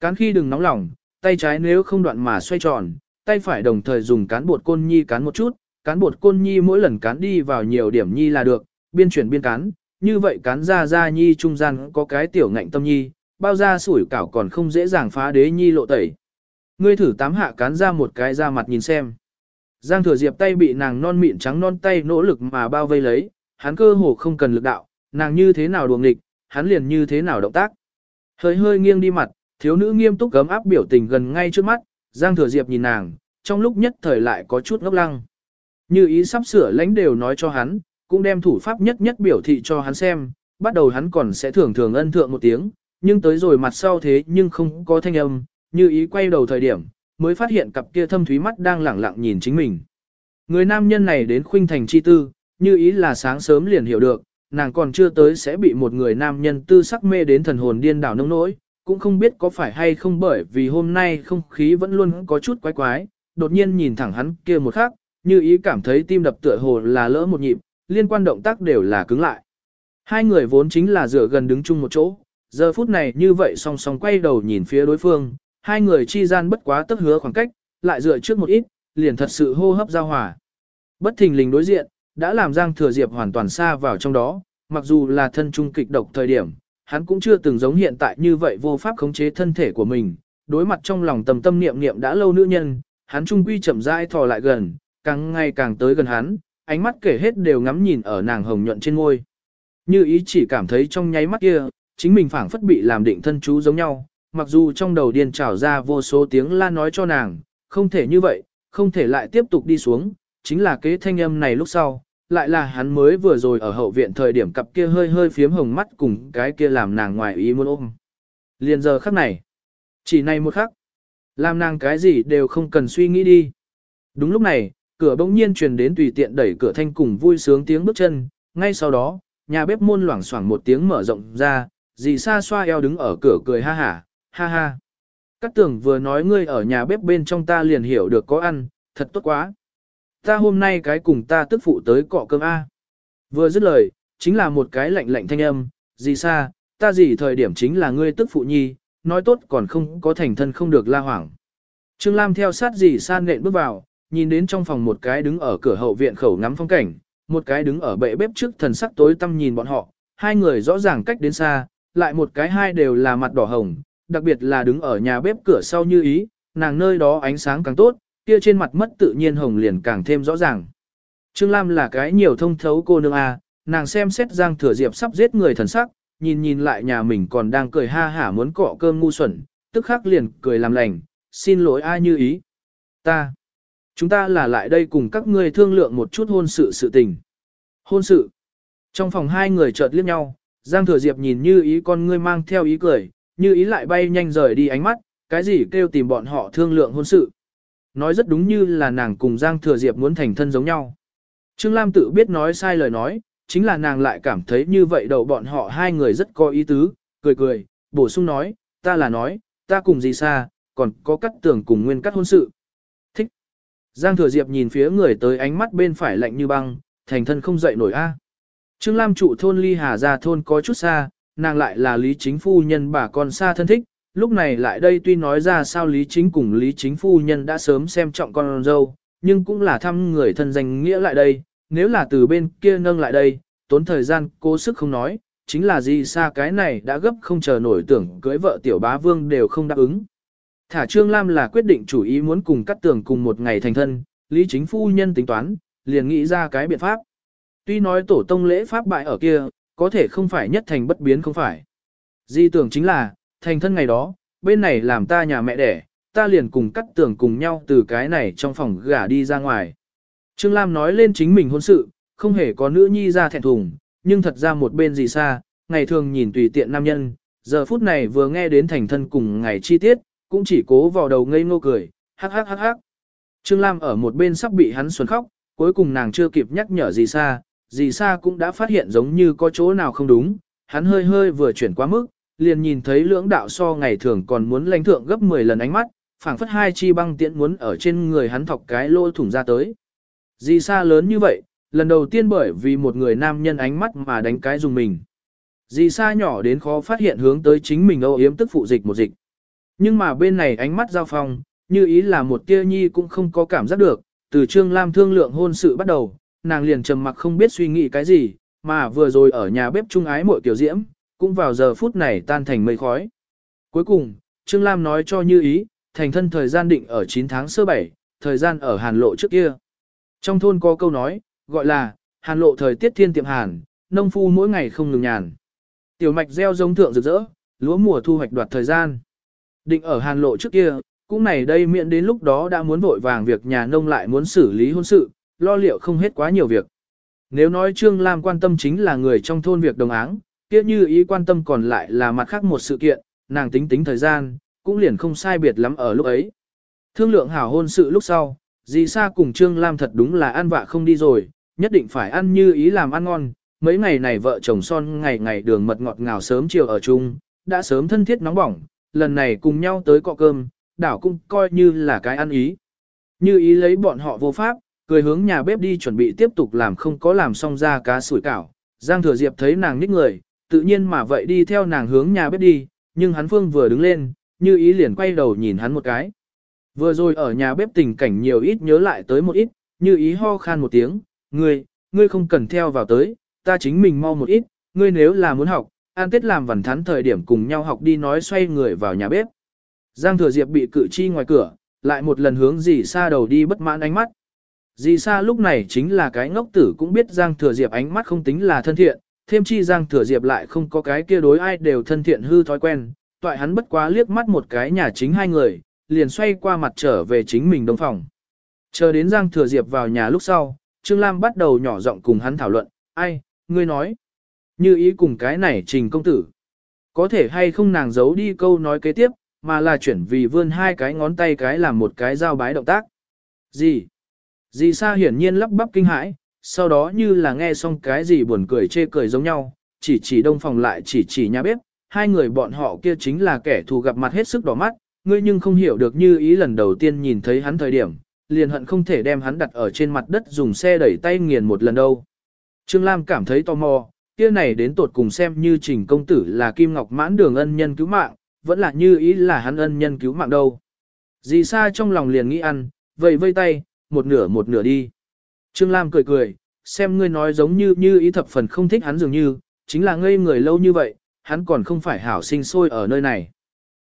Cán khi đừng nóng lòng, tay trái nếu không đoạn mà xoay tròn, tay phải đồng thời dùng cán bột côn nhi cán một chút, cán bột côn nhi mỗi lần cán đi vào nhiều điểm nhi là được, biên chuyển biên cán, như vậy cán ra ra nhi trung gian có cái tiểu ngạnh tâm nhi, bao ra sủi cảo còn không dễ dàng phá đế nhi lộ tẩy. Ngươi thử tám hạ cán ra một cái ra mặt nhìn xem. Giang thừa diệp tay bị nàng non mịn trắng non tay nỗ lực mà bao vây lấy, hắn cơ hồ không cần lực đạo, nàng như thế nào đuồng nghịch, hắn liền như thế nào động tác. Hơi hơi nghiêng đi mặt, thiếu nữ nghiêm túc gấm áp biểu tình gần ngay trước mắt, Giang thừa diệp nhìn nàng, trong lúc nhất thời lại có chút ngốc lăng. Như ý sắp sửa lãnh đều nói cho hắn, cũng đem thủ pháp nhất nhất biểu thị cho hắn xem, bắt đầu hắn còn sẽ thường thường ân thượng một tiếng, nhưng tới rồi mặt sau thế nhưng không có thanh âm, như ý quay đầu thời điểm, mới phát hiện cặp kia thâm thúy mắt đang lẳng lặng nhìn chính mình. Người nam nhân này đến khuynh thành chi tư, như ý là sáng sớm liền hiểu được, nàng còn chưa tới sẽ bị một người nam nhân tư sắc mê đến thần hồn điên đảo nông nỗi, cũng không biết có phải hay không bởi vì hôm nay không khí vẫn luôn có chút quái quái, đột nhiên nhìn thẳng hắn kia một khắc, như ý cảm thấy tim đập tựa hồ là lỡ một nhịp, liên quan động tác đều là cứng lại. Hai người vốn chính là dựa gần đứng chung một chỗ, giờ phút này như vậy song song quay đầu nhìn phía đối phương, hai người chi gian bất quá tức hứa khoảng cách, lại dựa trước một ít, liền thật sự hô hấp giao hòa. Bất thình lình đối diện, đã làm Giang Thừa Diệp hoàn toàn xa vào trong đó, mặc dù là thân trung kịch độc thời điểm, hắn cũng chưa từng giống hiện tại như vậy vô pháp khống chế thân thể của mình, đối mặt trong lòng tầm tâm niệm niệm đã lâu nữ nhân, hắn trung quy chậm rãi thò lại gần, càng ngày càng tới gần hắn, ánh mắt kể hết đều ngắm nhìn ở nàng hồng nhuận trên ngôi. Như ý chỉ cảm thấy trong nháy mắt kia, chính mình phảng phất bị làm định thân chú giống nhau, mặc dù trong đầu điên trào ra vô số tiếng la nói cho nàng, không thể như vậy, không thể lại tiếp tục đi xuống, chính là kế thanh âm này lúc sau, lại là hắn mới vừa rồi ở hậu viện thời điểm cặp kia hơi hơi phiếm hồng mắt cùng cái kia làm nàng ngoài ý muốn ôm. Liền giờ khắc này, chỉ này một khắc, làm nàng cái gì đều không cần suy nghĩ đi. Đúng lúc này, cửa bỗng nhiên truyền đến tùy tiện đẩy cửa thanh cùng vui sướng tiếng bước chân, ngay sau đó, nhà bếp môn loảng xoảng một tiếng mở rộng ra, dì xa xoa eo đứng ở cửa cười ha hả, ha ha. Cát tưởng vừa nói ngươi ở nhà bếp bên trong ta liền hiểu được có ăn, thật tốt quá. Ta hôm nay cái cùng ta tức phụ tới cọ cơm A. Vừa dứt lời, chính là một cái lạnh lạnh thanh âm, gì xa, ta gì thời điểm chính là ngươi tức phụ nhi, nói tốt còn không có thành thân không được la hoảng. Trương Lam theo sát dì san nện bước vào, nhìn đến trong phòng một cái đứng ở cửa hậu viện khẩu ngắm phong cảnh, một cái đứng ở bệ bếp trước thần sắc tối tăm nhìn bọn họ, hai người rõ ràng cách đến xa, lại một cái hai đều là mặt đỏ hồng, đặc biệt là đứng ở nhà bếp cửa sau như ý, nàng nơi đó ánh sáng càng tốt, kia trên mặt mất tự nhiên hồng liền càng thêm rõ ràng. Trương Lam là cái nhiều thông thấu cô nương a, nàng xem xét Giang Thừa Diệp sắp giết người thần sắc, nhìn nhìn lại nhà mình còn đang cười ha hả muốn cọ cơm ngu xuẩn, tức khắc liền cười làm lành, xin lỗi ai như ý. Ta, chúng ta là lại đây cùng các ngươi thương lượng một chút hôn sự sự tình. Hôn sự. Trong phòng hai người chợt liếc nhau, Giang Thừa Diệp nhìn như ý con ngươi mang theo ý cười, như ý lại bay nhanh rời đi ánh mắt, cái gì kêu tìm bọn họ thương lượng hôn sự. Nói rất đúng như là nàng cùng Giang Thừa Diệp muốn thành thân giống nhau. Trương Lam tự biết nói sai lời nói, chính là nàng lại cảm thấy như vậy đầu bọn họ hai người rất có ý tứ, cười cười, bổ sung nói, ta là nói, ta cùng gì xa, còn có cắt tưởng cùng nguyên cắt hôn sự. Thích. Giang Thừa Diệp nhìn phía người tới ánh mắt bên phải lạnh như băng, thành thân không dậy nổi a. Trương Lam trụ thôn Ly Hà ra thôn có chút xa, nàng lại là Lý Chính Phu Nhân bà con xa thân thích, lúc này lại đây tuy nói ra sao Lý Chính cùng Lý Chính Phu Nhân đã sớm xem trọng con dâu, nhưng cũng là thăm người thân danh nghĩa lại đây, nếu là từ bên kia nâng lại đây, tốn thời gian cố sức không nói, chính là gì xa cái này đã gấp không chờ nổi tưởng cưới vợ tiểu bá vương đều không đáp ứng. Thả Trương Lam là quyết định chủ ý muốn cùng cắt tường cùng một ngày thành thân, Lý Chính Phu Nhân tính toán, liền nghĩ ra cái biện pháp. Tuy nói tổ tông lễ pháp bại ở kia, có thể không phải nhất thành bất biến không phải. Di tưởng chính là, thành thân ngày đó, bên này làm ta nhà mẹ đẻ, ta liền cùng cắt tưởng cùng nhau từ cái này trong phòng gả đi ra ngoài. Trương Lam nói lên chính mình hôn sự, không hề có nữ nhi ra thẹn thùng, nhưng thật ra một bên gì xa, ngày thường nhìn tùy tiện nam nhân, giờ phút này vừa nghe đến thành thân cùng ngày chi tiết, cũng chỉ cố vào đầu ngây ngô cười, hắc hắc hắc hắc. Trương Lam ở một bên sắp bị hắn xuân khóc, cuối cùng nàng chưa kịp nhắc nhở gì xa, dì Sa cũng đã phát hiện giống như có chỗ nào không đúng, hắn hơi hơi vừa chuyển quá mức, liền nhìn thấy lưỡng đạo so ngày thường còn muốn lãnh thượng gấp 10 lần ánh mắt, phảng phất hai chi băng tiễn muốn ở trên người hắn thọc cái lỗ thủng ra tới. Dì Sa lớn như vậy, lần đầu tiên bởi vì một người nam nhân ánh mắt mà đánh cái dùng mình. Dì xa nhỏ đến khó phát hiện hướng tới chính mình âu yếm tức phụ dịch một dịch. Nhưng mà bên này ánh mắt giao phong, như ý là một tia nhi cũng không có cảm giác được, từ Trương Lam thương lượng hôn sự bắt đầu, nàng liền trầm mặc không biết suy nghĩ cái gì, mà vừa rồi ở nhà bếp trung ái muội tiểu diễm, cũng vào giờ phút này tan thành mây khói. Cuối cùng, Trương Lam nói cho như ý, thành thân thời gian định ở 9 tháng sơ 7, thời gian ở Hàn Lộ trước kia. Trong thôn có câu nói, gọi là, Hàn Lộ thời tiết thiên tiệm Hàn, nông phu mỗi ngày không ngừng nhàn. Tiểu mạch gieo giống thượng rực rỡ, lúa mùa thu hoạch đoạt thời gian. Định ở Hàn Lộ trước kia, cũng này đây miệng đến lúc đó đã muốn vội vàng việc nhà nông lại muốn xử lý hôn sự, lo liệu không hết quá nhiều việc. Nếu nói Trương Lam quan tâm chính là người trong thôn việc đồng áng, kia như ý quan tâm còn lại là mặt khác một sự kiện, nàng tính tính thời gian, cũng liền không sai biệt lắm ở lúc ấy. Thương lượng hảo hôn sự lúc sau, dì Sa cùng Trương Lam thật đúng là ăn vạ không đi rồi, nhất định phải ăn như ý làm ăn ngon. Mấy ngày này vợ chồng son ngày ngày đường mật ngọt ngào sớm chiều ở chung, đã sớm thân thiết nóng bỏng, lần này cùng nhau tới cọ cơm, đảo cũng coi như là cái ăn ý. Như ý lấy bọn họ vô pháp, cười hướng nhà bếp đi chuẩn bị tiếp tục làm không có làm xong ra cá sủi cảo. Giang thừa diệp thấy nàng nhích người, tự nhiên mà vậy đi theo nàng hướng nhà bếp đi, nhưng hắn phương vừa đứng lên, như ý liền quay đầu nhìn hắn một cái. Vừa rồi ở nhà bếp tình cảnh nhiều ít nhớ lại tới một ít, như ý ho khan một tiếng, ngươi, ngươi không cần theo vào tới, ta chính mình mau một ít, ngươi nếu là muốn học, an tết làm vằn thắn thời điểm cùng nhau học đi nói xoay người vào nhà bếp. Giang thừa diệp bị cự chi ngoài cửa, lại một lần hướng dì xa đầu đi bất mãn ánh mắt. Dì xa lúc này chính là cái ngốc tử cũng biết Giang thừa diệp ánh mắt không tính là thân thiện, thêm chi Giang thừa diệp lại không có cái kia đối ai đều thân thiện hư thói quen, toại hắn bất quá liếc mắt một cái nhà chính hai người, liền xoay qua mặt trở về chính mình đông phòng. Chờ đến Giang Thừa Diệp vào nhà lúc sau, Trương Lam bắt đầu nhỏ giọng cùng hắn thảo luận, ai, ngươi nói, như ý cùng cái này trình công tử. Có thể hay không nàng giấu đi câu nói kế tiếp, mà là chuyển vì vươn hai cái ngón tay cái làm một cái giao bái động tác. Gì? Dì Sa hiển nhiên lắp bắp kinh hãi, sau đó như là nghe xong cái gì buồn cười chê cười giống nhau, chỉ chỉ đông phòng lại chỉ chỉ nhà bếp, hai người bọn họ kia chính là kẻ thù gặp mặt hết sức đỏ mắt, ngươi nhưng không hiểu được như ý lần đầu tiên nhìn thấy hắn thời điểm, liền hận không thể đem hắn đặt ở trên mặt đất dùng xe đẩy tay nghiền một lần đâu. Trương Lam cảm thấy tò mò, kia này đến tột cùng xem như trình công tử là Kim Ngọc mãn đường ân nhân cứu mạng, vẫn là như ý là hắn ân nhân cứu mạng đâu. Dì Sa trong lòng liền nghĩ ăn, vậy vây tay, một nửa một nửa đi. Trương Lam cười cười, xem ngươi nói giống như như ý thập phần không thích hắn dường như, chính là ngây người lâu như vậy, hắn còn không phải hảo sinh sôi ở nơi này.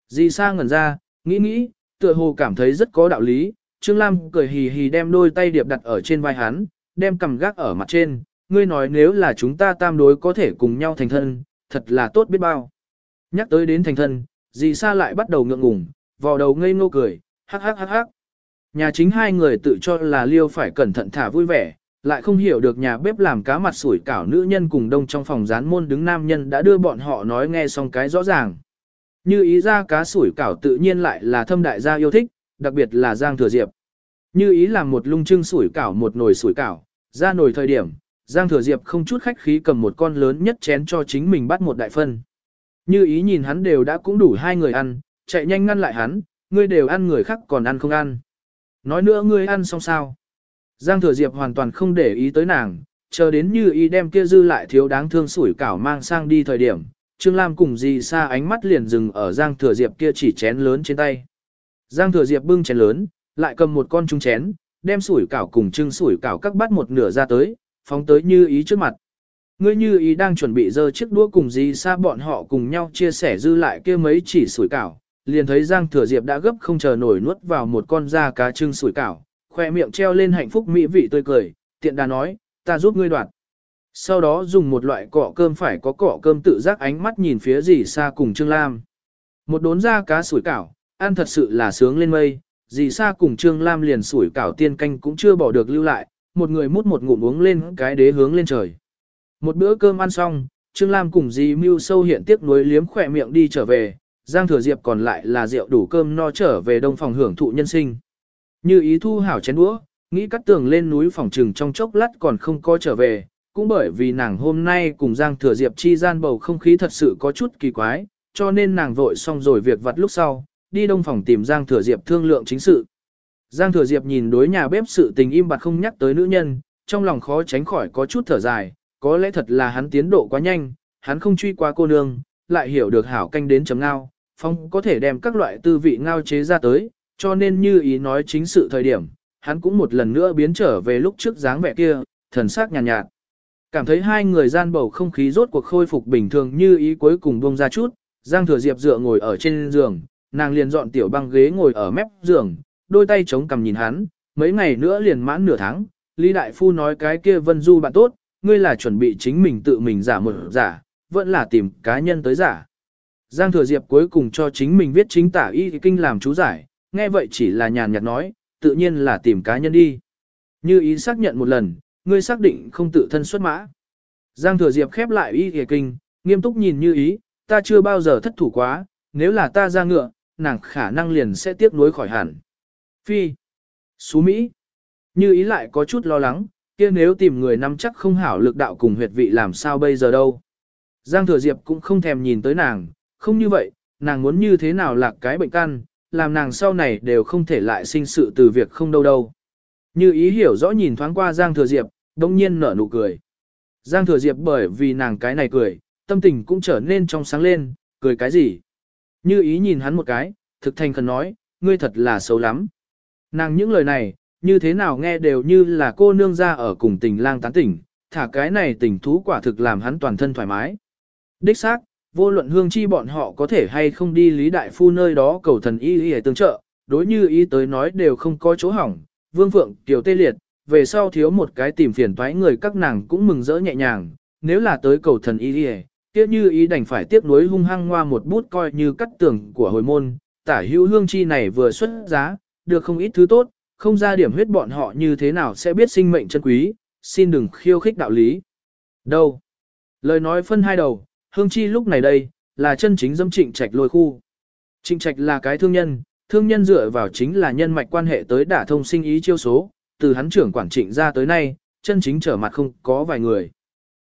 Dì Sa ngẩn ra, nghĩ nghĩ, tựa hồ cảm thấy rất có đạo lý, Trương Lam cười hì hì đem đôi tay điệp đặt ở trên vai hắn, đem cầm gác ở mặt trên, ngươi nói nếu là chúng ta tam đối có thể cùng nhau thành thân, thật là tốt biết bao. Nhắc tới đến thành thân, dì Sa lại bắt đầu ngượng ngùng, vò đầu ngây ngô cười, hắc hắc hắc hắc. Nhà chính hai người tự cho là liêu phải cẩn thận thả vui vẻ, lại không hiểu được nhà bếp làm cá mặt sủi cảo nữ nhân cùng đông trong phòng gián môn đứng nam nhân đã đưa bọn họ nói nghe xong cái rõ ràng. Như ý ra cá sủi cảo tự nhiên lại là thâm đại gia yêu thích, đặc biệt là Giang Thừa Diệp. Như ý làm một lung trưng sủi cảo một nồi sủi cảo, ra nồi thời điểm, Giang Thừa Diệp không chút khách khí cầm một con lớn nhất chén cho chính mình bắt một đại phân. Như ý nhìn hắn đều đã cũng đủ hai người ăn, chạy nhanh ngăn lại hắn, ngươi đều ăn người khác còn ăn không ăn. Nói nữa ngươi ăn xong sao. Giang Thừa Diệp hoàn toàn không để ý tới nàng, chờ đến như ý đem kia dư lại thiếu đáng thương sủi cảo mang sang đi thời điểm, Trương Lam cùng dì xa ánh mắt liền dừng ở Giang Thừa Diệp kia chỉ chén lớn trên tay. Giang Thừa Diệp bưng chén lớn, lại cầm một con trung chén, đem sủi cảo cùng trưng sủi cảo các bát một nửa ra tới, phóng tới như ý trước mặt. Ngươi như ý đang chuẩn bị dơ chiếc đũa cùng dì xa bọn họ cùng nhau chia sẻ dư lại kia mấy chỉ sủi cảo, liền thấy Giang Thừa Diệp đã gấp không chờ nổi nuốt vào một con da cá trưng sủi cảo, khoe miệng treo lên hạnh phúc mỹ vị tươi cười, tiện đà nói, ta giúp ngươi đoạt. Sau đó dùng một loại cỏ cơm phải có cỏ cơm tự giác ánh mắt nhìn phía dì xa cùng Trương Lam. Một đốn da cá sủi cảo, ăn thật sự là sướng lên mây, dì xa cùng Trương Lam liền sủi cảo tiên canh cũng chưa bỏ được lưu lại, một người mút một ngụm uống lên cái đế hướng lên trời. Một bữa cơm ăn xong, Trương Lam cùng dì mưu sâu hiện tiếc nuối liếm khỏe miệng đi trở về, Giang Thừa Diệp còn lại là rượu đủ cơm no trở về đông phòng hưởng thụ nhân sinh. Như ý thu hảo chén đũa, nghĩ cắt tường lên núi phòng trừng trong chốc lát còn không có trở về, cũng bởi vì nàng hôm nay cùng Giang Thừa Diệp chi gian bầu không khí thật sự có chút kỳ quái, cho nên nàng vội xong rồi việc vặt lúc sau, đi đông phòng tìm Giang Thừa Diệp thương lượng chính sự. Giang Thừa Diệp nhìn đối nhà bếp sự tình im bặt không nhắc tới nữ nhân, trong lòng khó tránh khỏi có chút thở dài, có lẽ thật là hắn tiến độ quá nhanh, hắn không truy qua cô nương, lại hiểu được hảo canh đến chấm ngao, phong có thể đem các loại tư vị ngao chế ra tới, cho nên như ý nói chính sự thời điểm, hắn cũng một lần nữa biến trở về lúc trước dáng vẻ kia, thần sắc nhàn nhạt, nhạt. Cảm thấy hai người gian bầu không khí rốt cuộc khôi phục bình thường như ý cuối cùng bông ra chút, Giang Thừa Diệp dựa ngồi ở trên giường, nàng liền dọn tiểu băng ghế ngồi ở mép giường, đôi tay chống cằm nhìn hắn, mấy ngày nữa liền mãn nửa tháng, Lý Đại Phu nói cái kia Vân Du bạn tốt, ngươi là chuẩn bị chính mình tự mình giả một giả, vẫn là tìm cá nhân tới giả. Giang Thừa Diệp cuối cùng cho chính mình viết chính tả y kinh làm chú giải, nghe vậy chỉ là nhàn nhạt nói, tự nhiên là tìm cá nhân đi. Như ý xác nhận một lần, ngươi xác định không tự thân xuất mã. Giang Thừa Diệp khép lại y y kinh, nghiêm túc nhìn như ý, ta chưa bao giờ thất thủ quá, nếu là ta ra ngựa, nàng khả năng liền sẽ tiếc nuối khỏi hẳn. Phi. Xú Mỹ. Như ý lại có chút lo lắng, kia nếu tìm người nắm chắc không hảo lực đạo cùng huyệt vị làm sao bây giờ đâu. Giang Thừa Diệp cũng không thèm nhìn tới nàng, không như vậy, nàng muốn như thế nào là cái bệnh căn, làm nàng sau này đều không thể lại sinh sự từ việc không đâu đâu. Như ý hiểu rõ nhìn thoáng qua Giang Thừa Diệp, đồng nhiên nở nụ cười. Giang Thừa Diệp bởi vì nàng cái này cười, tâm tình cũng trở nên trong sáng lên, cười cái gì? Như ý nhìn hắn một cái, thực thành khẩn nói, ngươi thật là xấu lắm. Nàng những lời này, như thế nào nghe đều như là cô nương ra ở cùng tình lang tán tỉnh, thả cái này tình thú quả thực làm hắn toàn thân thoải mái. Đích xác, vô luận hương chi bọn họ có thể hay không đi Lý Đại Phu nơi đó cầu thần y y tương trợ, đối như ý tới nói đều không có chỗ hỏng, vương phượng tiểu tê liệt, về sau thiếu một cái tìm phiền toái người các nàng cũng mừng rỡ nhẹ nhàng, nếu là tới cầu thần y y, tiếc như ý đành phải tiếp nối hung hăng ngoa một bút coi như cắt tường của hồi môn, tả hữu hương chi này vừa xuất giá, được không ít thứ tốt, không ra điểm huyết bọn họ như thế nào sẽ biết sinh mệnh chân quý, xin đừng khiêu khích đạo lý. Đâu? Lời nói phân hai đầu, hương chi lúc này đây, là chân chính dâm trịnh trạch lôi khu. Trịnh trạch là cái thương nhân, thương nhân dựa vào chính là nhân mạch quan hệ tới đả thông sinh ý chiêu số, từ hắn trưởng quản trịnh ra tới nay, chân chính trở mặt không có vài người.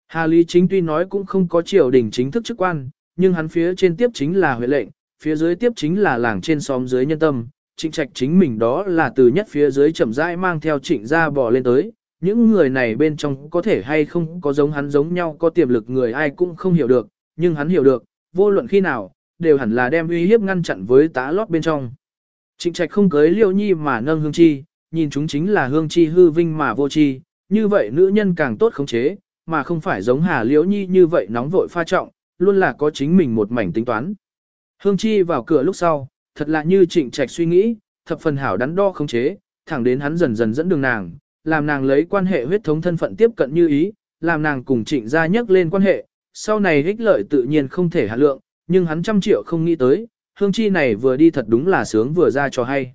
Hà Lý Chính tuy nói cũng không có triều đình chính thức chức quan, nhưng hắn phía trên tiếp chính là huệ lệnh, phía dưới tiếp chính là làng trên xóm dưới nhân tâm, trịnh trạch chính mình đó là từ nhất phía dưới chậm rãi mang theo trịnh ra bò lên tới. Những người này bên trong có thể hay không có giống hắn giống nhau có tiềm lực người ai cũng không hiểu được, nhưng hắn hiểu được, vô luận khi nào, đều hẳn là đem uy hiếp ngăn chặn với tá lót bên trong. Trịnh trạch không cưới liêu nhi mà nâng hương chi, nhìn chúng chính là hương chi hư vinh mà vô chi, như vậy nữ nhân càng tốt khống chế, mà không phải giống hà liễu nhi như vậy nóng vội pha trọng, luôn là có chính mình một mảnh tính toán. Hương chi vào cửa lúc sau, thật là như trịnh trạch suy nghĩ, thập phần hảo đắn đo khống chế, thẳng đến hắn dần dần dẫn đường nàng, làm nàng lấy quan hệ huyết thống thân phận tiếp cận như ý, làm nàng cùng trịnh gia nhắc lên quan hệ, sau này ích lợi tự nhiên không thể hạ lượng, nhưng hắn trăm triệu không nghĩ tới, hương chi này vừa đi thật đúng là sướng vừa ra cho hay.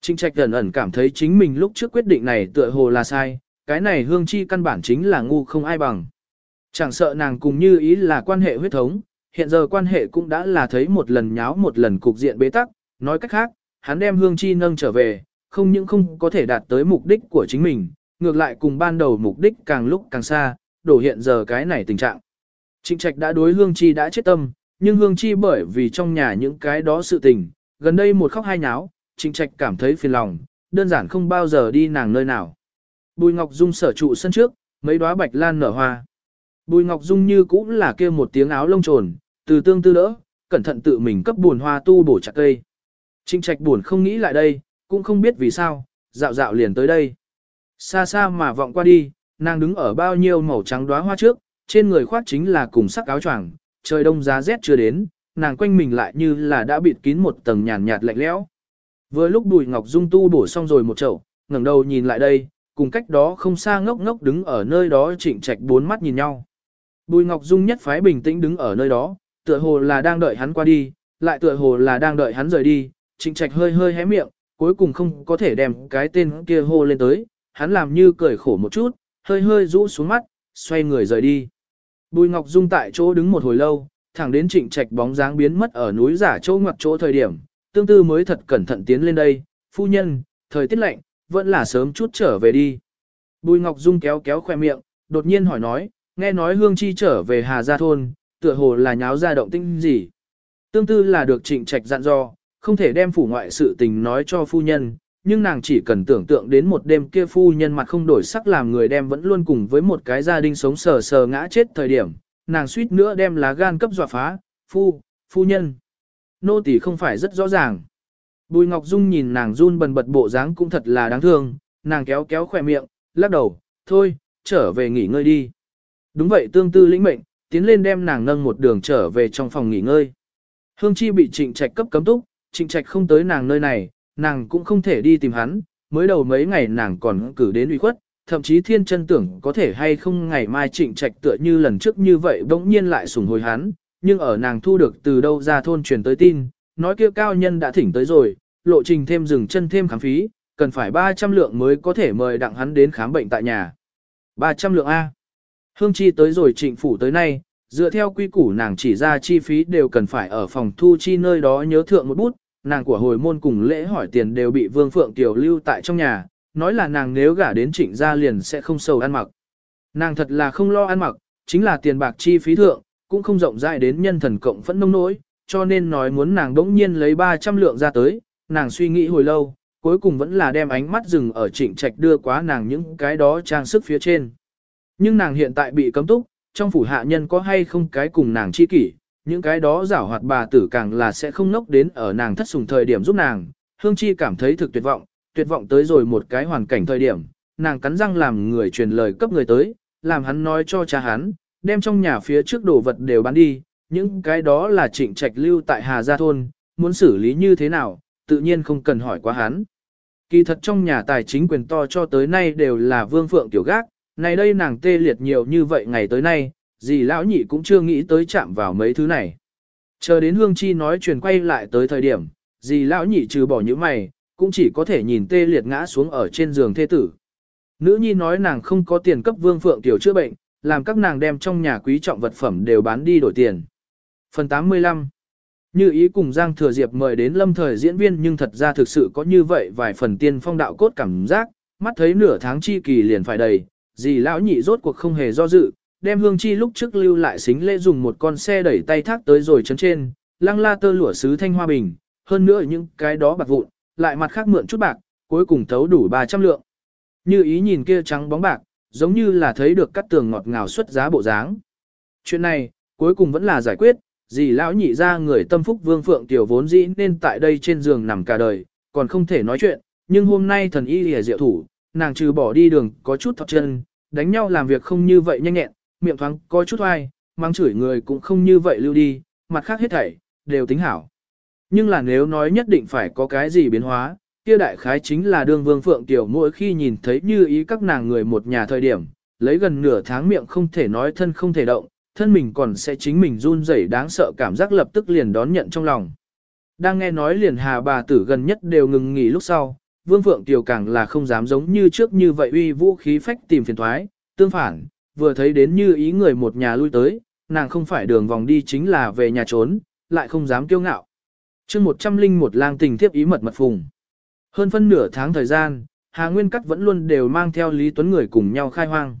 Trịnh trạch ẩn ẩn cảm thấy chính mình lúc trước quyết định này tựa hồ là sai, cái này hương chi căn bản chính là ngu không ai bằng. Chẳng sợ nàng cùng như ý là quan hệ huyết thống, hiện giờ quan hệ cũng đã là thấy một lần nháo một lần cục diện bế tắc, nói cách khác, hắn đem hương chi nâng trở về, không những không có thể đạt tới mục đích của chính mình, ngược lại cùng ban đầu mục đích càng lúc càng xa, đổ hiện giờ cái này tình trạng. Trịnh trạch đã đối hương chi đã chết tâm, nhưng hương chi bởi vì trong nhà những cái đó sự tình, gần đây một khóc hai nháo, trịnh trạch cảm thấy phiền lòng, đơn giản không bao giờ đi nàng nơi nào. Bùi Ngọc Dung sở trụ sân trước, mấy đóa bạch lan nở hoa. Bùi Ngọc Dung như cũng là kêu một tiếng áo lông trồn, từ tương tư đỡ, cẩn thận tự mình cấp buồn hoa tu bổ chặt cây. Trịnh trạch buồn không nghĩ lại đây, cũng không biết vì sao, dạo dạo liền tới đây. Xa xa mà vọng qua đi, nàng đứng ở bao nhiêu màu trắng đóa hoa trước, trên người khoác chính là cùng sắc áo choàng, trời đông giá rét chưa đến, nàng quanh mình lại như là đã bịt kín một tầng nhàn nhạt lạnh lẽo. Vừa lúc Bùi Ngọc Dung tu bổ xong rồi một chậu, ngẩng đầu nhìn lại đây, cùng cách đó không xa ngốc ngốc đứng ở nơi đó trịnh trạch bốn mắt nhìn nhau. Bùi Ngọc Dung nhất phái bình tĩnh đứng ở nơi đó, tựa hồ là đang đợi hắn qua đi, lại tựa hồ là đang đợi hắn rời đi, trịnh trạch hơi hơi hé miệng, cuối cùng không có thể đem cái tên kia hô lên tới, hắn làm như cười khổ một chút, hơi hơi rũ xuống mắt, xoay người rời đi. Bùi Ngọc Dung tại chỗ đứng một hồi lâu, thẳng đến trịnh trạch bóng dáng biến mất ở núi giả chỗ ngoặc chỗ thời điểm, tương tư mới thật cẩn thận tiến lên đây, phu nhân, thời tiết lạnh, vẫn là sớm chút trở về đi. Bùi Ngọc Dung kéo kéo khoe miệng, đột nhiên hỏi nói, nghe nói Hương Chi trở về Hà Gia Thôn, tựa hồ là nháo ra động tinh gì. Tương tư là được trịnh trạch dặn dò, không thể đem phủ ngoại sự tình nói cho phu nhân, nhưng nàng chỉ cần tưởng tượng đến một đêm kia phu nhân mặt không đổi sắc làm người đem vẫn luôn cùng với một cái gia đình sống sờ sờ ngã chết thời điểm, nàng suýt nữa đem lá gan cấp dọa phá, phu, phu nhân. Nô tỳ không phải rất rõ ràng. Bùi Ngọc Dung nhìn nàng run bần bật bộ dáng cũng thật là đáng thương, nàng kéo kéo khỏe miệng, lắc đầu, thôi, trở về nghỉ ngơi đi. Đúng vậy tương tư lĩnh mệnh, tiến lên đem nàng nâng một đường trở về trong phòng nghỉ ngơi. Hương Chi bị trịnh trạch cấp cấm túc, trịnh trạch không tới nàng nơi này, nàng cũng không thể đi tìm hắn, mới đầu mấy ngày nàng còn cử đến uy khuất, thậm chí thiên chân tưởng có thể hay không ngày mai trịnh trạch tựa như lần trước như vậy bỗng nhiên lại sủng hồi hắn, nhưng ở nàng thu được từ đâu ra thôn truyền tới tin, nói kia cao nhân đã thỉnh tới rồi, lộ trình thêm dừng chân thêm khám phí, cần phải 300 lượng mới có thể mời đặng hắn đến khám bệnh tại nhà. 300 lượng A. Hương Chi tới rồi trịnh phủ tới nay, dựa theo quy củ nàng chỉ ra chi phí đều cần phải ở phòng thu chi nơi đó nhớ thượng một bút, nàng của hồi môn cùng lễ hỏi tiền đều bị Vương Phượng Tiểu lưu tại trong nhà, nói là nàng nếu gả đến trịnh gia liền sẽ không sầu ăn mặc. Nàng thật là không lo ăn mặc, chính là tiền bạc chi phí thượng, cũng không rộng rãi đến nhân thần cộng phẫn nông nỗi, cho nên nói muốn nàng đống nhiên lấy 300 lượng ra tới, nàng suy nghĩ hồi lâu, cuối cùng vẫn là đem ánh mắt dừng ở trịnh trạch đưa quá nàng những cái đó trang sức phía trên. Nhưng nàng hiện tại bị cấm túc, trong phủ hạ nhân có hay không cái cùng nàng chi kỷ, những cái đó giảo hoạt bà tử càng là sẽ không nốc đến ở nàng thất sùng thời điểm giúp nàng, hương chi cảm thấy thực tuyệt vọng, tuyệt vọng tới rồi một cái hoàn cảnh thời điểm, nàng cắn răng làm người truyền lời cấp người tới, làm hắn nói cho cha hắn, đem trong nhà phía trước đồ vật đều bán đi, những cái đó là trịnh trạch lưu tại Hà Gia Thôn, muốn xử lý như thế nào, tự nhiên không cần hỏi quá hắn. Kỳ thật trong nhà tài chính quyền to cho tới nay đều là vương phượng tiểu gác, này đây nàng tê liệt nhiều như vậy ngày tới nay, gì lão nhị cũng chưa nghĩ tới chạm vào mấy thứ này. Chờ đến Hương Chi nói truyền quay lại tới thời điểm, gì lão nhị trừ bỏ những mày, cũng chỉ có thể nhìn tê liệt ngã xuống ở trên giường thê tử. Nữ nhi nói nàng không có tiền cấp vương phượng tiểu chữa bệnh, làm các nàng đem trong nhà quý trọng vật phẩm đều bán đi đổi tiền. Phần 85 Như ý cùng Giang Thừa Diệp mời đến lâm thời diễn viên nhưng thật ra thực sự có như vậy vài phần tiên phong đạo cốt cảm giác, mắt thấy nửa tháng chi kỳ liền phải đầy, gì lão nhị rốt cuộc không hề do dự, đem hương chi lúc trước lưu lại xính lễ dùng một con xe đẩy tay thác tới rồi chấn trên, lăng la tơ lụa sứ thanh hoa bình, hơn nữa những cái đó bạc vụn, lại mặt khác mượn chút bạc, cuối cùng thấu đủ 300 lượng. Như ý nhìn kia trắng bóng bạc, giống như là thấy được cắt tường ngọt ngào xuất giá bộ dáng. Chuyện này, cuối cùng vẫn là giải quyết, gì lão nhị ra người tâm phúc vương phượng tiểu vốn dĩ nên tại đây trên giường nằm cả đời, còn không thể nói chuyện, nhưng hôm nay thần y lìa diệu thủ, nàng trừ bỏ đi đường có chút thọc chân, đánh nhau làm việc không như vậy nhanh nhẹn, miệng thoáng có chút oai, mang chửi người cũng không như vậy lưu đi, mặt khác hết thảy, đều tính hảo. Nhưng là nếu nói nhất định phải có cái gì biến hóa, kia đại khái chính là đương vương phượng tiểu mỗi khi nhìn thấy như ý các nàng người một nhà thời điểm, lấy gần nửa tháng miệng không thể nói thân không thể động, thân mình còn sẽ chính mình run rẩy đáng sợ cảm giác lập tức liền đón nhận trong lòng. Đang nghe nói liền hà bà tử gần nhất đều ngừng nghỉ lúc sau, vương phượng tiểu càng là không dám giống như trước như vậy uy vũ khí phách tìm phiền thoái, tương phản, vừa thấy đến như ý người một nhà lui tới, nàng không phải đường vòng đi chính là về nhà trốn, lại không dám kiêu ngạo. chương một trăm linh một lang tình thiếp ý mật mật phùng. Hơn phân nửa tháng thời gian, Hà Nguyên Cắt vẫn luôn đều mang theo Lý Tuấn người cùng nhau khai hoang.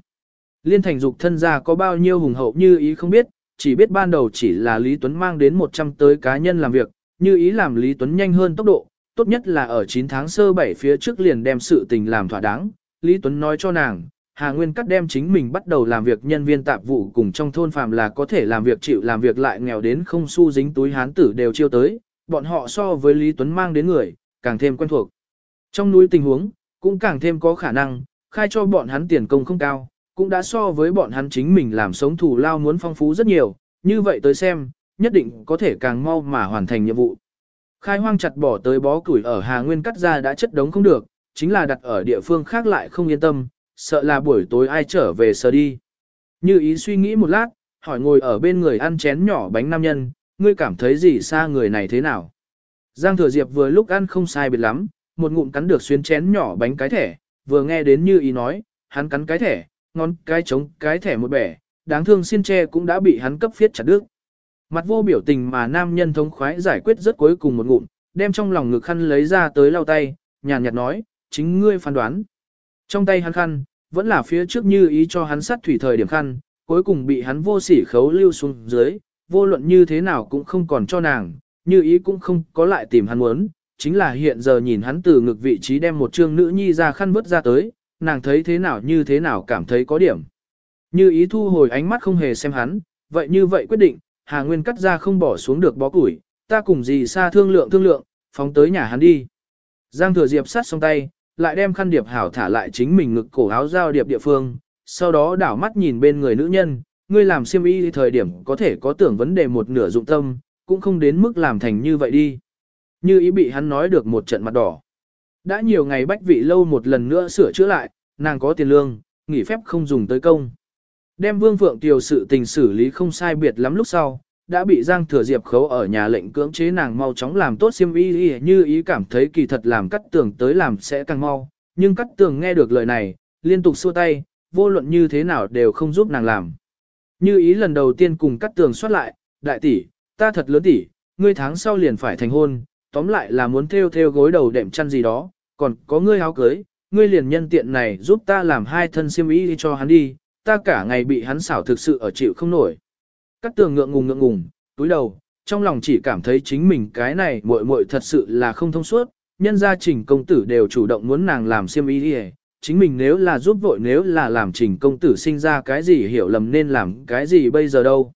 Liên thành dục thân gia có bao nhiêu hùng hậu như ý không biết, chỉ biết ban đầu chỉ là Lý Tuấn mang đến 100 tới cá nhân làm việc, như ý làm Lý Tuấn nhanh hơn tốc độ, tốt nhất là ở 9 tháng sơ 7 phía trước liền đem sự tình làm thỏa đáng. Lý Tuấn nói cho nàng, Hà Nguyên Cắt đem chính mình bắt đầu làm việc nhân viên tạp vụ cùng trong thôn phàm là có thể làm việc chịu làm việc lại nghèo đến không xu dính túi hán tử đều chiêu tới, bọn họ so với Lý Tuấn mang đến người, càng thêm quen thuộc. Trong núi tình huống, cũng càng thêm có khả năng, khai cho bọn hắn tiền công không cao, cũng đã so với bọn hắn chính mình làm sống thủ lao muốn phong phú rất nhiều, như vậy tới xem, nhất định có thể càng mau mà hoàn thành nhiệm vụ. Khai hoang chặt bỏ tới bó củi ở Hà Nguyên cắt ra đã chất đống không được, chính là đặt ở địa phương khác lại không yên tâm, sợ là buổi tối ai trở về sờ đi. Như ý suy nghĩ một lát, hỏi ngồi ở bên người ăn chén nhỏ bánh nam nhân, ngươi cảm thấy gì xa người này thế nào? Giang Thừa Diệp vừa lúc ăn không sai biệt lắm, một ngụm cắn được xuyên chén nhỏ bánh cái thẻ, vừa nghe đến như ý nói, hắn cắn cái thẻ, ngón cái trống cái thẻ một bẻ, đáng thương xin tre cũng đã bị hắn cấp phiết chặt đứt. Mặt vô biểu tình mà nam nhân thống khoái giải quyết rất cuối cùng một ngụm, đem trong lòng ngực khăn lấy ra tới lau tay, nhàn nhạt nói, chính ngươi phán đoán. Trong tay hắn khăn, vẫn là phía trước như ý cho hắn sát thủy thời điểm khăn, cuối cùng bị hắn vô sỉ khấu lưu xuống dưới, vô luận như thế nào cũng không còn cho nàng, như ý cũng không có lại tìm hắn muốn, chính là hiện giờ nhìn hắn từ ngực vị trí đem một trương nữ nhi ra khăn vứt ra tới, nàng thấy thế nào như thế nào cảm thấy có điểm. Như ý thu hồi ánh mắt không hề xem hắn, vậy như vậy quyết định, Hà Nguyên cắt ra không bỏ xuống được bó củi, ta cùng gì xa thương lượng thương lượng, phóng tới nhà hắn đi. Giang thừa diệp sát xong tay, lại đem khăn điệp hảo thả lại chính mình ngực cổ áo giao điệp địa phương, sau đó đảo mắt nhìn bên người nữ nhân, ngươi làm siêm y thời điểm có thể có tưởng vấn đề một nửa dụng tâm, cũng không đến mức làm thành như vậy đi. Như ý bị hắn nói được một trận mặt đỏ. Đã nhiều ngày bách vị lâu một lần nữa sửa chữa lại, nàng có tiền lương, nghỉ phép không dùng tới công. Đem Vương Phượng Tiều sự tình xử lý không sai biệt lắm lúc sau, đã bị Giang Thừa Diệp khấu ở nhà lệnh cưỡng chế nàng mau chóng làm tốt xiêm y y như ý cảm thấy kỳ thật làm cắt tường tới làm sẽ càng mau, nhưng cắt tường nghe được lời này, liên tục xua tay, vô luận như thế nào đều không giúp nàng làm. Như ý lần đầu tiên cùng cắt tường xuất lại, đại tỷ, ta thật lớn tỷ, ngươi tháng sau liền phải thành hôn, tóm lại là muốn theo theo gối đầu đệm chăn gì đó, còn có ngươi áo cưới, ngươi liền nhân tiện này giúp ta làm hai thân xiêm y cho hắn đi, ta cả ngày bị hắn xảo thực sự ở chịu không nổi. Cắt tường ngượng ngùng ngượng ngùng, túi đầu, trong lòng chỉ cảm thấy chính mình cái này muội muội thật sự là không thông suốt, nhân gia trình công tử đều chủ động muốn nàng làm xiêm y đi chính mình nếu là giúp vội nếu là làm trình công tử sinh ra cái gì hiểu lầm nên làm cái gì bây giờ đâu.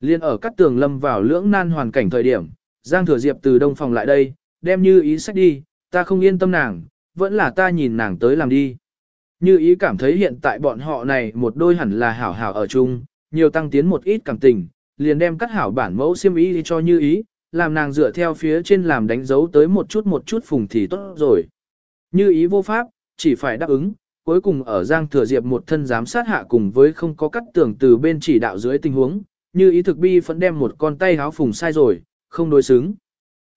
Liên ở cắt tường lâm vào lưỡng nan hoàn cảnh thời điểm, Giang Thừa Diệp từ đông phòng lại đây, đem như ý sách đi, ta không yên tâm nàng, vẫn là ta nhìn nàng tới làm đi. Như ý cảm thấy hiện tại bọn họ này một đôi hẳn là hảo hảo ở chung, nhiều tăng tiến một ít cảm tình, liền đem cắt hảo bản mẫu xiêm y cho như ý, làm nàng dựa theo phía trên làm đánh dấu tới một chút một chút phùng thì tốt rồi. Như ý vô pháp, chỉ phải đáp ứng, cuối cùng ở Giang Thừa Diệp một thân giám sát hạ cùng với không có cắt tưởng từ bên chỉ đạo dưới tình huống, như ý thực bi vẫn đem một con tay háo phùng sai rồi, không đối xứng.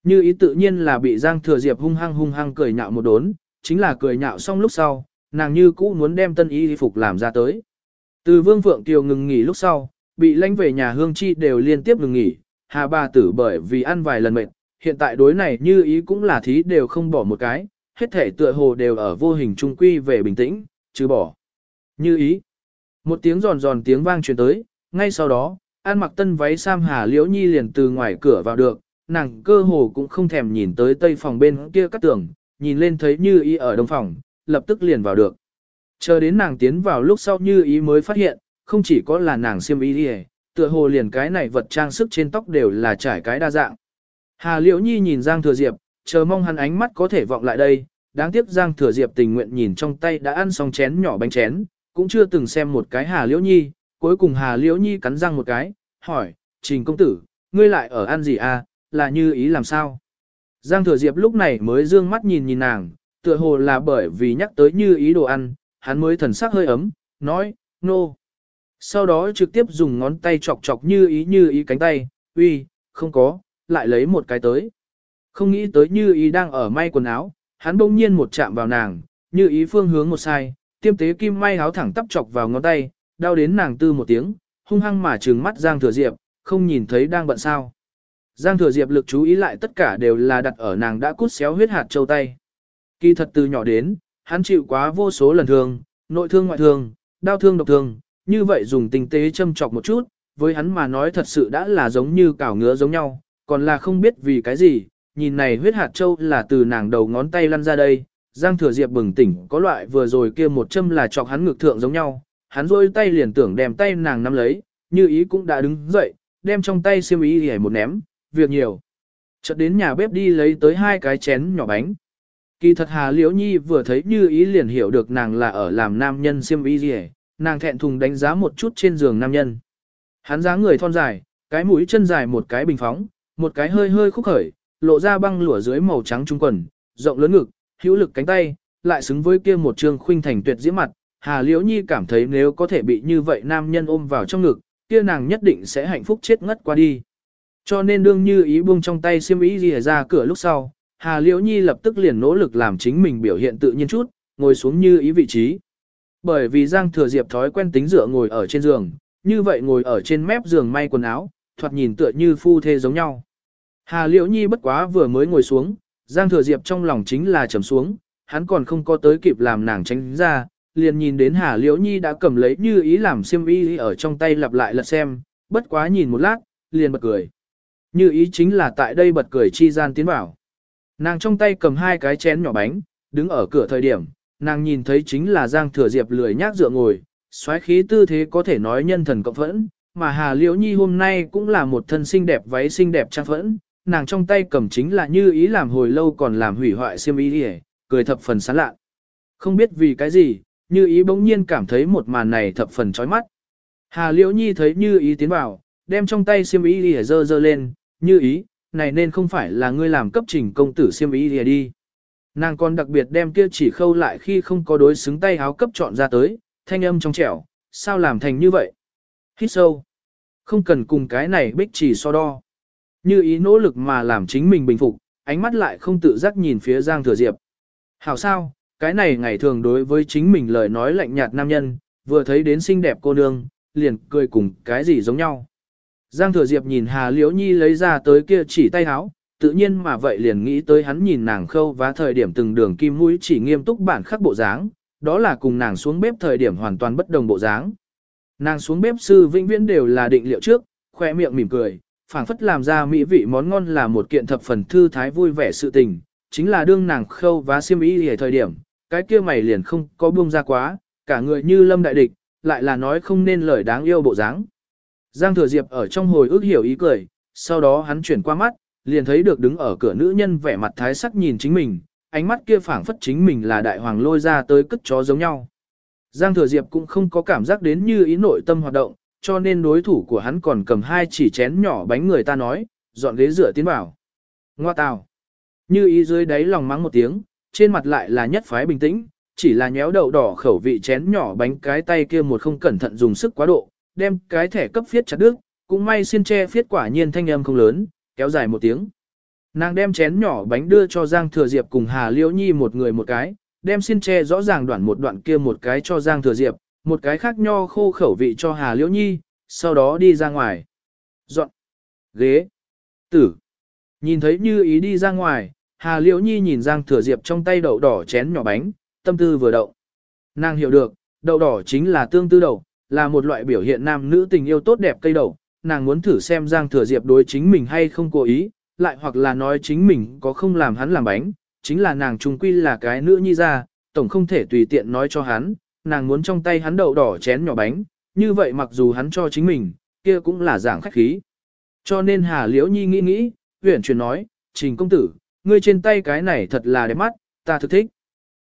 Như ý tự nhiên là bị Giang Thừa Diệp hung hăng hung hăng cười nhạo một đốn, chính là cười nhạo xong lúc sau, nàng như cũ muốn đem tân y phục làm ra tới. Từ Vương Phượng Kiều ngừng nghỉ lúc sau, bị lãnh về nhà hương chi đều liên tiếp ngừng nghỉ, hà bà tử bởi vì ăn vài lần mệt, hiện tại đối này như ý cũng là thí đều không bỏ một cái, hết thể tựa hồ đều ở vô hình trung quy về bình tĩnh, chứ bỏ. Như ý. Một tiếng giòn giòn tiếng vang truyền tới, ngay sau đó, An mặc tân váy sam hà liễu nhi liền từ ngoài cửa vào được, nàng cơ hồ cũng không thèm nhìn tới tây phòng bên kia các tường, nhìn lên thấy như ý ở đông phòng, lập tức liền vào được. Chờ đến nàng tiến vào lúc sau như ý mới phát hiện, không chỉ có là nàng xiêm ý đi tựa hồ liền cái này vật trang sức trên tóc đều là trải cái đa dạng. Hà Liễu Nhi nhìn Giang Thừa Diệp, chờ mong hắn ánh mắt có thể vọng lại đây, đáng tiếc Giang Thừa Diệp tình nguyện nhìn trong tay đã ăn xong chén nhỏ bánh chén, cũng chưa từng xem một cái Hà Liễu Nhi, cuối cùng Hà Liễu Nhi cắn răng một cái, hỏi, Trình công tử, ngươi lại ở ăn gì à, là như ý làm sao? Giang Thừa Diệp lúc này mới dương mắt nhìn nhìn nàng, tựa hồ là bởi vì nhắc tới như ý đồ ăn, hắn mới thần sắc hơi ấm, nói, nô. No. Sau đó trực tiếp dùng ngón tay chọc chọc như ý như ý cánh tay, uy, không có, lại lấy một cái tới. Không nghĩ tới như ý đang ở may quần áo, hắn bỗng nhiên một chạm vào nàng, như ý phương hướng một sai, tiêm tế kim may áo thẳng tắp chọc vào ngón tay, đau đến nàng tư một tiếng, hung hăng mà trừng mắt Giang Thừa Diệp, không nhìn thấy đang bận sao. Giang Thừa Diệp lực chú ý lại tất cả đều là đặt ở nàng đã cút xéo huyết hạt châu tay. Kỳ thật từ nhỏ đến, hắn chịu quá vô số lần thương, nội thương ngoại thương, đau thương độc thương, như vậy dùng tinh tế châm chọc một chút, với hắn mà nói thật sự đã là giống như cảo ngứa giống nhau, còn là không biết vì cái gì, nhìn này huyết hạt châu là từ nàng đầu ngón tay lăn ra đây, Giang Thừa Diệp bừng tỉnh có loại vừa rồi kia một châm là chọc hắn ngực thượng giống nhau, hắn rôi tay liền tưởng đem tay nàng nắm lấy, như ý cũng đã đứng dậy, đem trong tay xiêm ý hề một ném, việc nhiều. Chợt đến nhà bếp đi lấy tới hai cái chén nhỏ bánh. Kỳ thật Hà Liễu Nhi vừa thấy như ý liền hiểu được nàng là ở làm nam nhân siêm y gì nàng thẹn thùng đánh giá một chút trên giường nam nhân. Hắn dáng người thon dài, cái mũi chân dài một cái bình phóng, một cái hơi hơi khúc khởi, lộ ra băng lụa dưới màu trắng trung quần, rộng lớn ngực, hữu lực cánh tay, lại xứng với kia một trương khuynh thành tuyệt diễm mặt. Hà Liễu Nhi cảm thấy nếu có thể bị như vậy nam nhân ôm vào trong ngực, kia nàng nhất định sẽ hạnh phúc chết ngất qua đi. Cho nên đương như ý buông trong tay xiêm ý gì ra cửa lúc sau, Hà Liễu Nhi lập tức liền nỗ lực làm chính mình biểu hiện tự nhiên chút, ngồi xuống như ý vị trí. Bởi vì Giang Thừa Diệp thói quen tính dựa ngồi ở trên giường, như vậy ngồi ở trên mép giường may quần áo, thoạt nhìn tựa như phu thê giống nhau. Hà Liễu Nhi bất quá vừa mới ngồi xuống, Giang Thừa Diệp trong lòng chính là trầm xuống, hắn còn không có tới kịp làm nàng tránh ra, liền nhìn đến Hà Liễu Nhi đã cầm lấy như ý làm xiêm y ở trong tay lặp lại lật xem, bất quá nhìn một lát, liền bật cười. Như ý chính là tại đây bật cười chi gian tiến vào. Nàng trong tay cầm hai cái chén nhỏ bánh, đứng ở cửa thời điểm, nàng nhìn thấy chính là Giang Thừa Diệp lười nhác dựa ngồi, xoáy khí tư thế có thể nói nhân thần cộng phẫn, mà Hà Liễu Nhi hôm nay cũng là một thân xinh đẹp váy xinh đẹp trang phẫn, nàng trong tay cầm chính là như ý làm hồi lâu còn làm hủy hoại xiêm ý đi cười thập phần sán lạ. Không biết vì cái gì, như ý bỗng nhiên cảm thấy một màn này thập phần chói mắt. Hà Liễu Nhi thấy như ý tiến vào, đem trong tay xiêm ý đi dơ dơ lên, như ý, này nên không phải là ngươi làm cấp trình công tử xiêm ý lìa đi. Nàng còn đặc biệt đem kia chỉ khâu lại khi không có đối xứng tay háo cấp chọn ra tới, thanh âm trong trẻo, sao làm thành như vậy? Hít sâu. Không cần cùng cái này bích chỉ so đo. Như ý nỗ lực mà làm chính mình bình phục, ánh mắt lại không tự giác nhìn phía Giang Thừa Diệp. Hảo sao, cái này ngày thường đối với chính mình lời nói lạnh nhạt nam nhân, vừa thấy đến xinh đẹp cô nương, liền cười cùng cái gì giống nhau. Giang Thừa Diệp nhìn Hà Liễu Nhi lấy ra tới kia chỉ tay áo, tự nhiên mà vậy liền nghĩ tới hắn nhìn nàng khâu và thời điểm từng đường kim mũi chỉ nghiêm túc bản khắc bộ dáng, đó là cùng nàng xuống bếp thời điểm hoàn toàn bất đồng bộ dáng. Nàng xuống bếp sư vĩnh viễn đều là định liệu trước, khoe miệng mỉm cười, phảng phất làm ra mỹ vị món ngon là một kiện thập phần thư thái vui vẻ sự tình, chính là đương nàng khâu và xiêm y hề thời điểm, cái kia mày liền không có buông ra quá, cả người như lâm đại địch, lại là nói không nên lời đáng yêu bộ dáng. Giang Thừa Diệp ở trong hồi ước hiểu ý cười, sau đó hắn chuyển qua mắt, liền thấy được đứng ở cửa nữ nhân vẻ mặt thái sắc nhìn chính mình, ánh mắt kia phảng phất chính mình là đại hoàng lôi ra tới cất chó giống nhau. Giang Thừa Diệp cũng không có cảm giác đến như ý nội tâm hoạt động, cho nên đối thủ của hắn còn cầm hai chỉ chén nhỏ bánh người ta nói, dọn ghế rửa tiến vào. Ngoa tào. Như ý dưới đáy lòng mắng một tiếng, trên mặt lại là nhất phái bình tĩnh, chỉ là nhéo đậu đỏ khẩu vị chén nhỏ bánh cái tay kia một không cẩn thận dùng sức quá độ, đem cái thẻ cấp phiết chặt đứt, cũng may xin che phiết quả nhiên thanh âm không lớn, kéo dài một tiếng. Nàng đem chén nhỏ bánh đưa cho Giang Thừa Diệp cùng Hà Liễu Nhi một người một cái, đem xin che rõ ràng đoạn một đoạn kia một cái cho Giang Thừa Diệp, một cái khác nho khô khẩu vị cho Hà Liễu Nhi, sau đó đi ra ngoài. Dọn. Ghế. Tử. Nhìn thấy như ý đi ra ngoài, Hà Liễu Nhi nhìn Giang Thừa Diệp trong tay đậu đỏ chén nhỏ bánh, tâm tư vừa đậu. Nàng hiểu được, đậu đỏ chính là tương tư đậu, là một loại biểu hiện nam nữ tình yêu tốt đẹp cây đậu. Nàng muốn thử xem Giang Thừa Diệp đối chính mình hay không cố ý, lại hoặc là nói chính mình có không làm hắn làm bánh, chính là nàng trung quy là cái nữ nhi ra, tổng không thể tùy tiện nói cho hắn, nàng muốn trong tay hắn đậu đỏ chén nhỏ bánh, như vậy mặc dù hắn cho chính mình, kia cũng là giảng khách khí. Cho nên Hà Liễu Nhi nghĩ nghĩ, huyển chuyển nói, trình công tử, ngươi trên tay cái này thật là đẹp mắt, ta thực thích.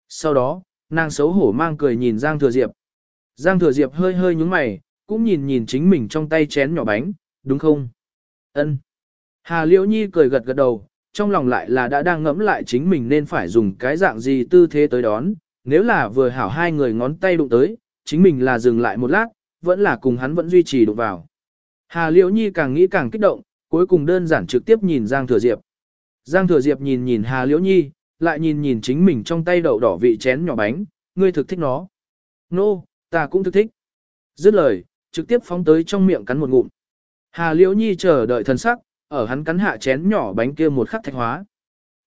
Sau đó, nàng xấu hổ mang cười nhìn Giang Thừa Diệp. Giang Thừa Diệp hơi hơi nhúng mày, cũng nhìn nhìn chính mình trong tay chén nhỏ bánh, đúng không? Ân. Hà Liễu Nhi cười gật gật đầu, trong lòng lại là đã đang ngẫm lại chính mình nên phải dùng cái dạng gì tư thế tới đón, nếu là vừa hảo hai người ngón tay đụng tới, chính mình là dừng lại một lát, vẫn là cùng hắn vẫn duy trì đụng vào. Hà Liễu Nhi càng nghĩ càng kích động, cuối cùng đơn giản trực tiếp nhìn Giang Thừa Diệp. Giang Thừa Diệp nhìn nhìn Hà Liễu Nhi, lại nhìn nhìn chính mình trong tay đậu đỏ vị chén nhỏ bánh, ngươi thực thích nó. Nô, no, ta cũng thức thích. Dứt lời, trực tiếp phóng tới trong miệng cắn một ngụm. Hà Liễu Nhi chờ đợi thần sắc, ở hắn cắn hạ chén nhỏ bánh kia một khắc thạch hóa.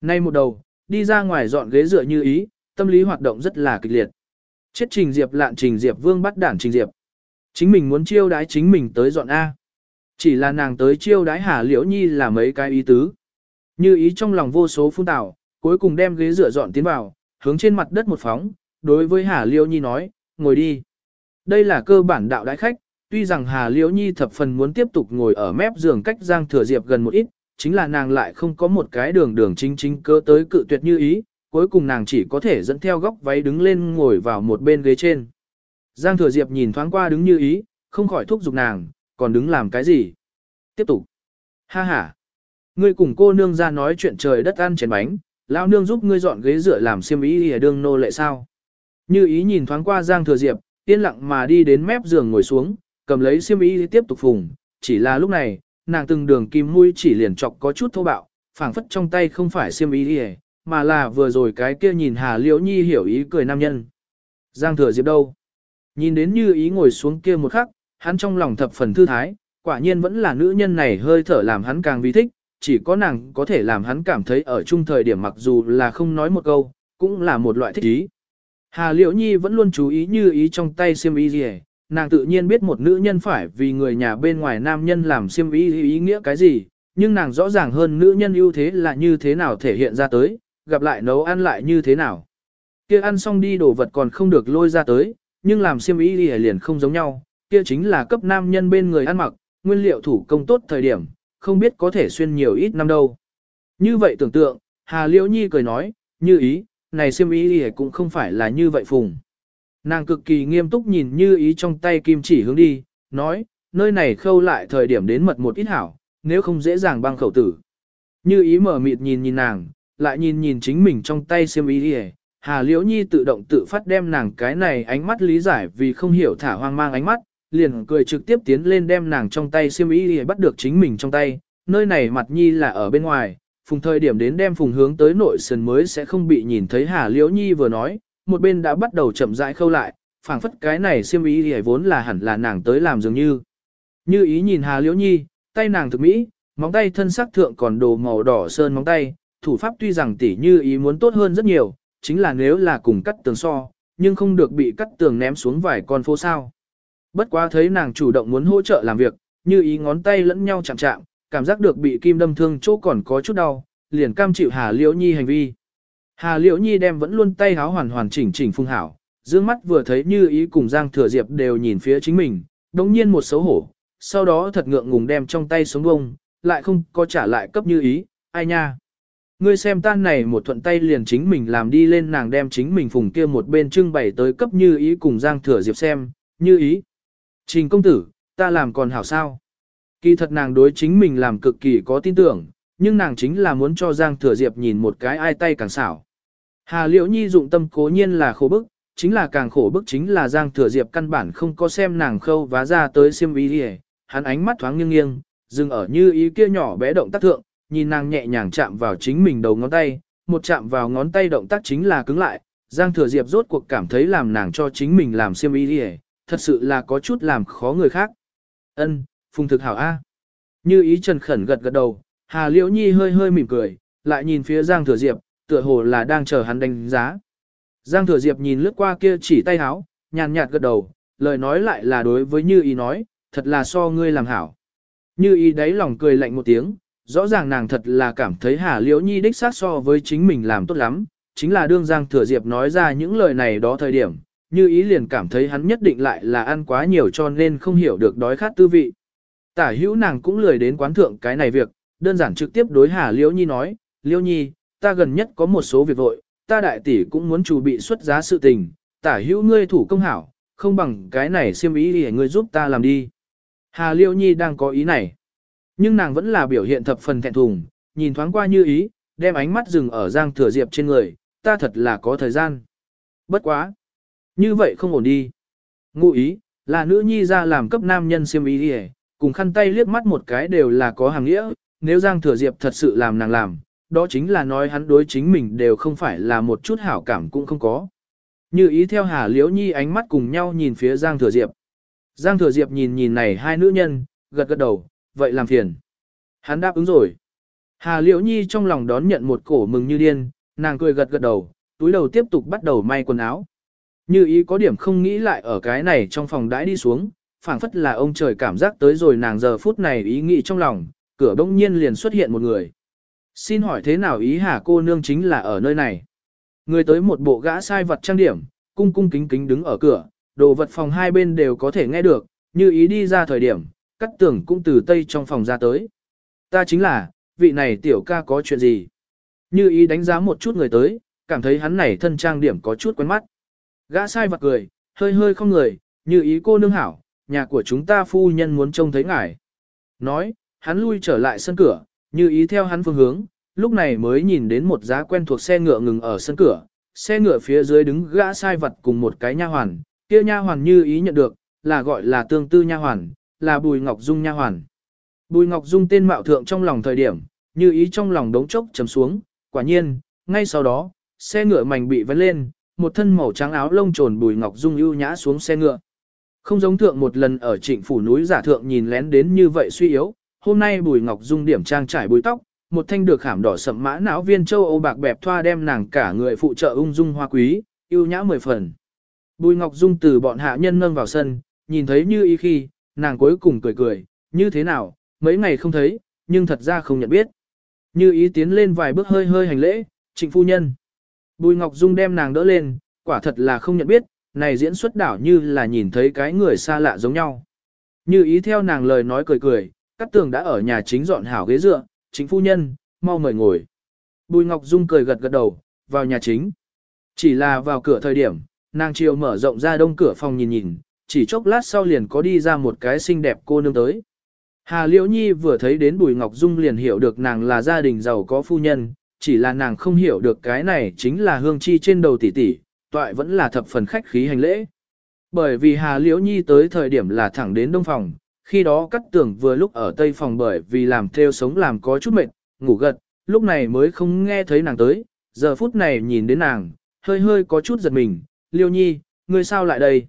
Nay một đầu, đi ra ngoài dọn ghế dựa như ý, tâm lý hoạt động rất là kịch liệt. Chết trình diệp lạn trình diệp vương bắt đản trình diệp. Chính mình muốn chiêu đái chính mình tới dọn A. Chỉ là nàng tới chiêu đái Hà Liễu Nhi là mấy cái ý tứ. Như ý trong lòng vô số phun tạo, cuối cùng đem ghế dựa dọn tiến vào, hướng trên mặt đất một phóng, đối với Hà Liễu Nhi nói, ngồi đi. Đây là cơ bản đạo đãi khách, tuy rằng Hà Liễu Nhi thập phần muốn tiếp tục ngồi ở mép giường cách Giang Thừa Diệp gần một ít, chính là nàng lại không có một cái đường đường chính chính cơ tới cự tuyệt như ý, cuối cùng nàng chỉ có thể dẫn theo góc váy đứng lên ngồi vào một bên ghế trên. Giang Thừa Diệp nhìn thoáng qua đứng như ý, không khỏi thúc giục nàng, còn đứng làm cái gì? Tiếp tục. Ha ha. Ngươi cùng cô nương ra nói chuyện trời đất ăn chén bánh, lão nương giúp ngươi dọn ghế rửa làm xiêm ý ở đương nô lệ sao? Như ý nhìn thoáng qua Giang Thừa Diệp, yên lặng mà đi đến mép giường ngồi xuống, cầm lấy xiêm y tiếp tục phùng, chỉ là lúc này, nàng từng đường kim mũi chỉ liền chọc có chút thô bạo, phảng phất trong tay không phải xiêm y mà là vừa rồi cái kia nhìn Hà Liễu Nhi hiểu ý cười nam nhân. Giang Thừa Diệp đâu? Nhìn đến như ý ngồi xuống kia một khắc, hắn trong lòng thập phần thư thái, quả nhiên vẫn là nữ nhân này hơi thở làm hắn càng vi thích, chỉ có nàng có thể làm hắn cảm thấy ở chung thời điểm mặc dù là không nói một câu, cũng là một loại thích ý. Hà Liễu Nhi vẫn luôn chú ý như ý trong tay xiêm y gì nàng tự nhiên biết một nữ nhân phải vì người nhà bên ngoài nam nhân làm xiêm y ý nghĩa cái gì, nhưng nàng rõ ràng hơn nữ nhân ưu thế là như thế nào thể hiện ra tới, gặp lại nấu ăn lại như thế nào. kia ăn xong đi đồ vật còn không được lôi ra tới, nhưng làm xiêm y liền không giống nhau, kia chính là cấp nam nhân bên người ăn mặc, nguyên liệu thủ công tốt thời điểm, không biết có thể xuyên nhiều ít năm đâu. Như vậy tưởng tượng, Hà Liễu Nhi cười nói, như ý, này siêm ý thì cũng không phải là như vậy phùng. Nàng cực kỳ nghiêm túc nhìn như ý trong tay kim chỉ hướng đi, nói, nơi này khâu lại thời điểm đến mật một ít hảo, nếu không dễ dàng băng khẩu tử. Như ý mở mịt nhìn nhìn nàng, lại nhìn nhìn chính mình trong tay siêm ý đi Hà Liễu Nhi tự động tự phát đem nàng cái này ánh mắt lý giải vì không hiểu thả hoang mang ánh mắt, liền cười trực tiếp tiến lên đem nàng trong tay xiêm ý đi bắt được chính mình trong tay, nơi này mặt Nhi là ở bên ngoài, phùng thời điểm đến đem phùng hướng tới nội sườn mới sẽ không bị nhìn thấy Hà Liễu Nhi vừa nói, một bên đã bắt đầu chậm rãi khâu lại, phảng phất cái này xiêm ý thì vốn là hẳn là nàng tới làm dường như. Như ý nhìn Hà Liễu Nhi, tay nàng thực mỹ, móng tay thân sắc thượng còn đồ màu đỏ sơn móng tay, thủ pháp tuy rằng tỉ như ý muốn tốt hơn rất nhiều, chính là nếu là cùng cắt tường so, nhưng không được bị cắt tường ném xuống vài con phố sao. Bất quá thấy nàng chủ động muốn hỗ trợ làm việc, như ý ngón tay lẫn nhau chạm chạm, cảm giác được bị kim đâm thương chỗ còn có chút đau, liền cam chịu Hà Liễu Nhi hành vi. Hà Liễu Nhi đem vẫn luôn tay háo hoàn hoàn chỉnh chỉnh phung hảo, dương mắt vừa thấy như ý cùng Giang Thừa Diệp đều nhìn phía chính mình, đống nhiên một xấu hổ, sau đó thật ngượng ngùng đem trong tay xuống bông, lại không có trả lại cấp như ý, ai nha. Ngươi xem tan này một thuận tay liền chính mình làm đi lên nàng đem chính mình phùng kia một bên trưng bày tới cấp như ý cùng Giang Thừa Diệp xem, như ý. Trình công tử, ta làm còn hảo sao. Kỳ thật nàng đối chính mình làm cực kỳ có tin tưởng, nhưng nàng chính là muốn cho Giang Thừa Diệp nhìn một cái ai tay càng xảo. Hà Liễu Nhi dụng tâm cố nhiên là khổ bức, chính là càng khổ bức chính là Giang Thừa Diệp căn bản không có xem nàng khâu vá ra tới xiêm ý đi hắn ánh mắt thoáng nghiêng nghiêng, dừng ở như ý kia nhỏ bé động tác thượng, nhìn nàng nhẹ nhàng chạm vào chính mình đầu ngón tay, một chạm vào ngón tay động tác chính là cứng lại, Giang Thừa Diệp rốt cuộc cảm thấy làm nàng cho chính mình làm xiêm y đi thật sự là có chút làm khó người khác. Ân, phùng thực hảo A. Như ý trần khẩn gật gật đầu, Hà Liễu Nhi hơi hơi mỉm cười, lại nhìn phía Giang Thừa Diệp, tựa hồ là đang chờ hắn đánh giá. Giang Thừa Diệp nhìn lướt qua kia chỉ tay háo, nhàn nhạt gật đầu, lời nói lại là đối với Như ý nói, thật là so ngươi làm hảo. Như ý đáy lòng cười lạnh một tiếng, rõ ràng nàng thật là cảm thấy Hà Liễu Nhi đích xác so với chính mình làm tốt lắm, chính là đương Giang Thừa Diệp nói ra những lời này đó thời điểm, như ý liền cảm thấy hắn nhất định lại là ăn quá nhiều cho nên không hiểu được đói khát tư vị. Tả hữu nàng cũng lười đến quán thượng cái này việc, đơn giản trực tiếp đối Hà Liễu Nhi nói, Liễu Nhi, ta gần nhất có một số việc vội, ta đại tỷ cũng muốn chuẩn bị xuất giá sự tình, tả hữu ngươi thủ công hảo, không bằng cái này siêm ý để ngươi giúp ta làm đi. Hà Liễu Nhi đang có ý này. Nhưng nàng vẫn là biểu hiện thập phần thẹn thùng, nhìn thoáng qua như ý, đem ánh mắt dừng ở Giang Thừa Diệp trên người, ta thật là có thời gian. Bất quá. Như vậy không ổn đi. Ngụ ý, là nữ nhi ra làm cấp nam nhân siêm ý đi cùng khăn tay liếc mắt một cái đều là có hàng nghĩa, nếu Giang Thừa Diệp thật sự làm nàng làm, đó chính là nói hắn đối chính mình đều không phải là một chút hảo cảm cũng không có. Như ý theo Hà Liễu Nhi ánh mắt cùng nhau nhìn phía Giang Thừa Diệp. Giang Thừa Diệp nhìn nhìn này hai nữ nhân, gật gật đầu, vậy làm phiền. Hắn đáp ứng rồi. Hà Liễu Nhi trong lòng đón nhận một cổ mừng như điên, nàng cười gật gật đầu, túi đầu tiếp tục bắt đầu may quần áo. Như ý có điểm không nghĩ lại ở cái này trong phòng đãi đi xuống, phảng phất là ông trời cảm giác tới rồi nàng giờ phút này ý nghĩ trong lòng, cửa đông nhiên liền xuất hiện một người. Xin hỏi thế nào ý hà cô nương chính là ở nơi này. Người tới một bộ gã sai vật trang điểm, cung cung kính kính đứng ở cửa, đồ vật phòng hai bên đều có thể nghe được, như ý đi ra thời điểm, cắt tưởng cũng từ tây trong phòng ra tới. Ta chính là, vị này tiểu ca có chuyện gì? Như ý đánh giá một chút người tới, cảm thấy hắn này thân trang điểm có chút quen mắt. Gã sai vật cười, hơi hơi không người, như ý cô nương hảo, nhà của chúng ta phu nhân muốn trông thấy ngài. Nói, hắn lui trở lại sân cửa, như ý theo hắn phương hướng, lúc này mới nhìn đến một giá quen thuộc xe ngựa ngừng ở sân cửa, xe ngựa phía dưới đứng gã sai vật cùng một cái nha hoàn, kia nha hoàn như ý nhận được, là gọi là tương tư nha hoàn, là Bùi Ngọc Dung nha hoàn. Bùi Ngọc Dung tên mạo thượng trong lòng thời điểm, như ý trong lòng đống chốc chấm xuống, quả nhiên, ngay sau đó, xe ngựa mảnh bị vấn lên, một thân màu trắng áo lông trồn Bùi Ngọc Dung ưu nhã xuống xe ngựa. Không giống thượng một lần ở trịnh phủ núi giả thượng nhìn lén đến như vậy suy yếu, hôm nay Bùi Ngọc Dung điểm trang trải bùi tóc, một thanh được khảm đỏ sậm mã não viên châu Âu bạc bẹp thoa đem nàng cả người phụ trợ ung dung hoa quý, yêu nhã mười phần. Bùi Ngọc Dung từ bọn hạ nhân nâng vào sân, nhìn thấy như ý khi, nàng cuối cùng cười cười, như thế nào, mấy ngày không thấy, nhưng thật ra không nhận biết. Như ý tiến lên vài bước hơi hơi hành lễ, trịnh phu nhân. Bùi Ngọc Dung đem nàng đỡ lên, quả thật là không nhận biết, này diễn xuất đảo như là nhìn thấy cái người xa lạ giống nhau. Như ý theo nàng lời nói cười cười, Cát tường đã ở nhà chính dọn hảo ghế dựa, chính phu nhân, mau mời ngồi. Bùi Ngọc Dung cười gật gật đầu, vào nhà chính. Chỉ là vào cửa thời điểm, nàng chiều mở rộng ra đông cửa phòng nhìn nhìn, chỉ chốc lát sau liền có đi ra một cái xinh đẹp cô nương tới. Hà Liễu Nhi vừa thấy đến Bùi Ngọc Dung liền hiểu được nàng là gia đình giàu có phu nhân, chỉ là nàng không hiểu được cái này chính là hương chi trên đầu tỷ tỷ, toại vẫn là thập phần khách khí hành lễ. Bởi vì Hà Liễu Nhi tới thời điểm là thẳng đến đông phòng, khi đó cắt tưởng vừa lúc ở tây phòng bởi vì làm theo sống làm có chút mệt, ngủ gật, lúc này mới không nghe thấy nàng tới, giờ phút này nhìn đến nàng, hơi hơi có chút giật mình, Liễu Nhi, ngươi sao lại đây?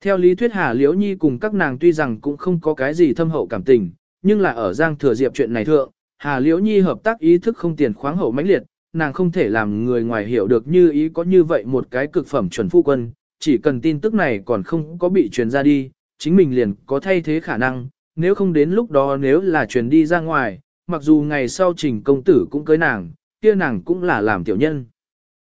Theo lý thuyết Hà Liễu Nhi cùng các nàng tuy rằng cũng không có cái gì thâm hậu cảm tình, nhưng là ở Giang Thừa Diệp chuyện này thượng, Hà Liễu Nhi hợp tác ý thức không tiền khoáng hậu mãnh liệt, nàng không thể làm người ngoài hiểu được như ý có như vậy một cái cực phẩm chuẩn phu quân, chỉ cần tin tức này còn không có bị truyền ra đi, chính mình liền có thay thế khả năng, nếu không đến lúc đó nếu là truyền đi ra ngoài, mặc dù ngày sau trình công tử cũng cưới nàng, kia nàng cũng là làm tiểu nhân.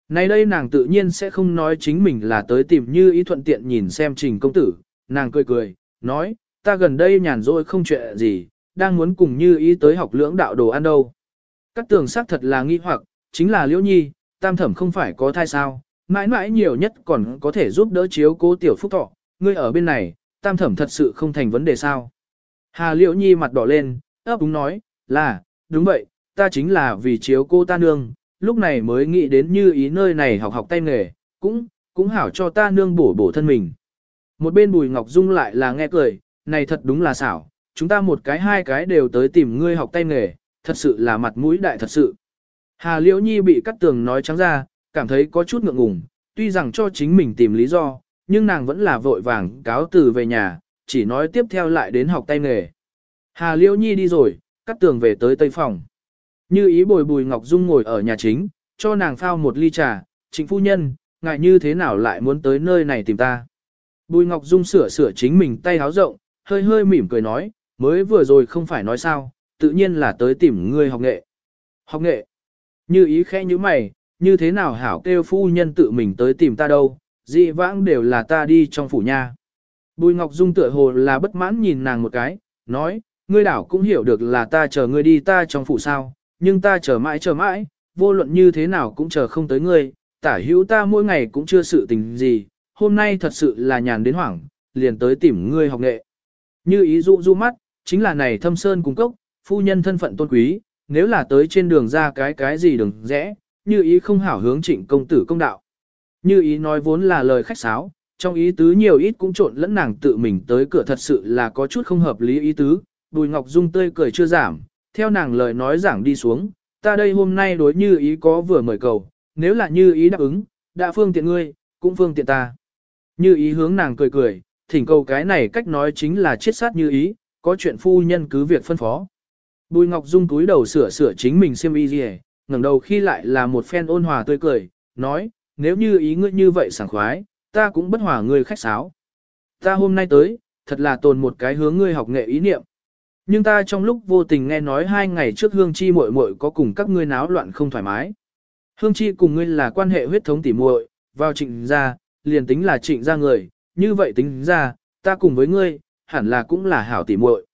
Nay đây nàng tự nhiên sẽ không nói chính mình là tới tìm như ý thuận tiện nhìn xem trình công tử, nàng cười cười, nói, ta gần đây nhàn rỗi không chuyện gì, đang muốn cùng như ý tới học lưỡng đạo đồ ăn đâu. Các tường xác thật là nghi hoặc, chính là liễu nhi, tam thẩm không phải có thai sao, mãi mãi nhiều nhất còn có thể giúp đỡ chiếu cố tiểu phúc thọ, ngươi ở bên này, tam thẩm thật sự không thành vấn đề sao. Hà liễu nhi mặt đỏ lên, ấp úng nói, là, đúng vậy, ta chính là vì chiếu cô ta nương, lúc này mới nghĩ đến như ý nơi này học học tay nghề, cũng, cũng hảo cho ta nương bổ bổ thân mình. Một bên bùi ngọc dung lại là nghe cười, này thật đúng là xảo, chúng ta một cái hai cái đều tới tìm ngươi học tay nghề, thật sự là mặt mũi đại thật sự. Hà Liễu Nhi bị cắt tường nói trắng ra, cảm thấy có chút ngượng ngùng, tuy rằng cho chính mình tìm lý do, nhưng nàng vẫn là vội vàng cáo từ về nhà, chỉ nói tiếp theo lại đến học tay nghề. Hà Liễu Nhi đi rồi, cắt tường về tới tây phòng. Như ý bồi bùi Ngọc Dung ngồi ở nhà chính, cho nàng phao một ly trà, chính phu nhân, ngại như thế nào lại muốn tới nơi này tìm ta. Bùi Ngọc Dung sửa sửa chính mình tay háo rộng, hơi hơi mỉm cười nói, mới vừa rồi không phải nói sao, tự nhiên là tới tìm ngươi học nghệ. Học nghệ? Như ý khẽ như mày, như thế nào hảo kêu phu nhân tự mình tới tìm ta đâu, dị vãng đều là ta đi trong phủ nha. Bùi Ngọc Dung tựa hồ là bất mãn nhìn nàng một cái, nói, ngươi đảo cũng hiểu được là ta chờ ngươi đi ta trong phủ sao, nhưng ta chờ mãi chờ mãi, vô luận như thế nào cũng chờ không tới ngươi, tả hữu ta mỗi ngày cũng chưa sự tình gì, hôm nay thật sự là nhàn đến hoảng, liền tới tìm ngươi học nghệ. Như ý dụ du mắt, chính là này thâm sơn cung cốc, phu nhân thân phận tôn quý, nếu là tới trên đường ra cái cái gì đừng rẽ, như ý không hảo hướng trịnh công tử công đạo. Như ý nói vốn là lời khách sáo, trong ý tứ nhiều ít cũng trộn lẫn nàng tự mình tới cửa thật sự là có chút không hợp lý ý tứ, Bùi Ngọc Dung tươi cười chưa giảm, theo nàng lời nói giảng đi xuống, ta đây hôm nay đối như ý có vừa mời cầu, nếu là như ý đáp ứng, đã phương tiện ngươi, cũng phương tiện ta. Như ý hướng nàng cười cười, thỉnh cầu cái này cách nói chính là chiết sát như ý, có chuyện phu nhân cứ việc phân phó. Bùi Ngọc Dung túi đầu sửa sửa chính mình xem y gì ngẩng đầu khi lại là một phen ôn hòa tươi cười, nói, nếu như ý ngươi như vậy sảng khoái, ta cũng bất hòa ngươi khách sáo. Ta hôm nay tới, thật là tồn một cái hướng ngươi học nghệ ý niệm. Nhưng ta trong lúc vô tình nghe nói hai ngày trước Hương Chi muội muội có cùng các ngươi náo loạn không thoải mái. Hương Chi cùng ngươi là quan hệ huyết thống tỉ muội, vào trịnh gia, liền tính là trịnh gia người, như vậy tính ra, ta cùng với ngươi, hẳn là cũng là hảo tỉ muội.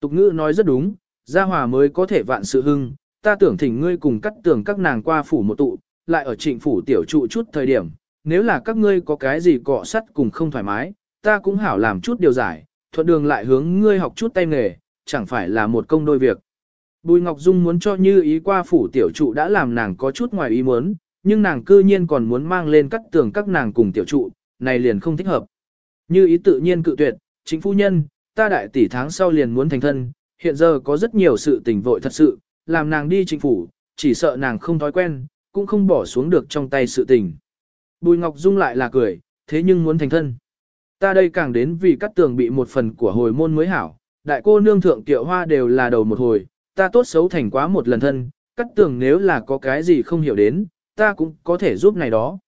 Tục ngữ nói rất đúng, gia hòa mới có thể vạn sự hưng, ta tưởng thỉnh ngươi cùng cắt tưởng các nàng qua phủ một tụ, lại ở trịnh phủ tiểu trụ chút thời điểm, nếu là các ngươi có cái gì cọ sắt cùng không thoải mái, ta cũng hảo làm chút điều giải, thuận đường lại hướng ngươi học chút tay nghề, chẳng phải là một công đôi việc. Bùi Ngọc Dung muốn cho như ý qua phủ tiểu trụ đã làm nàng có chút ngoài ý muốn, nhưng nàng cư nhiên còn muốn mang lên cắt tường các nàng cùng tiểu trụ, này liền không thích hợp. Như ý tự nhiên cự tuyệt, chính phu nhân, ta đại tỷ tháng sau liền muốn thành thân, hiện giờ có rất nhiều sự tình vội thật sự, làm nàng đi chính phủ, chỉ sợ nàng không thói quen, cũng không bỏ xuống được trong tay sự tình. Bùi Ngọc Dung lại là cười, thế nhưng muốn thành thân. Ta đây càng đến vì cắt tường bị một phần của hồi môn mới hảo, đại cô nương thượng tiệu hoa đều là đầu một hồi, ta tốt xấu thành quá một lần thân, cắt tường nếu là có cái gì không hiểu đến, ta cũng có thể giúp này đó.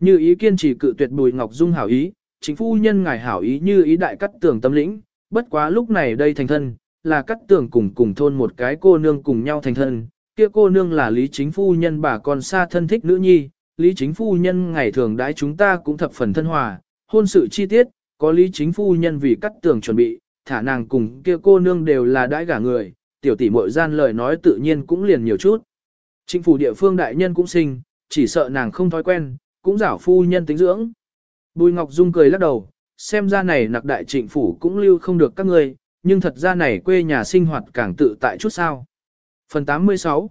Như ý kiên trì cự tuyệt Bùi Ngọc Dung hảo ý, chính phu nhân ngài hảo ý như ý đại cắt tường tâm lĩnh, bất quá lúc này đây thành thân, là cắt tường cùng cùng thôn một cái cô nương cùng nhau thành thân, kia cô nương là lý chính phu nhân bà con xa thân thích nữ nhi, lý chính phu nhân ngày thường đãi chúng ta cũng thập phần thân hòa, hôn sự chi tiết, có lý chính phu nhân vì cắt tường chuẩn bị, thả nàng cùng kia cô nương đều là đãi gả người, tiểu tỷ muội gian lời nói tự nhiên cũng liền nhiều chút. Chính phủ địa phương đại nhân cũng sinh, chỉ sợ nàng không thói quen, cũng giảo phu nhân tính dưỡng. Bùi Ngọc Dung cười lắc đầu, xem ra này nặc đại trịnh phủ cũng lưu không được các ngươi, nhưng thật ra này quê nhà sinh hoạt càng tự tại chút sao. Phần 86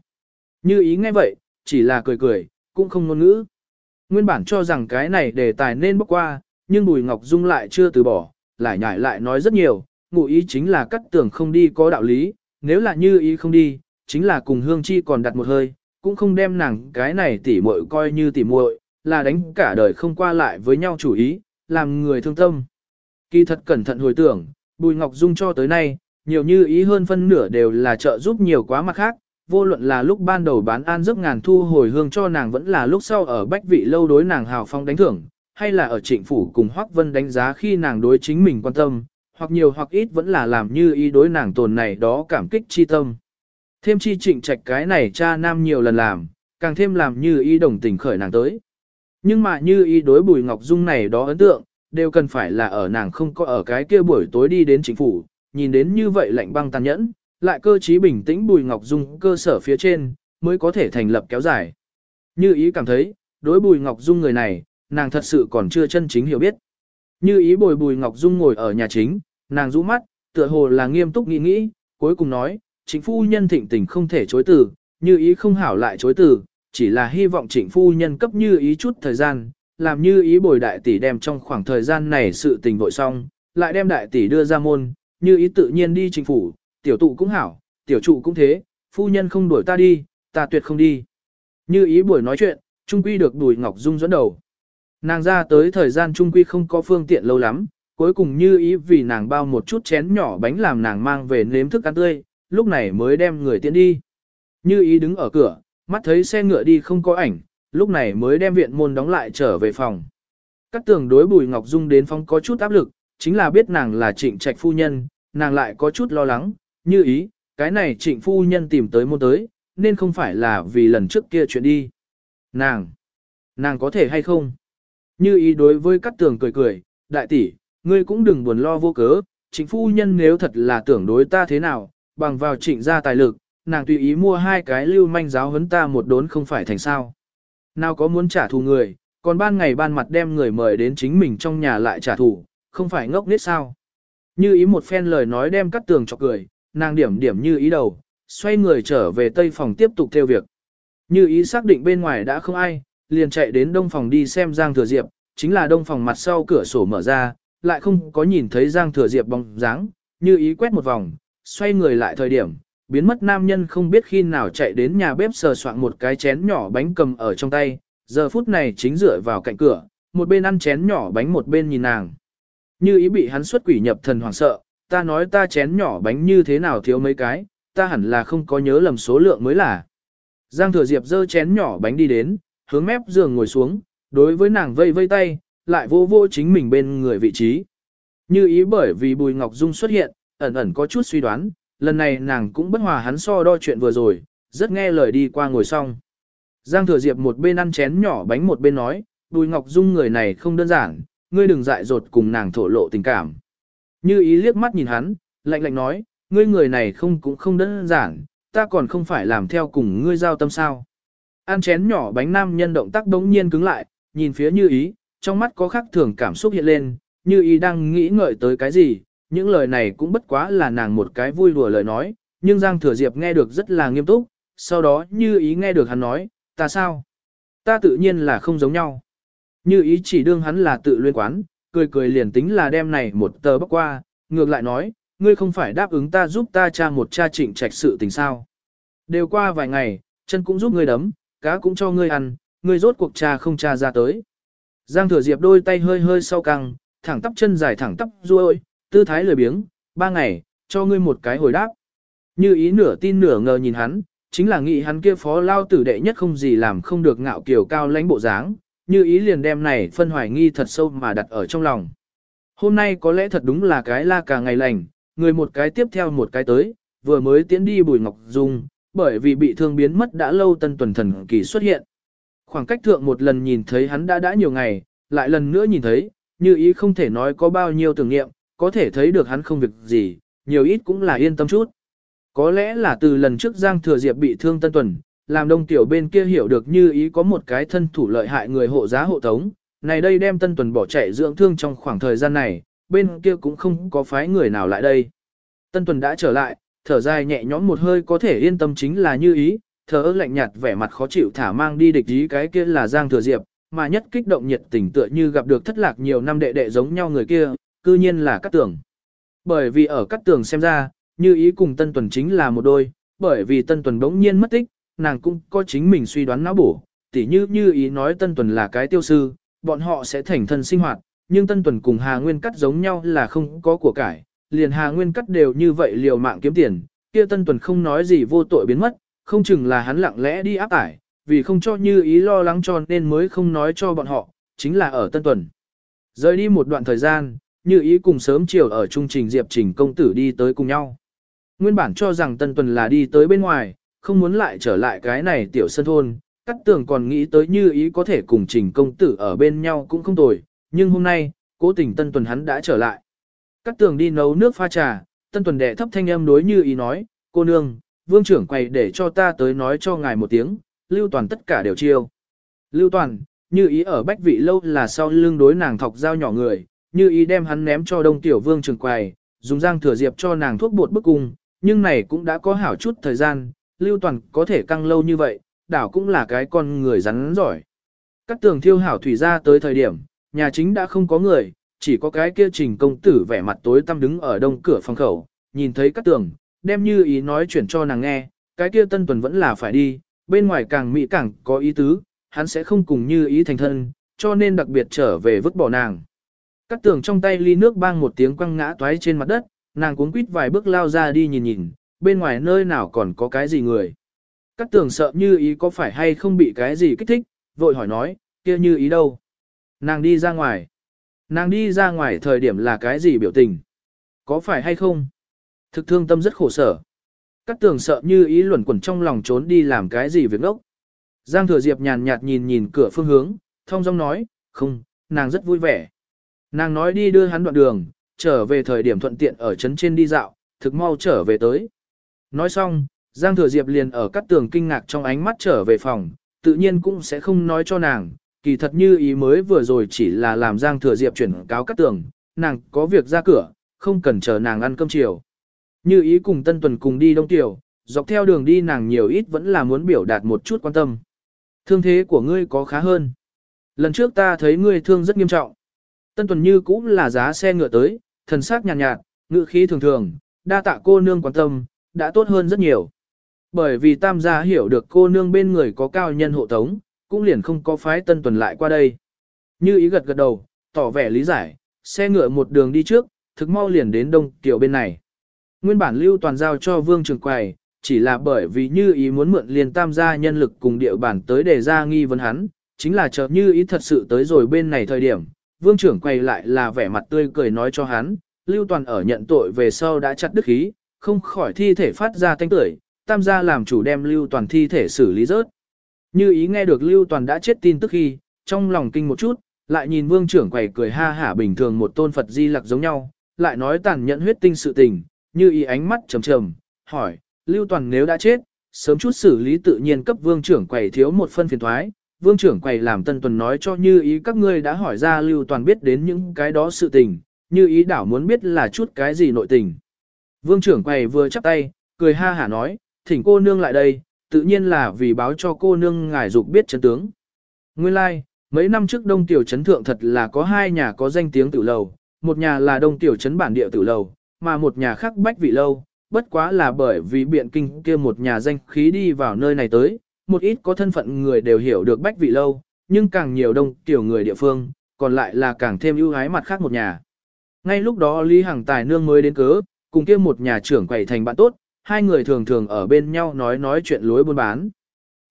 Như ý nghe vậy, chỉ là cười cười, cũng không ngôn ngữ. Nguyên bản cho rằng cái này đề tài nên bốc qua, nhưng Bùi Ngọc Dung lại chưa từ bỏ, lại nhải lại nói rất nhiều, ngụ ý chính là cắt tưởng không đi có đạo lý, nếu là như ý không đi, chính là cùng Hương Chi còn đặt một hơi, cũng không đem nàng cái này tỉ muội coi như tỉ muội, là đánh cả đời không qua lại với nhau chủ ý, làm người thương tâm. Kỳ thật cẩn thận hồi tưởng, Bùi Ngọc Dung cho tới nay, nhiều như ý hơn phân nửa đều là trợ giúp nhiều quá mặt khác, vô luận là lúc ban đầu bán an giấc ngàn thu hồi hương cho nàng vẫn là lúc sau ở bách vị lâu đối nàng hào phong đánh thưởng, hay là ở trịnh phủ cùng Hoắc Vân đánh giá khi nàng đối chính mình quan tâm, hoặc nhiều hoặc ít vẫn là làm như ý đối nàng tồn này đó cảm kích chi tâm. Thêm chi trịnh trạch cái này cha nam nhiều lần làm, càng thêm làm như ý đồng tình khởi nàng tới. Nhưng mà như ý đối bùi ngọc dung này đó ấn tượng, đều cần phải là ở nàng không có ở cái kia buổi tối đi đến chính phủ, nhìn đến như vậy lạnh băng tàn nhẫn, lại cơ trí bình tĩnh bùi ngọc dung cơ sở phía trên, mới có thể thành lập kéo dài. Như ý cảm thấy, đối bùi ngọc dung người này, nàng thật sự còn chưa chân chính hiểu biết. Như ý bồi bùi ngọc dung ngồi ở nhà chính, nàng rũ mắt, tựa hồ là nghiêm túc nghĩ nghĩ, cuối cùng nói, chính phu nhân thịnh tình không thể chối từ, như ý không hảo lại chối từ, chỉ là hy vọng trịnh phu nhân cấp như ý chút thời gian, làm như ý bồi đại tỷ đem trong khoảng thời gian này sự tình vội xong, lại đem đại tỷ đưa ra môn, như ý tự nhiên đi chính phủ, tiểu tụ cũng hảo, tiểu trụ cũng thế, phu nhân không đuổi ta đi, ta tuyệt không đi. Như ý buổi nói chuyện, Trung Quy được đùi Ngọc Dung dẫn đầu. Nàng ra tới thời gian Trung Quy không có phương tiện lâu lắm, cuối cùng như ý vì nàng bao một chút chén nhỏ bánh làm nàng mang về nếm thức ăn tươi, lúc này mới đem người tiễn đi. Như ý đứng ở cửa, mắt thấy xe ngựa đi không có ảnh, lúc này mới đem viện môn đóng lại trở về phòng. Các tường đối Bùi Ngọc Dung đến phòng có chút áp lực, chính là biết nàng là trịnh trạch phu nhân, nàng lại có chút lo lắng, như ý, cái này trịnh phu nhân tìm tới môn tới, nên không phải là vì lần trước kia chuyện đi. Nàng, nàng có thể hay không? Như ý đối với các tường cười cười, đại tỷ, ngươi cũng đừng buồn lo vô cớ, trịnh phu nhân nếu thật là tưởng đối ta thế nào, bằng vào trịnh gia tài lực, nàng tùy ý mua hai cái lưu manh giáo huấn ta một đốn không phải thành sao. Nào có muốn trả thù người, còn ban ngày ban mặt đem người mời đến chính mình trong nhà lại trả thù, không phải ngốc nết sao. Như ý một phen lời nói đem cắt tường cho cười, nàng điểm điểm như ý đầu, xoay người trở về tây phòng tiếp tục theo việc. Như ý xác định bên ngoài đã không ai, liền chạy đến đông phòng đi xem Giang Thừa Diệp, chính là đông phòng mặt sau cửa sổ mở ra, lại không có nhìn thấy Giang Thừa Diệp bóng dáng, như ý quét một vòng, xoay người lại thời điểm, biến mất nam nhân không biết khi nào chạy đến nhà bếp sờ soạn một cái chén nhỏ bánh cầm ở trong tay, giờ phút này chính dựa vào cạnh cửa, một bên ăn chén nhỏ bánh một bên nhìn nàng. Như ý bị hắn xuất quỷ nhập thần hoảng sợ, ta nói ta chén nhỏ bánh như thế nào thiếu mấy cái, ta hẳn là không có nhớ lầm số lượng mới là. Giang thừa diệp dơ chén nhỏ bánh đi đến, hướng mép giường ngồi xuống, đối với nàng vây vây tay, lại vô vô chính mình bên người vị trí. Như ý bởi vì Bùi Ngọc Dung xuất hiện, ẩn ẩn có chút suy đoán, lần này nàng cũng bất hòa hắn so đo chuyện vừa rồi, rất nghe lời đi qua ngồi xong. Giang Thừa Diệp một bên ăn chén nhỏ bánh một bên nói, Bùi Ngọc Dung người này không đơn giản, ngươi đừng dại dột cùng nàng thổ lộ tình cảm. Như ý liếc mắt nhìn hắn, lạnh lạnh nói, ngươi người này không cũng không đơn giản, ta còn không phải làm theo cùng ngươi giao tâm sao. Ăn chén nhỏ bánh nam nhân động tác đống nhiên cứng lại, nhìn phía như ý, trong mắt có khắc thường cảm xúc hiện lên, như ý đang nghĩ ngợi tới cái gì, những lời này cũng bất quá là nàng một cái vui đùa lời nói, nhưng Giang Thừa Diệp nghe được rất là nghiêm túc, sau đó như ý nghe được hắn nói, ta sao? Ta tự nhiên là không giống nhau. Như ý chỉ đương hắn là tự luyên quán, cười cười liền tính là đem này một tờ bắc qua, ngược lại nói, ngươi không phải đáp ứng ta giúp ta cha một cha trịnh trạch sự tình sao. Đều qua vài ngày, chân cũng giúp ngươi đấm, cá cũng cho ngươi ăn, ngươi rốt cuộc cha không cha ra tới. Giang thừa diệp đôi tay hơi hơi sau căng, thẳng tắp chân dài thẳng tắp ruôi, tư thái lười biếng, ba ngày, cho ngươi một cái hồi đáp. Như ý nửa tin nửa ngờ nhìn hắn, chính là nghĩ hắn kia phó lao tử đệ nhất không gì làm không được ngạo kiều cao lãnh bộ dáng, như ý liền đem này phân hoài nghi thật sâu mà đặt ở trong lòng. Hôm nay có lẽ thật đúng là cái la cả ngày lành, người một cái tiếp theo một cái tới, vừa mới tiến đi Bùi Ngọc Dung, bởi vì bị thương biến mất đã lâu tân tuần thần kỳ xuất hiện. Khoảng cách thượng một lần nhìn thấy hắn đã đã nhiều ngày, lại lần nữa nhìn thấy, như ý không thể nói có bao nhiêu tưởng nghiệm, có thể thấy được hắn không việc gì, nhiều ít cũng là yên tâm chút. Có lẽ là từ lần trước Giang Thừa Diệp bị thương Tân Tuần, làm đông tiểu bên kia hiểu được như ý có một cái thân thủ lợi hại người hộ giá hộ tống, này đây đem Tân Tuần bỏ chạy dưỡng thương trong khoảng thời gian này, bên kia cũng không có phái người nào lại đây. Tân Tuần đã trở lại, thở dài nhẹ nhõm một hơi có thể yên tâm chính là như ý, thở ơ lạnh nhạt vẻ mặt khó chịu thả mang đi địch ý cái kia là Giang Thừa Diệp, mà nhất kích động nhiệt tình tựa như gặp được thất lạc nhiều năm đệ đệ giống nhau người kia, cư nhiên là Cát Tường. Bởi vì ở Cát Tường xem ra, như ý cùng Tân Tuần chính là một đôi, bởi vì Tân Tuần bỗng nhiên mất tích, nàng cũng có chính mình suy đoán não bổ, tỉ như như ý nói Tân Tuần là cái tiêu sư, bọn họ sẽ thành thân sinh hoạt, nhưng Tân Tuần cùng Hà Nguyên Cắt giống nhau là không có của cải, liền Hà Nguyên Cắt đều như vậy liều mạng kiếm tiền, kia Tân Tuần không nói gì vô tội biến mất, không chừng là hắn lặng lẽ đi áp tải, vì không cho như ý lo lắng cho nên mới không nói cho bọn họ, chính là ở Tân Tuần. Rời đi một đoạn thời gian, như ý cùng sớm chiều ở trung trình Diệp Trình công tử đi tới cùng nhau. Nguyên bản cho rằng Tân Tuần là đi tới bên ngoài, không muốn lại trở lại cái này tiểu sân thôn, cắt tường còn nghĩ tới như ý có thể cùng trình công tử ở bên nhau cũng không tồi, nhưng hôm nay, cố tình Tân Tuần hắn đã trở lại. Cắt tường đi nấu nước pha trà, Tân Tuần đệ thấp thanh âm đối như ý nói, cô nương, vương trưởng quầy để cho ta tới nói cho ngài một tiếng, lưu toàn tất cả đều chiêu. Lưu toàn, như ý ở bách vị lâu là sau lưng đối nàng thọc dao nhỏ người, như ý đem hắn ném cho đông tiểu vương trường quầy, dùng giang thừa diệp cho nàng thuốc bột bức cung, nhưng này cũng đã có hảo chút thời gian, lưu toàn có thể căng lâu như vậy, đảo cũng là cái con người rắn giỏi. Các tường thiêu hảo thủy ra tới thời điểm, nhà chính đã không có người, chỉ có cái kia trình công tử vẻ mặt tối tăm đứng ở đông cửa phòng khẩu, nhìn thấy các tường, đem như ý nói chuyển cho nàng nghe, cái kia tân tuần vẫn là phải đi, bên ngoài càng mỹ càng có ý tứ, hắn sẽ không cùng như ý thành thân, cho nên đặc biệt trở về vứt bỏ nàng. Cắt tường trong tay ly nước bang một tiếng quăng ngã toái trên mặt đất, nàng cuống quýt vài bước lao ra đi nhìn nhìn, bên ngoài nơi nào còn có cái gì người. Cắt tường sợ như ý có phải hay không bị cái gì kích thích, vội hỏi nói, kia như ý đâu. Nàng đi ra ngoài. Nàng đi ra ngoài thời điểm là cái gì biểu tình? Có phải hay không? Thực thương tâm rất khổ sở. Cắt tường sợ như ý luẩn quẩn trong lòng trốn đi làm cái gì việc ốc. Giang thừa diệp nhàn nhạt nhìn nhìn cửa phương hướng, thông dong nói, không, nàng rất vui vẻ. Nàng nói đi đưa hắn đoạn đường, trở về thời điểm thuận tiện ở trấn trên đi dạo, thực mau trở về tới. Nói xong, Giang Thừa Diệp liền ở cắt tường kinh ngạc trong ánh mắt trở về phòng, tự nhiên cũng sẽ không nói cho nàng, kỳ thật như ý mới vừa rồi chỉ là làm Giang Thừa Diệp chuyển cáo cắt tường, nàng có việc ra cửa, không cần chờ nàng ăn cơm chiều. Như ý cùng Tân Tuần cùng đi Đông Tiểu, dọc theo đường đi nàng nhiều ít vẫn là muốn biểu đạt một chút quan tâm. Thương thế của ngươi có khá hơn. Lần trước ta thấy ngươi thương rất nghiêm trọng. Tân Tuần như cũng là giá xe ngựa tới, thần sắc nhàn nhạt, nhạt, ngữ khí thường thường, đa tạ cô nương quan tâm, đã tốt hơn rất nhiều. Bởi vì tam gia hiểu được cô nương bên người có cao nhân hộ tống, cũng liền không có phái tân tuần lại qua đây. Như ý gật gật đầu, tỏ vẻ lý giải, xe ngựa một đường đi trước, thực mau liền đến đông tiểu bên này. Nguyên bản lưu toàn giao cho vương trường quầy, chỉ là bởi vì như ý muốn mượn liền tam gia nhân lực cùng địa bản tới để ra nghi vấn hắn, chính là chờ như ý thật sự tới rồi bên này thời điểm, vương trưởng quay lại là vẻ mặt tươi cười nói cho hắn, lưu toàn ở nhận tội về sau đã chặt đức khí, không khỏi thi thể phát ra thanh tưởi, tam gia làm chủ đem lưu toàn thi thể xử lý rớt. Như ý nghe được lưu toàn đã chết tin tức khi, trong lòng kinh một chút, lại nhìn vương trưởng quầy cười ha hả bình thường một tôn Phật di lặc giống nhau, lại nói tàn nhẫn huyết tinh sự tình, như ý ánh mắt trầm trầm, hỏi, lưu toàn nếu đã chết, sớm chút xử lý tự nhiên cấp vương trưởng quầy thiếu một phân phiền thoái, vương trưởng quầy làm tân tuần nói cho như ý các ngươi đã hỏi ra lưu toàn biết đến những cái đó sự tình, như ý đảo muốn biết là chút cái gì nội tình. Vương trưởng quầy vừa chắp tay, cười ha hả nói, thỉnh cô nương lại đây, tự nhiên là vì báo cho cô nương ngài dục biết chân tướng. Nguyên lai, like, mấy năm trước Đông Tiểu Trấn Thượng thật là có hai nhà có danh tiếng tử lầu, một nhà là Đông Tiểu Trấn Bản Địa tử lầu, mà một nhà khác Bách Vị Lâu, bất quá là bởi vì biện kinh kia một nhà danh khí đi vào nơi này tới, một ít có thân phận người đều hiểu được Bách Vị Lâu, nhưng càng nhiều Đông Tiểu người địa phương, còn lại là càng thêm ưu ái mặt khác một nhà. Ngay lúc đó Lý Hằng Tài Nương mới đến cớ, cùng kia một nhà trưởng quầy thành bạn tốt, hai người thường thường ở bên nhau nói nói chuyện lối buôn bán.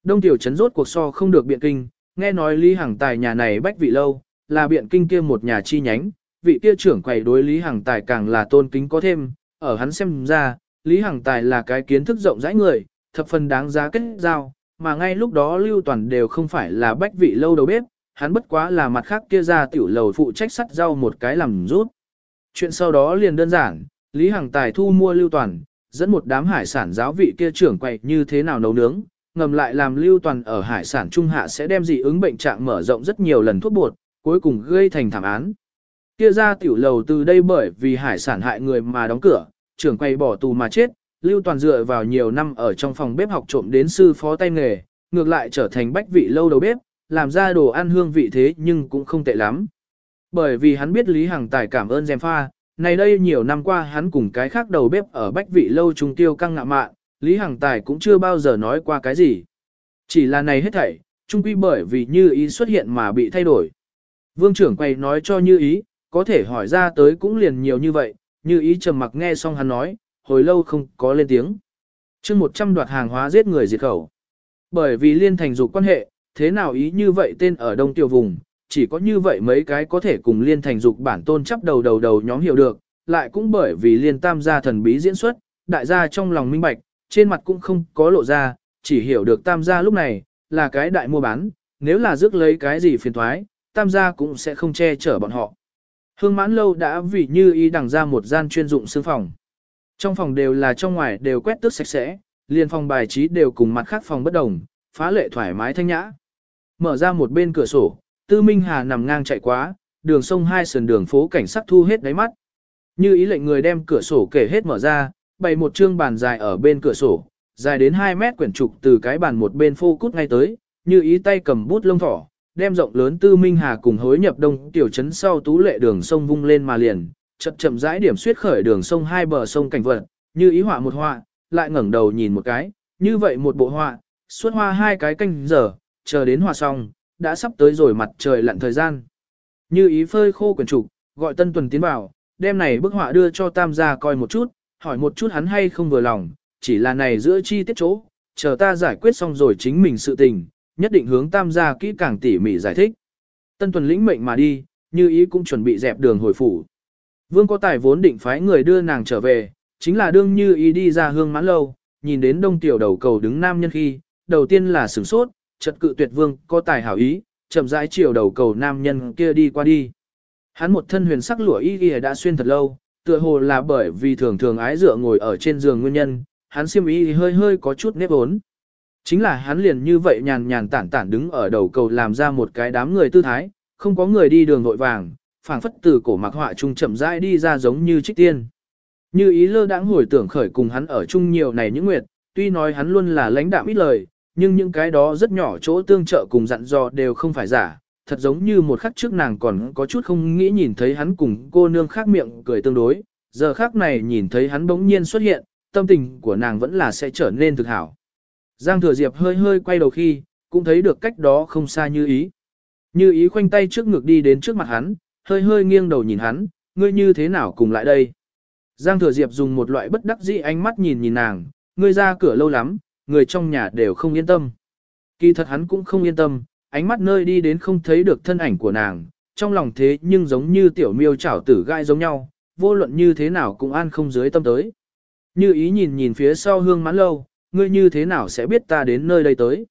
Đông tiểu trấn rốt cuộc so không được biện kinh, nghe nói Lý Hằng Tài nhà này bách vị lâu, là biện kinh kia một nhà chi nhánh, vị kia trưởng quầy đối Lý Hằng Tài càng là tôn kính có thêm, ở hắn xem ra, Lý Hằng Tài là cái kiến thức rộng rãi người, thập phần đáng giá kết giao, mà ngay lúc đó Lưu Toàn đều không phải là bách vị lâu đầu bếp, hắn bất quá là mặt khác kia ra tiểu lầu phụ trách sắt rau một cái làm rút. Chuyện sau đó liền đơn giản, Lý Hằng Tài thu mua lưu toàn, dẫn một đám hải sản giáo vị kia trưởng quậy như thế nào nấu nướng, ngầm lại làm lưu toàn ở hải sản trung hạ sẽ đem dị ứng bệnh trạng mở rộng rất nhiều lần thuốc bột, cuối cùng gây thành thảm án. Kia ra tiểu lầu từ đây bởi vì hải sản hại người mà đóng cửa, trưởng quay bỏ tù mà chết, lưu toàn dựa vào nhiều năm ở trong phòng bếp học trộm đến sư phó tay nghề, ngược lại trở thành bách vị lâu đầu bếp, làm ra đồ ăn hương vị thế nhưng cũng không tệ lắm. Bởi vì hắn biết Lý Hằng Tài cảm ơn Gem Pha, này đây nhiều năm qua hắn cùng cái khác đầu bếp ở bách vị lâu trung tiêu căng ngạ mạn, Lý Hằng Tài cũng chưa bao giờ nói qua cái gì. Chỉ là này hết thảy, trung quy bởi vì như ý xuất hiện mà bị thay đổi. Vương trưởng quay nói cho như ý, có thể hỏi ra tới cũng liền nhiều như vậy, như ý trầm mặc nghe xong hắn nói, hồi lâu không có lên tiếng. chương 100 đoạt hàng hóa giết người diệt khẩu. Bởi vì liên thành dục quan hệ, thế nào ý như vậy tên ở đông tiểu vùng, chỉ có như vậy mấy cái có thể cùng liên thành dục bản tôn chấp đầu đầu đầu nhóm hiểu được, lại cũng bởi vì liên tam gia thần bí diễn xuất, đại gia trong lòng minh bạch, trên mặt cũng không có lộ ra, chỉ hiểu được tam gia lúc này, là cái đại mua bán, nếu là rước lấy cái gì phiền thoái, tam gia cũng sẽ không che chở bọn họ. Hương mãn lâu đã vì như ý đằng ra một gian chuyên dụng xương phòng. Trong phòng đều là trong ngoài đều quét tước sạch sẽ, liền phòng bài trí đều cùng mặt khác phòng bất đồng, phá lệ thoải mái thanh nhã. Mở ra một bên cửa sổ, Tư Minh Hà nằm ngang chạy quá, đường sông hai sườn đường phố cảnh sắc thu hết đáy mắt. Như ý lệnh người đem cửa sổ kể hết mở ra, bày một trương bàn dài ở bên cửa sổ, dài đến 2 mét quyển trục từ cái bàn một bên phô cút ngay tới, như ý tay cầm bút lông thỏ, đem rộng lớn Tư Minh Hà cùng hối nhập đông tiểu trấn sau tú lệ đường sông vung lên mà liền, chậm chậm rãi điểm suyết khởi đường sông hai bờ sông cảnh vật, như ý họa một họa, lại ngẩng đầu nhìn một cái, như vậy một bộ họa, suốt hoa hai cái canh giờ, chờ đến hòa xong, đã sắp tới rồi mặt trời lặn thời gian. Như ý phơi khô quyển trục, gọi Tân Tuần tiến vào, đem này bức họa đưa cho Tam gia coi một chút, hỏi một chút hắn hay không vừa lòng, chỉ là này giữa chi tiết chỗ, chờ ta giải quyết xong rồi chính mình sự tình, nhất định hướng Tam gia kỹ càng tỉ mỉ giải thích. Tân Tuần lĩnh mệnh mà đi, như ý cũng chuẩn bị dẹp đường hồi phủ. Vương có tài vốn định phái người đưa nàng trở về, chính là đương như ý đi ra hương mãn lâu, nhìn đến đông tiểu đầu cầu đứng nam nhân khi, đầu tiên là sửng sốt, chợt cự tuyệt vương có tài hảo ý, chậm rãi chiều đầu cầu nam nhân kia đi qua đi. Hắn một thân huyền sắc lụa y y đã xuyên thật lâu, tựa hồ là bởi vì thường thường ái dựa ngồi ở trên giường nguyên nhân, hắn xiêm y hơi hơi có chút nếp ốn. Chính là hắn liền như vậy nhàn nhàn tản tản đứng ở đầu cầu làm ra một cái đám người tư thái, không có người đi đường nội vàng, phảng phất từ cổ mặc họa trung chậm rãi đi ra giống như trích tiên. Như ý lơ đãng hồi tưởng khởi cùng hắn ở chung nhiều này những nguyệt, tuy nói hắn luôn là lãnh đạm ít lời, nhưng những cái đó rất nhỏ chỗ tương trợ cùng dặn dò đều không phải giả, thật giống như một khắc trước nàng còn có chút không nghĩ nhìn thấy hắn cùng cô nương khác miệng cười tương đối, giờ khác này nhìn thấy hắn bỗng nhiên xuất hiện, tâm tình của nàng vẫn là sẽ trở nên thực hảo. Giang thừa diệp hơi hơi quay đầu khi, cũng thấy được cách đó không xa như ý. Như ý khoanh tay trước ngực đi đến trước mặt hắn, hơi hơi nghiêng đầu nhìn hắn, ngươi như thế nào cùng lại đây. Giang thừa diệp dùng một loại bất đắc dĩ ánh mắt nhìn nhìn nàng, ngươi ra cửa lâu lắm, người trong nhà đều không yên tâm. Kỳ thật hắn cũng không yên tâm, ánh mắt nơi đi đến không thấy được thân ảnh của nàng, trong lòng thế nhưng giống như tiểu miêu chảo tử gai giống nhau, vô luận như thế nào cũng an không dưới tâm tới. Như ý nhìn nhìn phía sau hương mãn lâu, ngươi như thế nào sẽ biết ta đến nơi đây tới.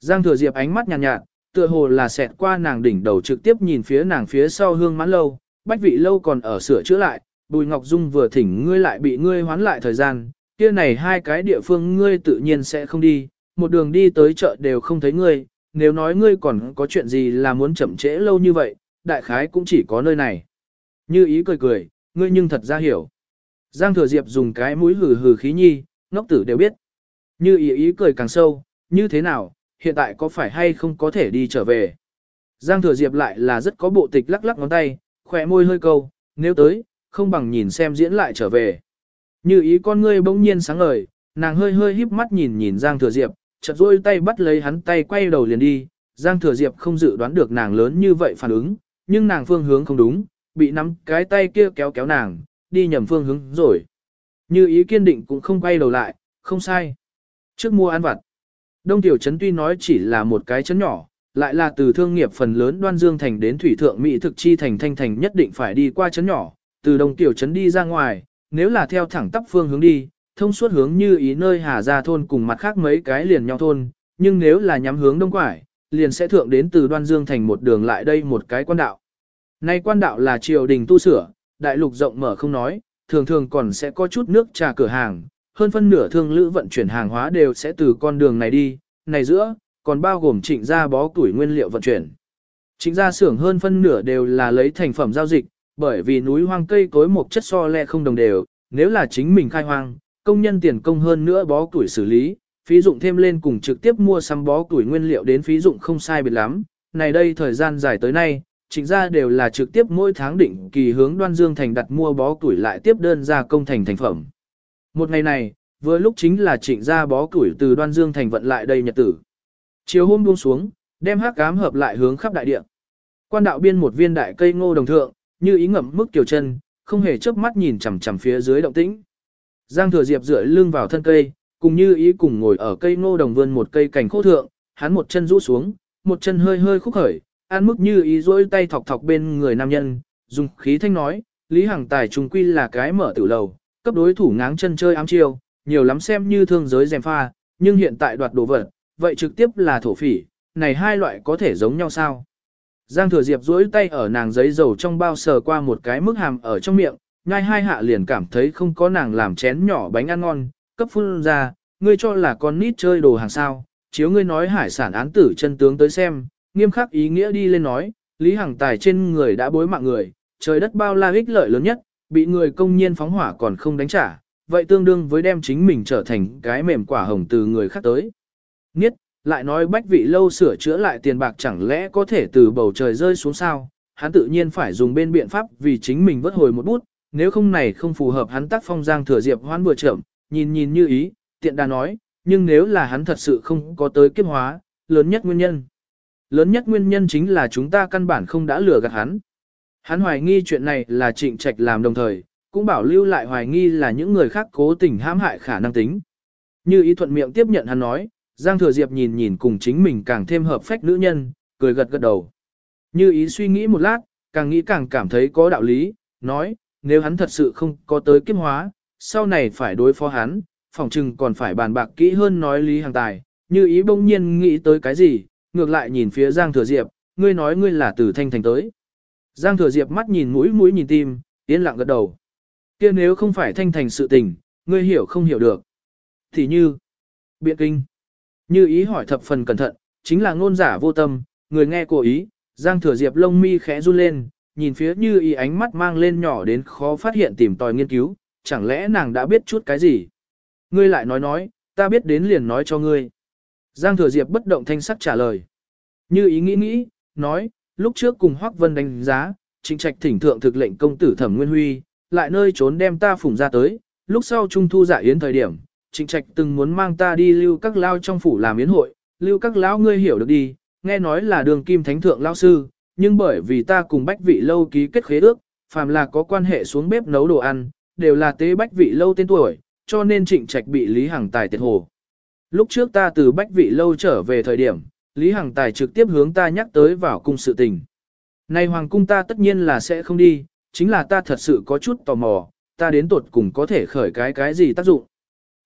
Giang thừa diệp ánh mắt nhàn nhạt, nhạt, tựa hồ là xẹt qua nàng đỉnh đầu trực tiếp nhìn phía nàng phía sau hương mãn lâu, bách vị lâu còn ở sửa chữa lại, bùi ngọc dung vừa thỉnh ngươi lại bị ngươi hoán lại thời gian, kia này hai cái địa phương ngươi tự nhiên sẽ không đi, một đường đi tới chợ đều không thấy ngươi, nếu nói ngươi còn có chuyện gì là muốn chậm trễ lâu như vậy, đại khái cũng chỉ có nơi này. Như ý cười cười, ngươi nhưng thật ra hiểu. Giang thừa diệp dùng cái mũi hừ hừ khí nhi, ngốc tử đều biết. Như ý ý cười càng sâu, như thế nào, hiện tại có phải hay không có thể đi trở về. Giang thừa diệp lại là rất có bộ tịch lắc lắc ngón tay, khỏe môi hơi câu, nếu tới, không bằng nhìn xem diễn lại trở về. Như ý con ngươi bỗng nhiên sáng ngời, nàng hơi hơi híp mắt nhìn nhìn Giang Thừa Diệp, chợt rôi tay bắt lấy hắn tay quay đầu liền đi. Giang Thừa Diệp không dự đoán được nàng lớn như vậy phản ứng, nhưng nàng phương hướng không đúng, bị nắm cái tay kia kéo kéo nàng, đi nhầm phương hướng rồi. Như ý kiên định cũng không quay đầu lại, không sai. Trước mua ăn vặt, Đông Tiểu Trấn tuy nói chỉ là một cái trấn nhỏ, lại là từ thương nghiệp phần lớn đoan dương thành đến thủy thượng Mỹ thực chi thành thanh thành nhất định phải đi qua trấn nhỏ, từ Đông Tiểu Trấn đi ra ngoài, nếu là theo thẳng tắp phương hướng đi, thông suốt hướng như ý nơi Hà Gia thôn cùng mặt khác mấy cái liền nhau thôn, nhưng nếu là nhắm hướng đông quải, liền sẽ thượng đến từ đoan dương thành một đường lại đây một cái quan đạo. Nay quan đạo là triều đình tu sửa, đại lục rộng mở không nói, thường thường còn sẽ có chút nước trà cửa hàng, hơn phân nửa thương lữ vận chuyển hàng hóa đều sẽ từ con đường này đi, này giữa, còn bao gồm trịnh gia bó tuổi nguyên liệu vận chuyển. Trịnh gia xưởng hơn phân nửa đều là lấy thành phẩm giao dịch, bởi vì núi hoang cây cối một chất so le không đồng đều, nếu là chính mình khai hoang, công nhân tiền công hơn nữa bó tuổi xử lý, phí dụng thêm lên cùng trực tiếp mua sắm bó tuổi nguyên liệu đến phí dụng không sai biệt lắm. Này đây thời gian dài tới nay, trịnh gia đều là trực tiếp mỗi tháng định kỳ hướng đoan dương thành đặt mua bó tuổi lại tiếp đơn ra công thành thành phẩm. Một ngày này, vừa lúc chính là trịnh gia bó củi từ đoan dương thành vận lại đây nhật tử. Chiều hôm buông xuống, đem hắc cám hợp lại hướng khắp đại địa. Quan đạo biên một viên đại cây ngô đồng thượng, như ý ngậm mức tiểu chân, không hề chớp mắt nhìn chằm chằm phía dưới động tĩnh. Giang Thừa Diệp dựa lưng vào thân cây, cùng như ý cùng ngồi ở cây ngô đồng vươn một cây cành khô thượng, hắn một chân rũ xuống, một chân hơi hơi khúc khởi, an mức như ý duỗi tay thọc thọc bên người nam nhân, dùng khí thanh nói, Lý Hằng Tài trùng quy là cái mở tử lầu, cấp đối thủ ngáng chân chơi ám chiêu, nhiều lắm xem như thương giới dèm pha, nhưng hiện tại đoạt đồ vật, vậy trực tiếp là thổ phỉ, này hai loại có thể giống nhau sao? Giang Thừa Diệp duỗi tay ở nàng giấy dầu trong bao sờ qua một cái mức hàm ở trong miệng, ngay hai hạ liền cảm thấy không có nàng làm chén nhỏ bánh ăn ngon, cấp phun ra, ngươi cho là con nít chơi đồ hàng sao, chiếu ngươi nói hải sản án tử chân tướng tới xem, nghiêm khắc ý nghĩa đi lên nói, Lý Hằng Tài trên người đã bối mạng người, trời đất bao la ích lợi lớn nhất, bị người công nhiên phóng hỏa còn không đánh trả, vậy tương đương với đem chính mình trở thành cái mềm quả hồng từ người khác tới. Niết, lại nói bách vị lâu sửa chữa lại tiền bạc chẳng lẽ có thể từ bầu trời rơi xuống sao, hắn tự nhiên phải dùng bên biện pháp vì chính mình vớt hồi một bút, nếu không này không phù hợp hắn tác phong giang thừa diệp hoan vừa chậm, nhìn nhìn như ý, tiện đà nói, nhưng nếu là hắn thật sự không có tới kiếp hóa, lớn nhất nguyên nhân. Lớn nhất nguyên nhân chính là chúng ta căn bản không đã lừa gạt hắn. Hắn hoài nghi chuyện này là trịnh trạch làm đồng thời, cũng bảo lưu lại hoài nghi là những người khác cố tình hãm hại khả năng tính. Như ý thuận miệng tiếp nhận hắn nói, Giang Thừa Diệp nhìn nhìn cùng chính mình càng thêm hợp phách nữ nhân, cười gật gật đầu. Như ý suy nghĩ một lát, càng nghĩ càng cảm thấy có đạo lý, nói, nếu hắn thật sự không có tới kiếp hóa, sau này phải đối phó hắn, phòng trừng còn phải bàn bạc kỹ hơn nói lý hàng tài, như ý bỗng nhiên nghĩ tới cái gì, ngược lại nhìn phía Giang Thừa Diệp, ngươi nói ngươi là từ thanh thành tới. Giang Thừa Diệp mắt nhìn mũi mũi nhìn tim, yên lặng gật đầu. kia nếu không phải thanh thành sự tình, ngươi hiểu không hiểu được. Thì như, biện kinh. Như ý hỏi thập phần cẩn thận, chính là ngôn giả vô tâm, người nghe cố ý, Giang Thừa Diệp lông mi khẽ run lên, nhìn phía như ý ánh mắt mang lên nhỏ đến khó phát hiện tìm tòi nghiên cứu, chẳng lẽ nàng đã biết chút cái gì? Ngươi lại nói nói, ta biết đến liền nói cho ngươi. Giang Thừa Diệp bất động thanh sắc trả lời. Như ý nghĩ nghĩ, nói, lúc trước cùng Hoắc Vân đánh giá, trịnh trạch thỉnh thượng thực lệnh công tử Thẩm Nguyên Huy, lại nơi trốn đem ta phủng ra tới, lúc sau trung thu dạ yến thời điểm, trịnh trạch từng muốn mang ta đi lưu các lao trong phủ làm yến hội, lưu các lão ngươi hiểu được đi, nghe nói là đường kim thánh thượng lao sư, nhưng bởi vì ta cùng bách vị lâu ký kết khế ước, phàm là có quan hệ xuống bếp nấu đồ ăn, đều là tế bách vị lâu tên tuổi, cho nên trịnh trạch bị Lý Hằng Tài tiệt hồ. Lúc trước ta từ bách vị lâu trở về thời điểm, Lý Hằng Tài trực tiếp hướng ta nhắc tới vào cung sự tình. Này hoàng cung ta tất nhiên là sẽ không đi, chính là ta thật sự có chút tò mò, ta đến tột cùng có thể khởi cái cái gì tác dụng.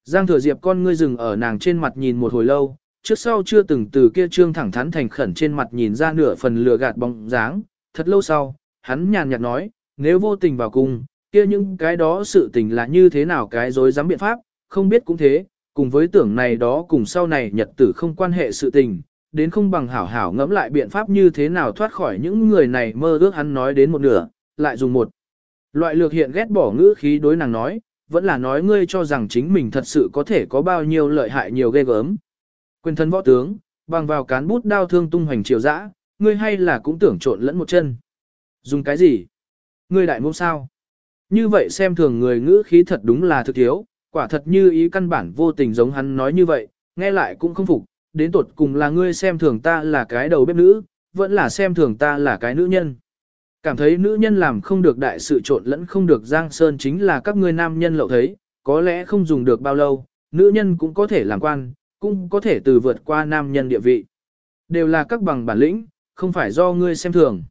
Giang thừa diệp con ngươi dừng ở nàng trên mặt nhìn một hồi lâu, trước sau chưa từng từ kia trương thẳng thắn thành khẩn trên mặt nhìn ra nửa phần lừa gạt bóng dáng, thật lâu sau, hắn nhàn nhạt nói, nếu vô tình vào cung, kia những cái đó sự tình là như thế nào cái dối dám biện pháp, không biết cũng thế, cùng với tưởng này đó cùng sau này nhật tử không quan hệ sự tình, đến không bằng hảo hảo ngẫm lại biện pháp như thế nào thoát khỏi những người này mơ ước hắn nói đến một nửa, lại dùng một loại lược hiện ghét bỏ ngữ khí đối nàng nói, vẫn là nói ngươi cho rằng chính mình thật sự có thể có bao nhiêu lợi hại nhiều ghê gớm. Quyền thân võ tướng, bằng vào cán bút đao thương tung hoành triều dã, ngươi hay là cũng tưởng trộn lẫn một chân. Dùng cái gì? Ngươi đại môn sao? Như vậy xem thường người ngữ khí thật đúng là thực thiếu, quả thật như ý căn bản vô tình giống hắn nói như vậy, nghe lại cũng không phục, đến tột cùng là ngươi xem thường ta là cái đầu bếp nữ, vẫn là xem thường ta là cái nữ nhân. Cảm thấy nữ nhân làm không được đại sự trộn lẫn không được giang sơn chính là các ngươi nam nhân lậu thấy, có lẽ không dùng được bao lâu, nữ nhân cũng có thể làm quan, cũng có thể từ vượt qua nam nhân địa vị. Đều là các bằng bản lĩnh, không phải do ngươi xem thường.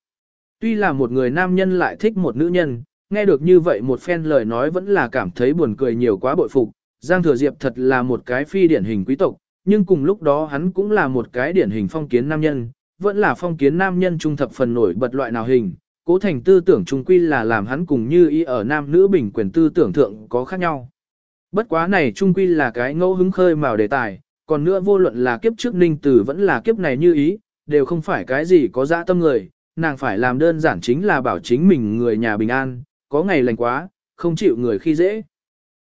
Tuy là một người nam nhân lại thích một nữ nhân, nghe được như vậy một phen lời nói vẫn là cảm thấy buồn cười nhiều quá bội phục. Giang Thừa Diệp thật là một cái phi điển hình quý tộc, nhưng cùng lúc đó hắn cũng là một cái điển hình phong kiến nam nhân, vẫn là phong kiến nam nhân trung thập phần nổi bật loại nào hình, cố thành tư tưởng trung quy là làm hắn cùng như ý ở nam nữ bình quyền tư tưởng thượng có khác nhau. Bất quá này trung quy là cái ngẫu hứng khơi mào đề tài, còn nữa vô luận là kiếp trước ninh tử vẫn là kiếp này như ý, đều không phải cái gì có dã tâm người, nàng phải làm đơn giản chính là bảo chính mình người nhà bình an, có ngày lành quá, không chịu người khi dễ.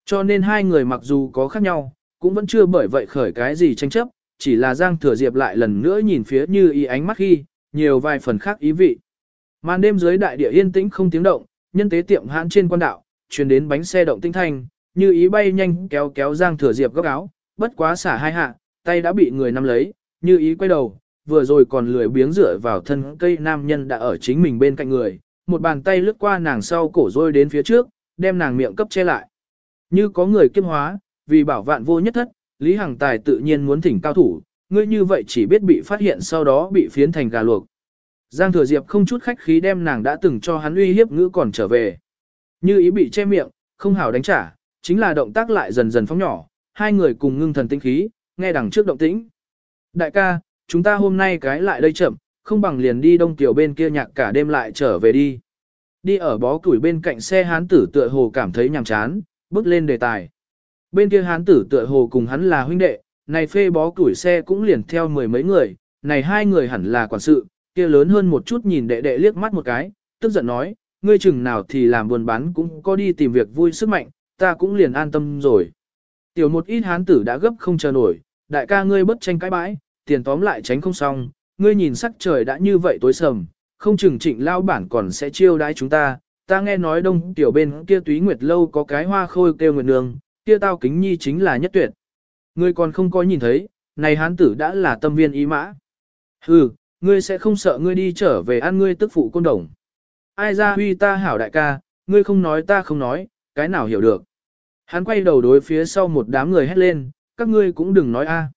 Cho nên hai người mặc dù có khác nhau, cũng vẫn chưa bởi vậy khởi cái gì tranh chấp, chỉ là Giang Thừa Diệp lại lần nữa nhìn phía như ý ánh mắt khi, nhiều vài phần khác ý vị. Màn đêm dưới đại địa yên tĩnh không tiếng động, nhân tế tiệm hãn trên quan đạo, truyền đến bánh xe động tinh thanh, như ý bay nhanh kéo kéo Giang Thừa Diệp góc áo, bất quá xả hai hạ, tay đã bị người nắm lấy, như ý quay đầu, vừa rồi còn lười biếng rửa vào thân cây nam nhân đã ở chính mình bên cạnh người, một bàn tay lướt qua nàng sau cổ rôi đến phía trước, đem nàng miệng cấp che lại. Như có người kiếp hóa, vì bảo vạn vô nhất thất, Lý Hằng Tài tự nhiên muốn thỉnh cao thủ, ngươi như vậy chỉ biết bị phát hiện sau đó bị phiến thành gà luộc. Giang Thừa Diệp không chút khách khí đem nàng đã từng cho hắn uy hiếp ngữ còn trở về. Như ý bị che miệng, không hảo đánh trả, chính là động tác lại dần dần phóng nhỏ, hai người cùng ngưng thần tinh khí, nghe đằng trước động tĩnh. Đại ca, chúng ta hôm nay cái lại đây chậm, không bằng liền đi đông tiểu bên kia nhạc cả đêm lại trở về đi. Đi ở bó củi bên cạnh xe hán tử tựa hồ cảm thấy nhàm chán, bước lên đề tài. Bên kia hán tử tựa hồ cùng hắn là huynh đệ, này phê bó củi xe cũng liền theo mười mấy người, này hai người hẳn là quản sự, kia lớn hơn một chút nhìn đệ đệ liếc mắt một cái, tức giận nói, ngươi chừng nào thì làm buồn bán cũng có đi tìm việc vui sức mạnh, ta cũng liền an tâm rồi. Tiểu một ít hán tử đã gấp không chờ nổi, đại ca ngươi bất tranh cãi bãi, tiền tóm lại tránh không xong, ngươi nhìn sắc trời đã như vậy tối sầm, không chừng trịnh lao bản còn sẽ chiêu đãi chúng ta, ta nghe nói đông tiểu bên kia túy nguyệt lâu có cái hoa khôi kêu nguyệt nương, kia tao kính nhi chính là nhất tuyệt. Ngươi còn không có nhìn thấy, này hán tử đã là tâm viên ý mã. Hừ, ngươi sẽ không sợ ngươi đi trở về ăn ngươi tức phụ côn đồng. Ai ra huy ta hảo đại ca, ngươi không nói ta không nói, cái nào hiểu được. Hắn quay đầu đối phía sau một đám người hét lên, các ngươi cũng đừng nói a.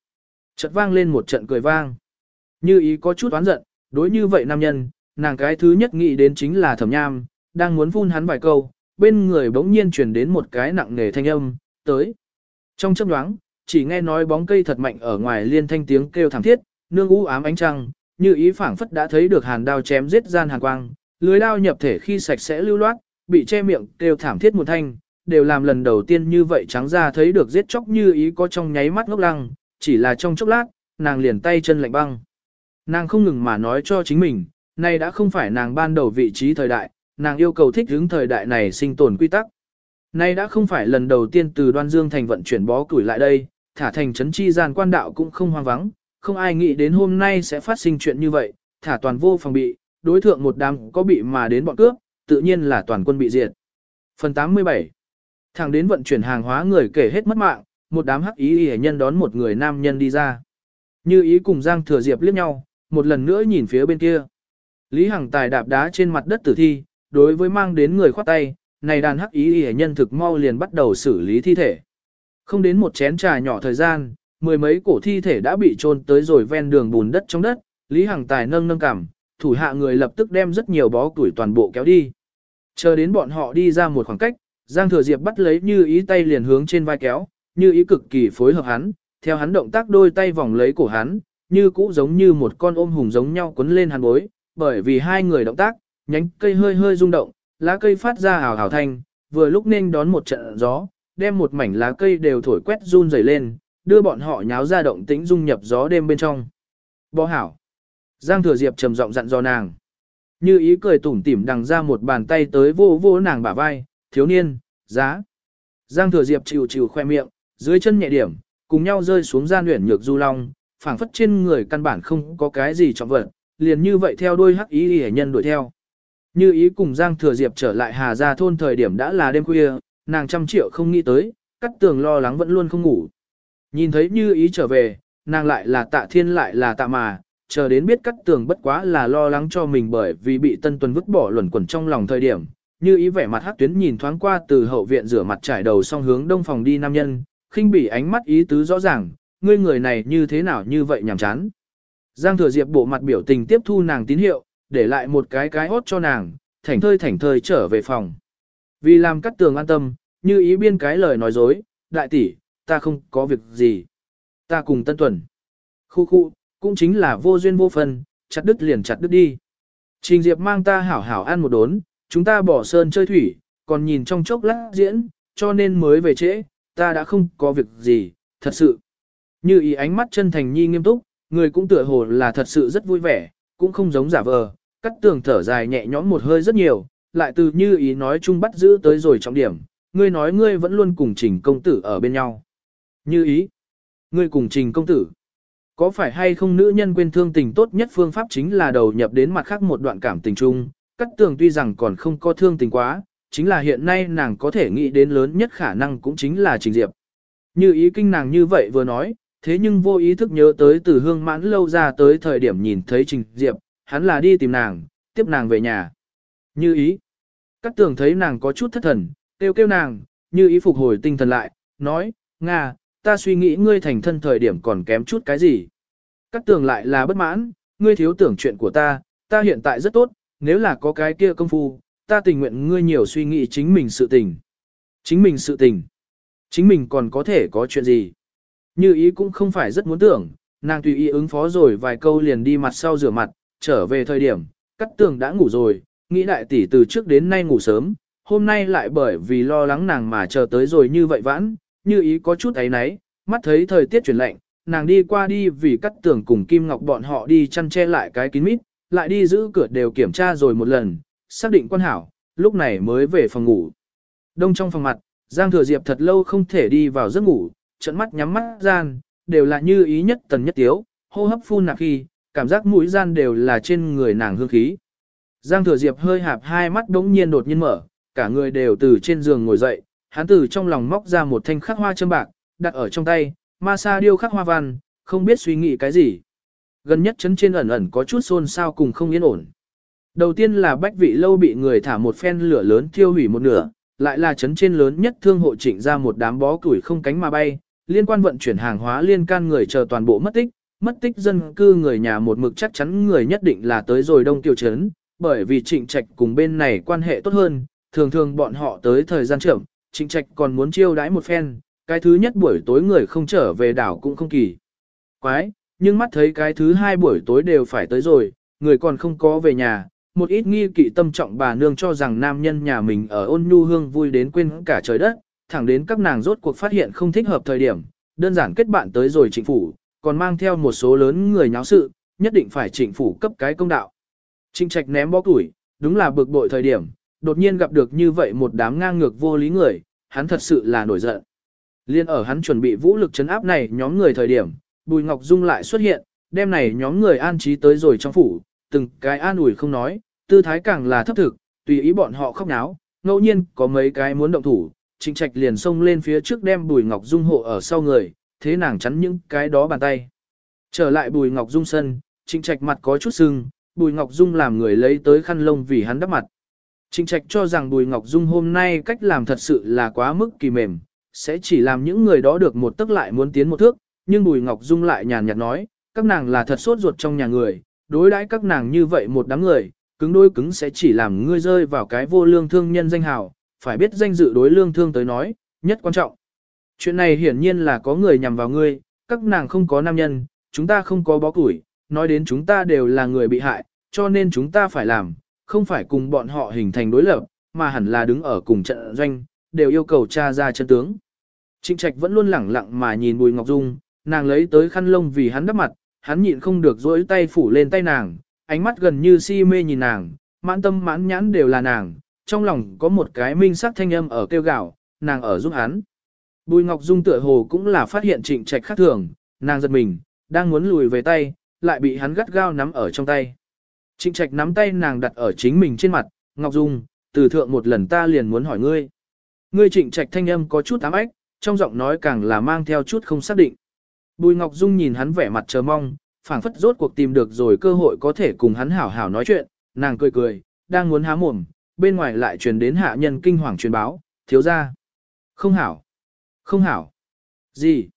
Chợt vang lên một trận cười vang. Như ý có chút oán giận, đối như vậy nam nhân, nàng cái thứ nhất nghĩ đến chính là thẩm nham, đang muốn phun hắn vài câu, bên người bỗng nhiên truyền đến một cái nặng nề thanh âm, tới. Trong chấp nhoáng chỉ nghe nói bóng cây thật mạnh ở ngoài liên thanh tiếng kêu thảm thiết, nương u ám ánh trăng, như ý phảng phất đã thấy được hàn đao chém giết gian hàn quang, lưới đao nhập thể khi sạch sẽ lưu loát, bị che miệng kêu thảm thiết một thanh, đều làm lần đầu tiên như vậy trắng ra thấy được giết chóc như ý có trong nháy mắt ngốc lăng, chỉ là trong chốc lát, nàng liền tay chân lạnh băng. Nàng không ngừng mà nói cho chính mình, nay đã không phải nàng ban đầu vị trí thời đại, nàng yêu cầu thích ứng thời đại này sinh tồn quy tắc. Nay đã không phải lần đầu tiên từ đoan dương thành vận chuyển bó củi lại đây, thả thành trấn chi gian quan đạo cũng không hoang vắng, không ai nghĩ đến hôm nay sẽ phát sinh chuyện như vậy, thả toàn vô phòng bị, đối thượng một đám có bị mà đến bọn cướp, tự nhiên là toàn quân bị diệt. Phần 87 Thẳng đến vận chuyển hàng hóa người kể hết mất mạng, một đám hắc ý y nhân đón một người nam nhân đi ra. Như ý cùng Giang Thừa Diệp liếc nhau, một lần nữa nhìn phía bên kia. Lý Hằng Tài đạp đá trên mặt đất tử thi, đối với mang đến người khoát tay, này đàn hắc ý y nhân thực mau liền bắt đầu xử lý thi thể. Không đến một chén trà nhỏ thời gian, mười mấy cổ thi thể đã bị chôn tới rồi ven đường bùn đất trong đất, Lý Hằng Tài nâng nâng cảm, thủ hạ người lập tức đem rất nhiều bó tuổi toàn bộ kéo đi. Chờ đến bọn họ đi ra một khoảng cách, Giang Thừa Diệp bắt lấy như ý tay liền hướng trên vai kéo, như ý cực kỳ phối hợp hắn, theo hắn động tác đôi tay vòng lấy cổ hắn, như cũ giống như một con ôm hùng giống nhau quấn lên hắn bối, bởi vì hai người động tác, nhánh cây hơi hơi rung động, lá cây phát ra hào hào thanh, vừa lúc nên đón một trận gió, đem một mảnh lá cây đều thổi quét run rẩy lên, đưa bọn họ nháo ra động tĩnh dung nhập gió đêm bên trong. Bó hảo. Giang Thừa Diệp trầm giọng dặn dò nàng. Như ý cười tủm tỉm đằng ra một bàn tay tới vô vô nàng bả vai, thiếu niên, giá. Giang Thừa Diệp chịu chịu khoe miệng, dưới chân nhẹ điểm, cùng nhau rơi xuống gian luyện nhược du long, phảng phất trên người căn bản không có cái gì trọng vật, liền như vậy theo đôi hắc ý hệ nhân đuổi theo. Như ý cùng Giang Thừa Diệp trở lại Hà Gia thôn thời điểm đã là đêm khuya, nàng trăm triệu không nghĩ tới, cắt tường lo lắng vẫn luôn không ngủ. Nhìn thấy như ý trở về, nàng lại là tạ thiên lại là tạ mà, chờ đến biết cắt tường bất quá là lo lắng cho mình bởi vì bị tân tuần vứt bỏ luẩn quẩn trong lòng thời điểm. Như ý vẻ mặt hắc tuyến nhìn thoáng qua từ hậu viện rửa mặt trải đầu song hướng đông phòng đi nam nhân, khinh bỉ ánh mắt ý tứ rõ ràng, ngươi người này như thế nào như vậy nhảm chán. Giang thừa diệp bộ mặt biểu tình tiếp thu nàng tín hiệu, để lại một cái cái hốt cho nàng, thảnh thơi thảnh thơi trở về phòng. Vì làm cắt tường an tâm, như ý biên cái lời nói dối, đại tỷ, ta không có việc gì. Ta cùng Tân Tuần. Khu khu, cũng chính là vô duyên vô phân, chặt đứt liền chặt đứt đi. Trình Diệp mang ta hảo hảo ăn một đốn, chúng ta bỏ sơn chơi thủy, còn nhìn trong chốc lát diễn, cho nên mới về trễ, ta đã không có việc gì, thật sự. Như ý ánh mắt chân thành nhi nghiêm túc, người cũng tựa hồ là thật sự rất vui vẻ, cũng không giống giả vờ, cắt tường thở dài nhẹ nhõm một hơi rất nhiều, lại từ như ý nói chung bắt giữ tới rồi trọng điểm, ngươi nói ngươi vẫn luôn cùng trình công tử ở bên nhau. Như ý, ngươi cùng trình công tử, có phải hay không nữ nhân quên thương tình tốt nhất phương pháp chính là đầu nhập đến mặt khác một đoạn cảm tình chung, cắt tường tuy rằng còn không có thương tình quá, chính là hiện nay nàng có thể nghĩ đến lớn nhất khả năng cũng chính là trình diệp. Như ý kinh nàng như vậy vừa nói, thế nhưng vô ý thức nhớ tới từ hương mãn lâu ra tới thời điểm nhìn thấy trình diệp, hắn là đi tìm nàng, tiếp nàng về nhà. Như ý, cắt tường thấy nàng có chút thất thần, kêu kêu nàng, như ý phục hồi tinh thần lại, nói, Nga, ta suy nghĩ ngươi thành thân thời điểm còn kém chút cái gì. Cắt tường lại là bất mãn, ngươi thiếu tưởng chuyện của ta, ta hiện tại rất tốt, nếu là có cái kia công phu, ta tình nguyện ngươi nhiều suy nghĩ chính mình sự tình. Chính mình sự tình. Chính mình còn có thể có chuyện gì. Như ý cũng không phải rất muốn tưởng, nàng tùy ý ứng phó rồi vài câu liền đi mặt sau rửa mặt, trở về thời điểm, cắt tường đã ngủ rồi, nghĩ đại tỷ từ trước đến nay ngủ sớm, hôm nay lại bởi vì lo lắng nàng mà chờ tới rồi như vậy vãn, như ý có chút ấy náy, mắt thấy thời tiết chuyển lạnh, nàng đi qua đi vì cắt tường cùng Kim Ngọc bọn họ đi chăn che lại cái kín mít, lại đi giữ cửa đều kiểm tra rồi một lần, xác định quan hảo, lúc này mới về phòng ngủ. Đông trong phòng mặt, Giang Thừa Diệp thật lâu không thể đi vào giấc ngủ, trận mắt nhắm mắt gian, đều là như ý nhất tần nhất tiếu, hô hấp phun nạc khi, cảm giác mũi gian đều là trên người nàng hương khí. Giang Thừa Diệp hơi hạp hai mắt đống nhiên đột nhiên mở, cả người đều từ trên giường ngồi dậy, hắn từ trong lòng móc ra một thanh khắc hoa châm bạc, đặt ở trong tay, ma sa điêu khắc hoa văn, không biết suy nghĩ cái gì. Gần nhất chấn trên ẩn ẩn có chút xôn xao cùng không yên ổn. Đầu tiên là bách vị lâu bị người thả một phen lửa lớn thiêu hủy một nửa, lại là chấn trên lớn nhất thương hộ trịnh ra một đám bó củi không cánh mà bay, liên quan vận chuyển hàng hóa liên can người chờ toàn bộ mất tích, mất tích dân cư người nhà một mực chắc chắn người nhất định là tới rồi đông tiêu chấn, bởi vì trịnh trạch cùng bên này quan hệ tốt hơn, thường thường bọn họ tới thời gian trưởng, trịnh trạch còn muốn chiêu đãi một phen, cái thứ nhất buổi tối người không trở về đảo cũng không kỳ. Quái, nhưng mắt thấy cái thứ hai buổi tối đều phải tới rồi, người còn không có về nhà, một ít nghi kỵ tâm trọng bà nương cho rằng nam nhân nhà mình ở ôn nhu hương vui đến quên cả trời đất, thẳng đến các nàng rốt cuộc phát hiện không thích hợp thời điểm, đơn giản kết bạn tới rồi trịnh phủ, còn mang theo một số lớn người nháo sự, nhất định phải trịnh phủ cấp cái công đạo. Trịnh trạch ném bó tuổi, đúng là bực bội thời điểm, đột nhiên gặp được như vậy một đám ngang ngược vô lý người, hắn thật sự là nổi giận. Liên ở hắn chuẩn bị vũ lực chấn áp này nhóm người thời điểm, Bùi Ngọc Dung lại xuất hiện, đêm này nhóm người an trí tới rồi trong phủ, từng cái an ủi không nói, tư thái càng là thấp thực, tùy ý bọn họ khóc náo, ngẫu nhiên có mấy cái muốn động thủ, Trịnh Trạch liền xông lên phía trước đem Bùi Ngọc Dung hộ ở sau người, thế nàng chắn những cái đó bàn tay. Trở lại Bùi Ngọc Dung sân, Trịnh Trạch mặt có chút sưng, Bùi Ngọc Dung làm người lấy tới khăn lông vì hắn đắp mặt. Trịnh Trạch cho rằng Bùi Ngọc Dung hôm nay cách làm thật sự là quá mức kỳ mềm, sẽ chỉ làm những người đó được một tức lại muốn tiến một thước, nhưng Bùi Ngọc Dung lại nhàn nhạt nói, các nàng là thật sốt ruột trong nhà người, đối đãi các nàng như vậy một đám người, cứng đôi cứng sẽ chỉ làm ngươi rơi vào cái vô lương thương nhân danh hào, phải biết danh dự đối lương thương tới nói, nhất quan trọng. Chuyện này hiển nhiên là có người nhằm vào ngươi, các nàng không có nam nhân, chúng ta không có bó củi, nói đến chúng ta đều là người bị hại, cho nên chúng ta phải làm, không phải cùng bọn họ hình thành đối lập, mà hẳn là đứng ở cùng trận doanh, đều yêu cầu tra ra chân tướng. Trịnh Trạch vẫn luôn lẳng lặng mà nhìn Bùi Ngọc Dung, nàng lấy tới khăn lông vì hắn đắp mặt, hắn nhịn không được duỗi tay phủ lên tay nàng, ánh mắt gần như si mê nhìn nàng, mãn tâm mãn nhãn đều là nàng, trong lòng có một cái minh sắc thanh âm ở kêu gạo, nàng ở giúp hắn. Bùi Ngọc Dung tựa hồ cũng là phát hiện trịnh trạch khác thường, nàng giật mình, đang muốn lùi về tay, lại bị hắn gắt gao nắm ở trong tay. Trịnh trạch nắm tay nàng đặt ở chính mình trên mặt, Ngọc Dung, từ thượng một lần ta liền muốn hỏi ngươi. Ngươi trịnh trạch thanh âm có chút ám ếch, trong giọng nói càng là mang theo chút không xác định. Bùi Ngọc Dung nhìn hắn vẻ mặt chờ mong, phảng phất rốt cuộc tìm được rồi cơ hội có thể cùng hắn hảo hảo nói chuyện, nàng cười cười, đang muốn há mồm, bên ngoài lại truyền đến hạ nhân kinh hoàng truyền báo, thiếu ra. Không hảo. Không hảo. Gì?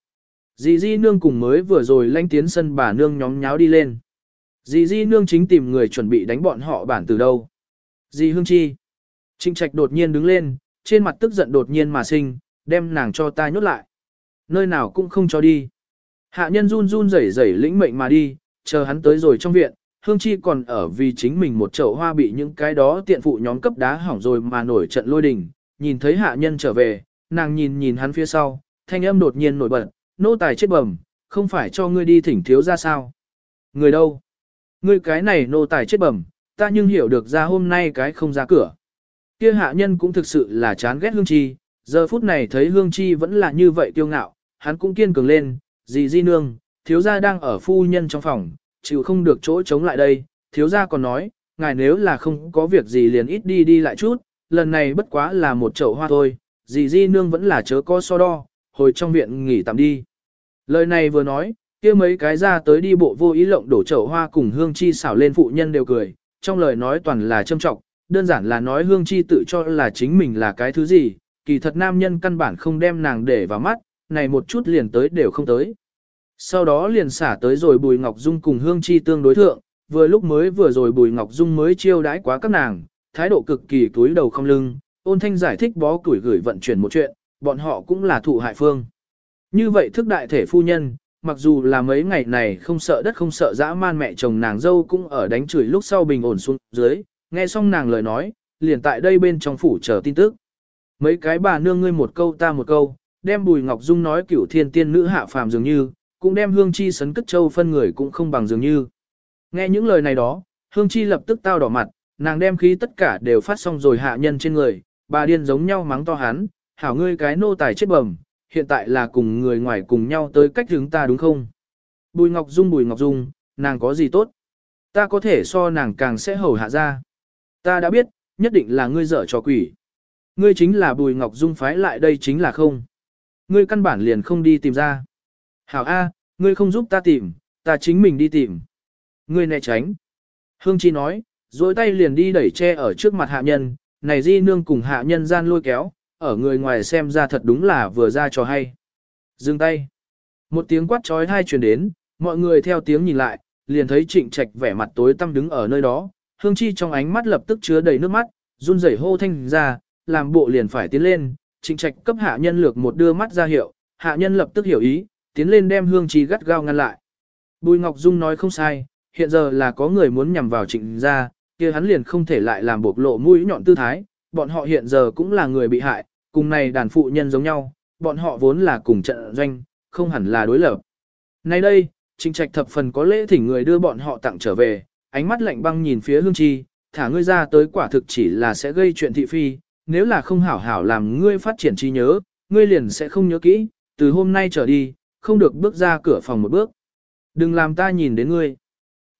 Dì Di Nương cùng mới vừa rồi lanh tiến sân bà Nương nhóm nháo đi lên. Dì Di Nương chính tìm người chuẩn bị đánh bọn họ bản từ đâu. Dì Hương Chi. trinh Trạch đột nhiên đứng lên, trên mặt tức giận đột nhiên mà sinh, đem nàng cho ta nhốt lại. Nơi nào cũng không cho đi. Hạ nhân run run rẩy rẩy lĩnh mệnh mà đi, chờ hắn tới rồi trong viện, Hương Chi còn ở vì chính mình một chậu hoa bị những cái đó tiện phụ nhóm cấp đá hỏng rồi mà nổi trận lôi đình, nhìn thấy hạ nhân trở về, nàng nhìn nhìn hắn phía sau, thanh âm đột nhiên nổi bật, nô tài chết bẩm, không phải cho ngươi đi thỉnh thiếu ra sao. Người đâu? Ngươi cái này nô tài chết bẩm, ta nhưng hiểu được ra hôm nay cái không ra cửa. Kia hạ nhân cũng thực sự là chán ghét Hương Chi, giờ phút này thấy Hương Chi vẫn là như vậy kiêu ngạo, hắn cũng kiên cường lên, gì di nương, thiếu gia đang ở phu nhân trong phòng, chịu không được chỗ chống lại đây, thiếu gia còn nói, ngài nếu là không có việc gì liền ít đi đi lại chút, lần này bất quá là một chậu hoa thôi, dì di nương vẫn là chớ có so đo, hồi trong viện nghỉ tạm đi. Lời này vừa nói, kia mấy cái ra tới đi bộ vô ý lộng đổ chậu hoa cùng hương chi xảo lên phụ nhân đều cười, trong lời nói toàn là châm trọng, đơn giản là nói hương chi tự cho là chính mình là cái thứ gì, kỳ thật nam nhân căn bản không đem nàng để vào mắt, này một chút liền tới đều không tới. Sau đó liền xả tới rồi Bùi Ngọc Dung cùng Hương Chi tương đối thượng, vừa lúc mới vừa rồi Bùi Ngọc Dung mới chiêu đãi quá các nàng, thái độ cực kỳ túi đầu không lưng, ôn thanh giải thích bó củi gửi vận chuyển một chuyện, bọn họ cũng là thụ hại phương. Như vậy thức đại thể phu nhân, mặc dù là mấy ngày này không sợ đất không sợ dã man mẹ chồng nàng dâu cũng ở đánh chửi lúc sau bình ổn xuống dưới, nghe xong nàng lời nói, liền tại đây bên trong phủ chờ tin tức. Mấy cái bà nương ngươi một câu ta một câu, đem Bùi Ngọc Dung nói cửu thiên tiên nữ hạ phàm dường như, cũng đem Hương Chi sấn cất châu phân người cũng không bằng dường như. Nghe những lời này đó, Hương Chi lập tức tao đỏ mặt, nàng đem khí tất cả đều phát xong rồi hạ nhân trên người, bà điên giống nhau mắng to hắn, hảo ngươi cái nô tài chết bẩm, hiện tại là cùng người ngoài cùng nhau tới cách hướng ta đúng không? Bùi Ngọc Dung Bùi Ngọc Dung, nàng có gì tốt? Ta có thể so nàng càng sẽ hầu hạ ra. Ta đã biết, nhất định là ngươi dở trò quỷ. Ngươi chính là Bùi Ngọc Dung phái lại đây chính là không. Ngươi căn bản liền không đi tìm ra. Hảo A, ngươi không giúp ta tìm, ta chính mình đi tìm. Ngươi né tránh. Hương Chi nói, dối tay liền đi đẩy che ở trước mặt hạ nhân, này di nương cùng hạ nhân gian lôi kéo, ở người ngoài xem ra thật đúng là vừa ra trò hay. Dừng tay. Một tiếng quát trói thai truyền đến, mọi người theo tiếng nhìn lại, liền thấy trịnh trạch vẻ mặt tối tăm đứng ở nơi đó, hương chi trong ánh mắt lập tức chứa đầy nước mắt, run rẩy hô thanh ra, làm bộ liền phải tiến lên, trịnh trạch cấp hạ nhân lược một đưa mắt ra hiệu, hạ nhân lập tức hiểu ý, tiến lên đem hương chi gắt gao ngăn lại. Bùi Ngọc Dung nói không sai, hiện giờ là có người muốn nhằm vào trịnh gia, kia hắn liền không thể lại làm bộc lộ mũi nhọn tư thái, bọn họ hiện giờ cũng là người bị hại, cùng này đàn phụ nhân giống nhau, bọn họ vốn là cùng trận doanh, không hẳn là đối lập. Nay đây, Trịnh Trạch thập phần có lễ thỉnh người đưa bọn họ tặng trở về, ánh mắt lạnh băng nhìn phía Hương Chi, thả ngươi ra tới quả thực chỉ là sẽ gây chuyện thị phi, nếu là không hảo hảo làm ngươi phát triển trí nhớ, ngươi liền sẽ không nhớ kỹ, từ hôm nay trở đi, không được bước ra cửa phòng một bước. Đừng làm ta nhìn đến ngươi.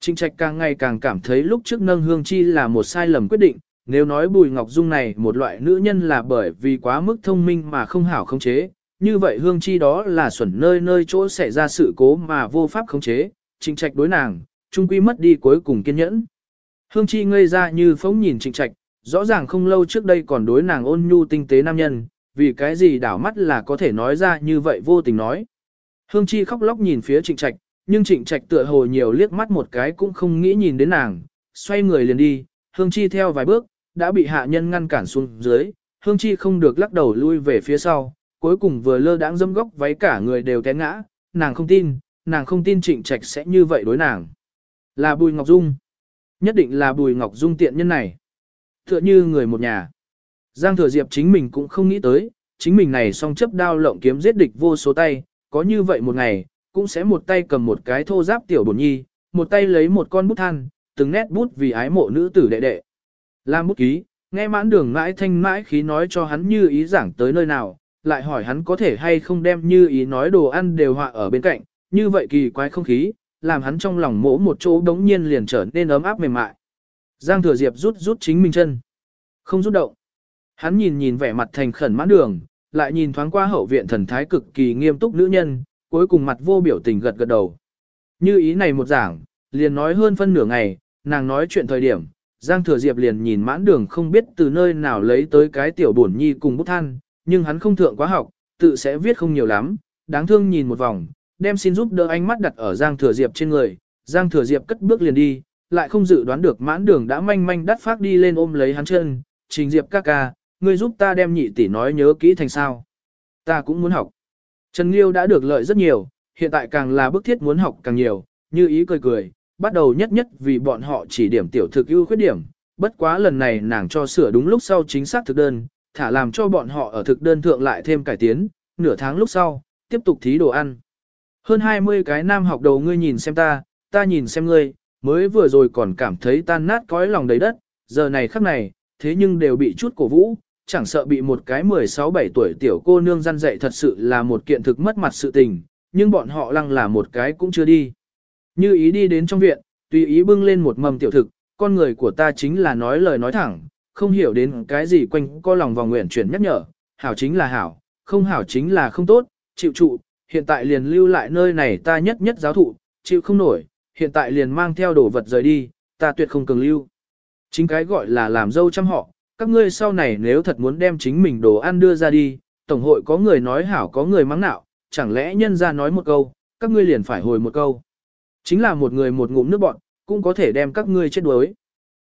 Trịnh Trạch càng ngày càng cảm thấy lúc trước nâng hương chi là một sai lầm quyết định, nếu nói Bùi Ngọc Dung này một loại nữ nhân là bởi vì quá mức thông minh mà không hảo khống chế, như vậy hương chi đó là xuẩn nơi nơi chỗ xảy ra sự cố mà vô pháp khống chế, Trịnh Trạch đối nàng, trung quy mất đi cuối cùng kiên nhẫn. Hương chi ngây ra như phóng nhìn Trịnh Trạch, rõ ràng không lâu trước đây còn đối nàng ôn nhu tinh tế nam nhân, vì cái gì đảo mắt là có thể nói ra như vậy vô tình nói. Hương chi khóc lóc nhìn phía Trịnh Trạch, nhưng trịnh trạch tựa hồ nhiều liếc mắt một cái cũng không nghĩ nhìn đến nàng, xoay người liền đi, hương chi theo vài bước, đã bị hạ nhân ngăn cản xuống dưới, hương chi không được lắc đầu lui về phía sau, cuối cùng vừa lơ đãng dâm góc váy cả người đều té ngã, nàng không tin, nàng không tin trịnh trạch sẽ như vậy đối nàng. Là Bùi Ngọc Dung. Nhất định là Bùi Ngọc Dung tiện nhân này. Tựa như người một nhà. Giang Thừa Diệp chính mình cũng không nghĩ tới, chính mình này song chấp đao lộng kiếm giết địch vô số tay, có như vậy một ngày, cũng sẽ một tay cầm một cái thô giáp tiểu bổn nhi, một tay lấy một con bút than, từng nét bút vì ái mộ nữ tử đệ đệ. Lam bút ký, nghe mãn đường mãi thanh mãi khí nói cho hắn như ý giảng tới nơi nào, lại hỏi hắn có thể hay không đem như ý nói đồ ăn đều họa ở bên cạnh, như vậy kỳ quái không khí, làm hắn trong lòng mỗ một chỗ đống nhiên liền trở nên ấm áp mềm mại. Giang thừa diệp rút rút chính mình chân. Không rút động. Hắn nhìn nhìn vẻ mặt thành khẩn mãn đường, lại nhìn thoáng qua hậu viện thần thái cực kỳ nghiêm túc nữ nhân, cuối cùng mặt vô biểu tình gật gật đầu. Như ý này một giảng, liền nói hơn phân nửa ngày, nàng nói chuyện thời điểm, Giang Thừa Diệp liền nhìn mãn đường không biết từ nơi nào lấy tới cái tiểu bổn nhi cùng bút than, nhưng hắn không thượng quá học, tự sẽ viết không nhiều lắm, đáng thương nhìn một vòng, đem xin giúp đỡ ánh mắt đặt ở Giang Thừa Diệp trên người, Giang Thừa Diệp cất bước liền đi, lại không dự đoán được mãn đường đã manh manh đắt phát đi lên ôm lấy hắn chân, trình Diệp ca ca, ngươi giúp ta đem nhị tỷ nói nhớ kỹ thành sao. Ta cũng muốn học. Trần Liêu đã được lợi rất nhiều, hiện tại càng là bức thiết muốn học càng nhiều, như ý cười cười, bắt đầu nhất nhất vì bọn họ chỉ điểm tiểu thực ưu khuyết điểm, bất quá lần này nàng cho sửa đúng lúc sau chính xác thực đơn, thả làm cho bọn họ ở thực đơn thượng lại thêm cải tiến, nửa tháng lúc sau, tiếp tục thí đồ ăn. Hơn 20 cái nam học đầu ngươi nhìn xem ta, ta nhìn xem ngươi, mới vừa rồi còn cảm thấy tan nát cõi lòng đầy đất, giờ này khắc này, thế nhưng đều bị chút cổ vũ, chẳng sợ bị một cái 16-17 tuổi tiểu cô nương răn dạy thật sự là một kiện thực mất mặt sự tình, nhưng bọn họ lăng là một cái cũng chưa đi. Như ý đi đến trong viện, tùy ý bưng lên một mầm tiểu thực, con người của ta chính là nói lời nói thẳng, không hiểu đến cái gì quanh co lòng vòng nguyện chuyển nhắc nhở, hảo chính là hảo, không hảo chính là không tốt, chịu trụ, hiện tại liền lưu lại nơi này ta nhất nhất giáo thụ, chịu không nổi, hiện tại liền mang theo đồ vật rời đi, ta tuyệt không cường lưu. Chính cái gọi là làm dâu chăm họ, các ngươi sau này nếu thật muốn đem chính mình đồ ăn đưa ra đi, tổng hội có người nói hảo có người mắng nạo, chẳng lẽ nhân ra nói một câu, các ngươi liền phải hồi một câu. Chính là một người một ngụm nước bọn, cũng có thể đem các ngươi chết đuối.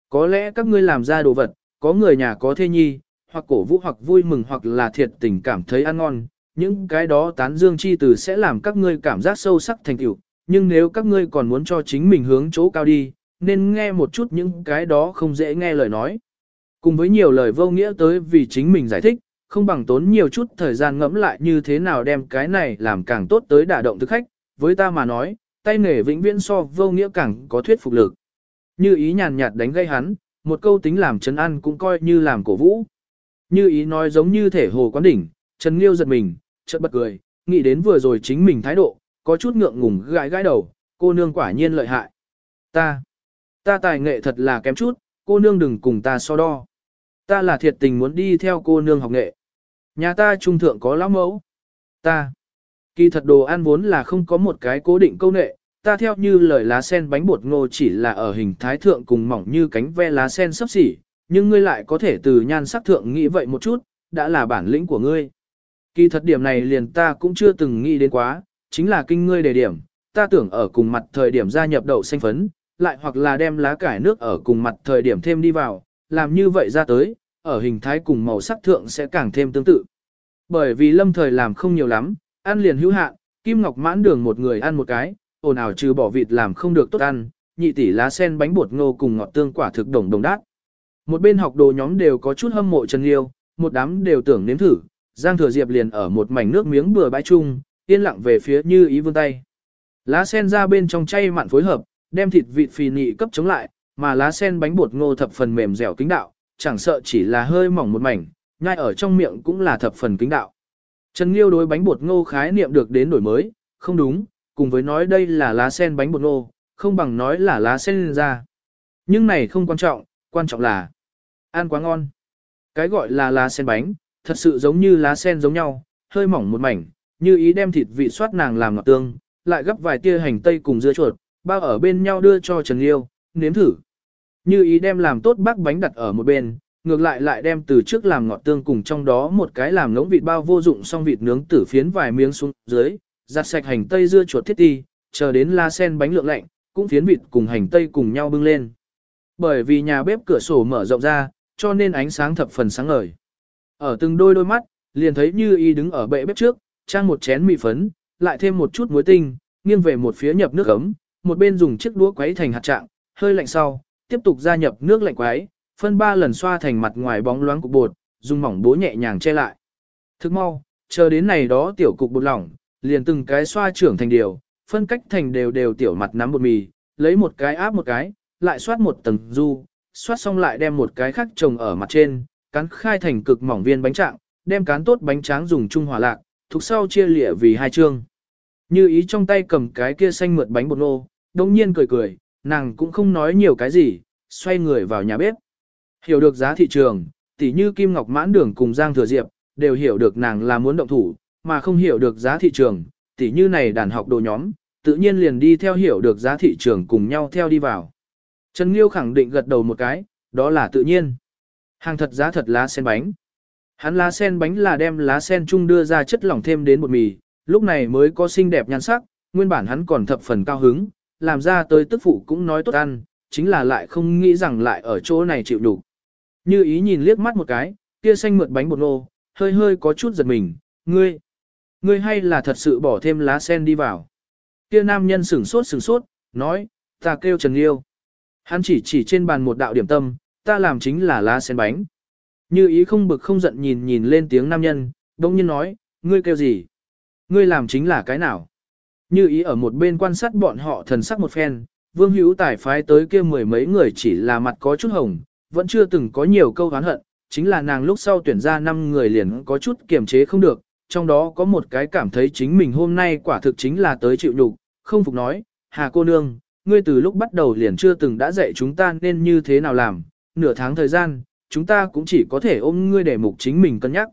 Có lẽ các ngươi làm ra đồ vật, có người nhà có thê nhi, hoặc cổ vũ hoặc vui mừng hoặc là thiệt tình cảm thấy ăn ngon, những cái đó tán dương chi từ sẽ làm các ngươi cảm giác sâu sắc thành tựu, nhưng nếu các ngươi còn muốn cho chính mình hướng chỗ cao đi, nên nghe một chút những cái đó không dễ nghe lời nói. Cùng với nhiều lời vô nghĩa tới vì chính mình giải thích, không bằng tốn nhiều chút thời gian ngẫm lại như thế nào đem cái này làm càng tốt tới đả động thực khách, với ta mà nói, tay nghề vĩnh viễn so vô nghĩa càng có thuyết phục lực. Như ý nhàn nhạt đánh gây hắn, một câu tính làm chấn ăn cũng coi như làm cổ vũ. Như ý nói giống như thể hồ quán đỉnh, Trần Liêu giật mình, chợt bật cười, nghĩ đến vừa rồi chính mình thái độ, có chút ngượng ngùng gãi gãi đầu, cô nương quả nhiên lợi hại. Ta, ta tài nghệ thật là kém chút, cô nương đừng cùng ta so đo. Ta là thiệt tình muốn đi theo cô nương học nghệ. Nhà ta trung thượng có lão mẫu. Ta, kỳ thật đồ ăn vốn là không có một cái cố định câu nệ, ta theo như lời lá sen bánh bột ngô chỉ là ở hình thái thượng cùng mỏng như cánh ve lá sen sấp xỉ, nhưng ngươi lại có thể từ nhan sắc thượng nghĩ vậy một chút, đã là bản lĩnh của ngươi. Kỳ thật điểm này liền ta cũng chưa từng nghĩ đến quá, chính là kinh ngươi đề điểm, ta tưởng ở cùng mặt thời điểm gia nhập đậu xanh phấn, lại hoặc là đem lá cải nước ở cùng mặt thời điểm thêm đi vào, làm như vậy ra tới, ở hình thái cùng màu sắc thượng sẽ càng thêm tương tự. Bởi vì lâm thời làm không nhiều lắm, ăn liền hữu hạn, Kim Ngọc mãn đường một người ăn một cái, ồn ào trừ bỏ vịt làm không được tốt ăn, nhị tỷ lá sen bánh bột ngô cùng ngọt tương quả thực đồng đồng đát. Một bên học đồ nhóm đều có chút hâm mộ Trần Liêu, một đám đều tưởng nếm thử, Giang Thừa Diệp liền ở một mảnh nước miếng bừa bãi chung, yên lặng về phía như ý vươn tay. Lá sen ra bên trong chay mặn phối hợp, đem thịt vịt phì nị cấp chống lại, mà lá sen bánh bột ngô thập phần mềm dẻo kính đạo, chẳng sợ chỉ là hơi mỏng một mảnh, nhai ở trong miệng cũng là thập phần kính đạo. Trần Liêu đối bánh bột ngô khái niệm được đến đổi mới, không đúng, cùng với nói đây là lá sen bánh bột ngô, không bằng nói là lá sen ra. Nhưng này không quan trọng, quan trọng là ăn quá ngon. Cái gọi là lá sen bánh, thật sự giống như lá sen giống nhau, hơi mỏng một mảnh, như ý đem thịt vị soát nàng làm ngọt tương, lại gấp vài tia hành tây cùng dưa chuột, bao ở bên nhau đưa cho Trần Liêu, nếm thử. Như ý đem làm tốt bác bánh đặt ở một bên, ngược lại lại đem từ trước làm ngọt tương cùng trong đó một cái làm ngỗng vịt bao vô dụng xong vịt nướng tử phiến vài miếng xuống dưới, giặt sạch hành tây dưa chuột thiết ti, chờ đến la sen bánh lượng lạnh, cũng phiến vịt cùng hành tây cùng nhau bưng lên. Bởi vì nhà bếp cửa sổ mở rộng ra, cho nên ánh sáng thập phần sáng ngời. Ở từng đôi đôi mắt, liền thấy như y đứng ở bệ bếp trước, trang một chén mì phấn, lại thêm một chút muối tinh, nghiêng về một phía nhập nước ấm, một bên dùng chiếc đũa quấy thành hạt trạng, hơi lạnh sau, tiếp tục gia nhập nước lạnh quái, phân ba lần xoa thành mặt ngoài bóng loáng cục bột, dùng mỏng bố nhẹ nhàng che lại. Thức mau, chờ đến này đó tiểu cục bột lỏng, liền từng cái xoa trưởng thành điều, phân cách thành đều đều tiểu mặt nắm bột mì, lấy một cái áp một cái, lại xoát một tầng du, xoát xong lại đem một cái khác trồng ở mặt trên, cán khai thành cực mỏng viên bánh trạng, đem cán tốt bánh tráng dùng chung hỏa lạc, thuộc sau chia lịa vì hai chương. Như ý trong tay cầm cái kia xanh mượt bánh bột nô, đồng nhiên cười cười, nàng cũng không nói nhiều cái gì, xoay người vào nhà bếp. Hiểu được giá thị trường, tỉ như Kim Ngọc Mãn Đường cùng Giang Thừa Diệp, đều hiểu được nàng là muốn động thủ, mà không hiểu được giá thị trường, tỉ như này đàn học đồ nhóm, tự nhiên liền đi theo hiểu được giá thị trường cùng nhau theo đi vào. Trần Liêu khẳng định gật đầu một cái, đó là tự nhiên. Hàng thật giá thật lá sen bánh. Hắn lá sen bánh là đem lá sen chung đưa ra chất lỏng thêm đến bột mì, lúc này mới có xinh đẹp nhan sắc, nguyên bản hắn còn thập phần cao hứng, làm ra tới tức phụ cũng nói tốt ăn, chính là lại không nghĩ rằng lại ở chỗ này chịu đủ. Như ý nhìn liếc mắt một cái, kia xanh mượt bánh bột nô, hơi hơi có chút giật mình, ngươi, ngươi hay là thật sự bỏ thêm lá sen đi vào. Kia nam nhân sửng sốt sửng sốt, nói, ta kêu Trần Liêu. Hắn chỉ chỉ trên bàn một đạo điểm tâm, ta làm chính là lá sen bánh. Như ý không bực không giận nhìn nhìn lên tiếng nam nhân, đông nhiên nói, ngươi kêu gì? Ngươi làm chính là cái nào? Như ý ở một bên quan sát bọn họ thần sắc một phen, vương hữu tài phái tới kia mười mấy người chỉ là mặt có chút hồng, vẫn chưa từng có nhiều câu hán hận, chính là nàng lúc sau tuyển ra năm người liền có chút kiềm chế không được, trong đó có một cái cảm thấy chính mình hôm nay quả thực chính là tới chịu nhục, không phục nói, hà cô nương, ngươi từ lúc bắt đầu liền chưa từng đã dạy chúng ta nên như thế nào làm, nửa tháng thời gian, chúng ta cũng chỉ có thể ôm ngươi để mục chính mình cân nhắc.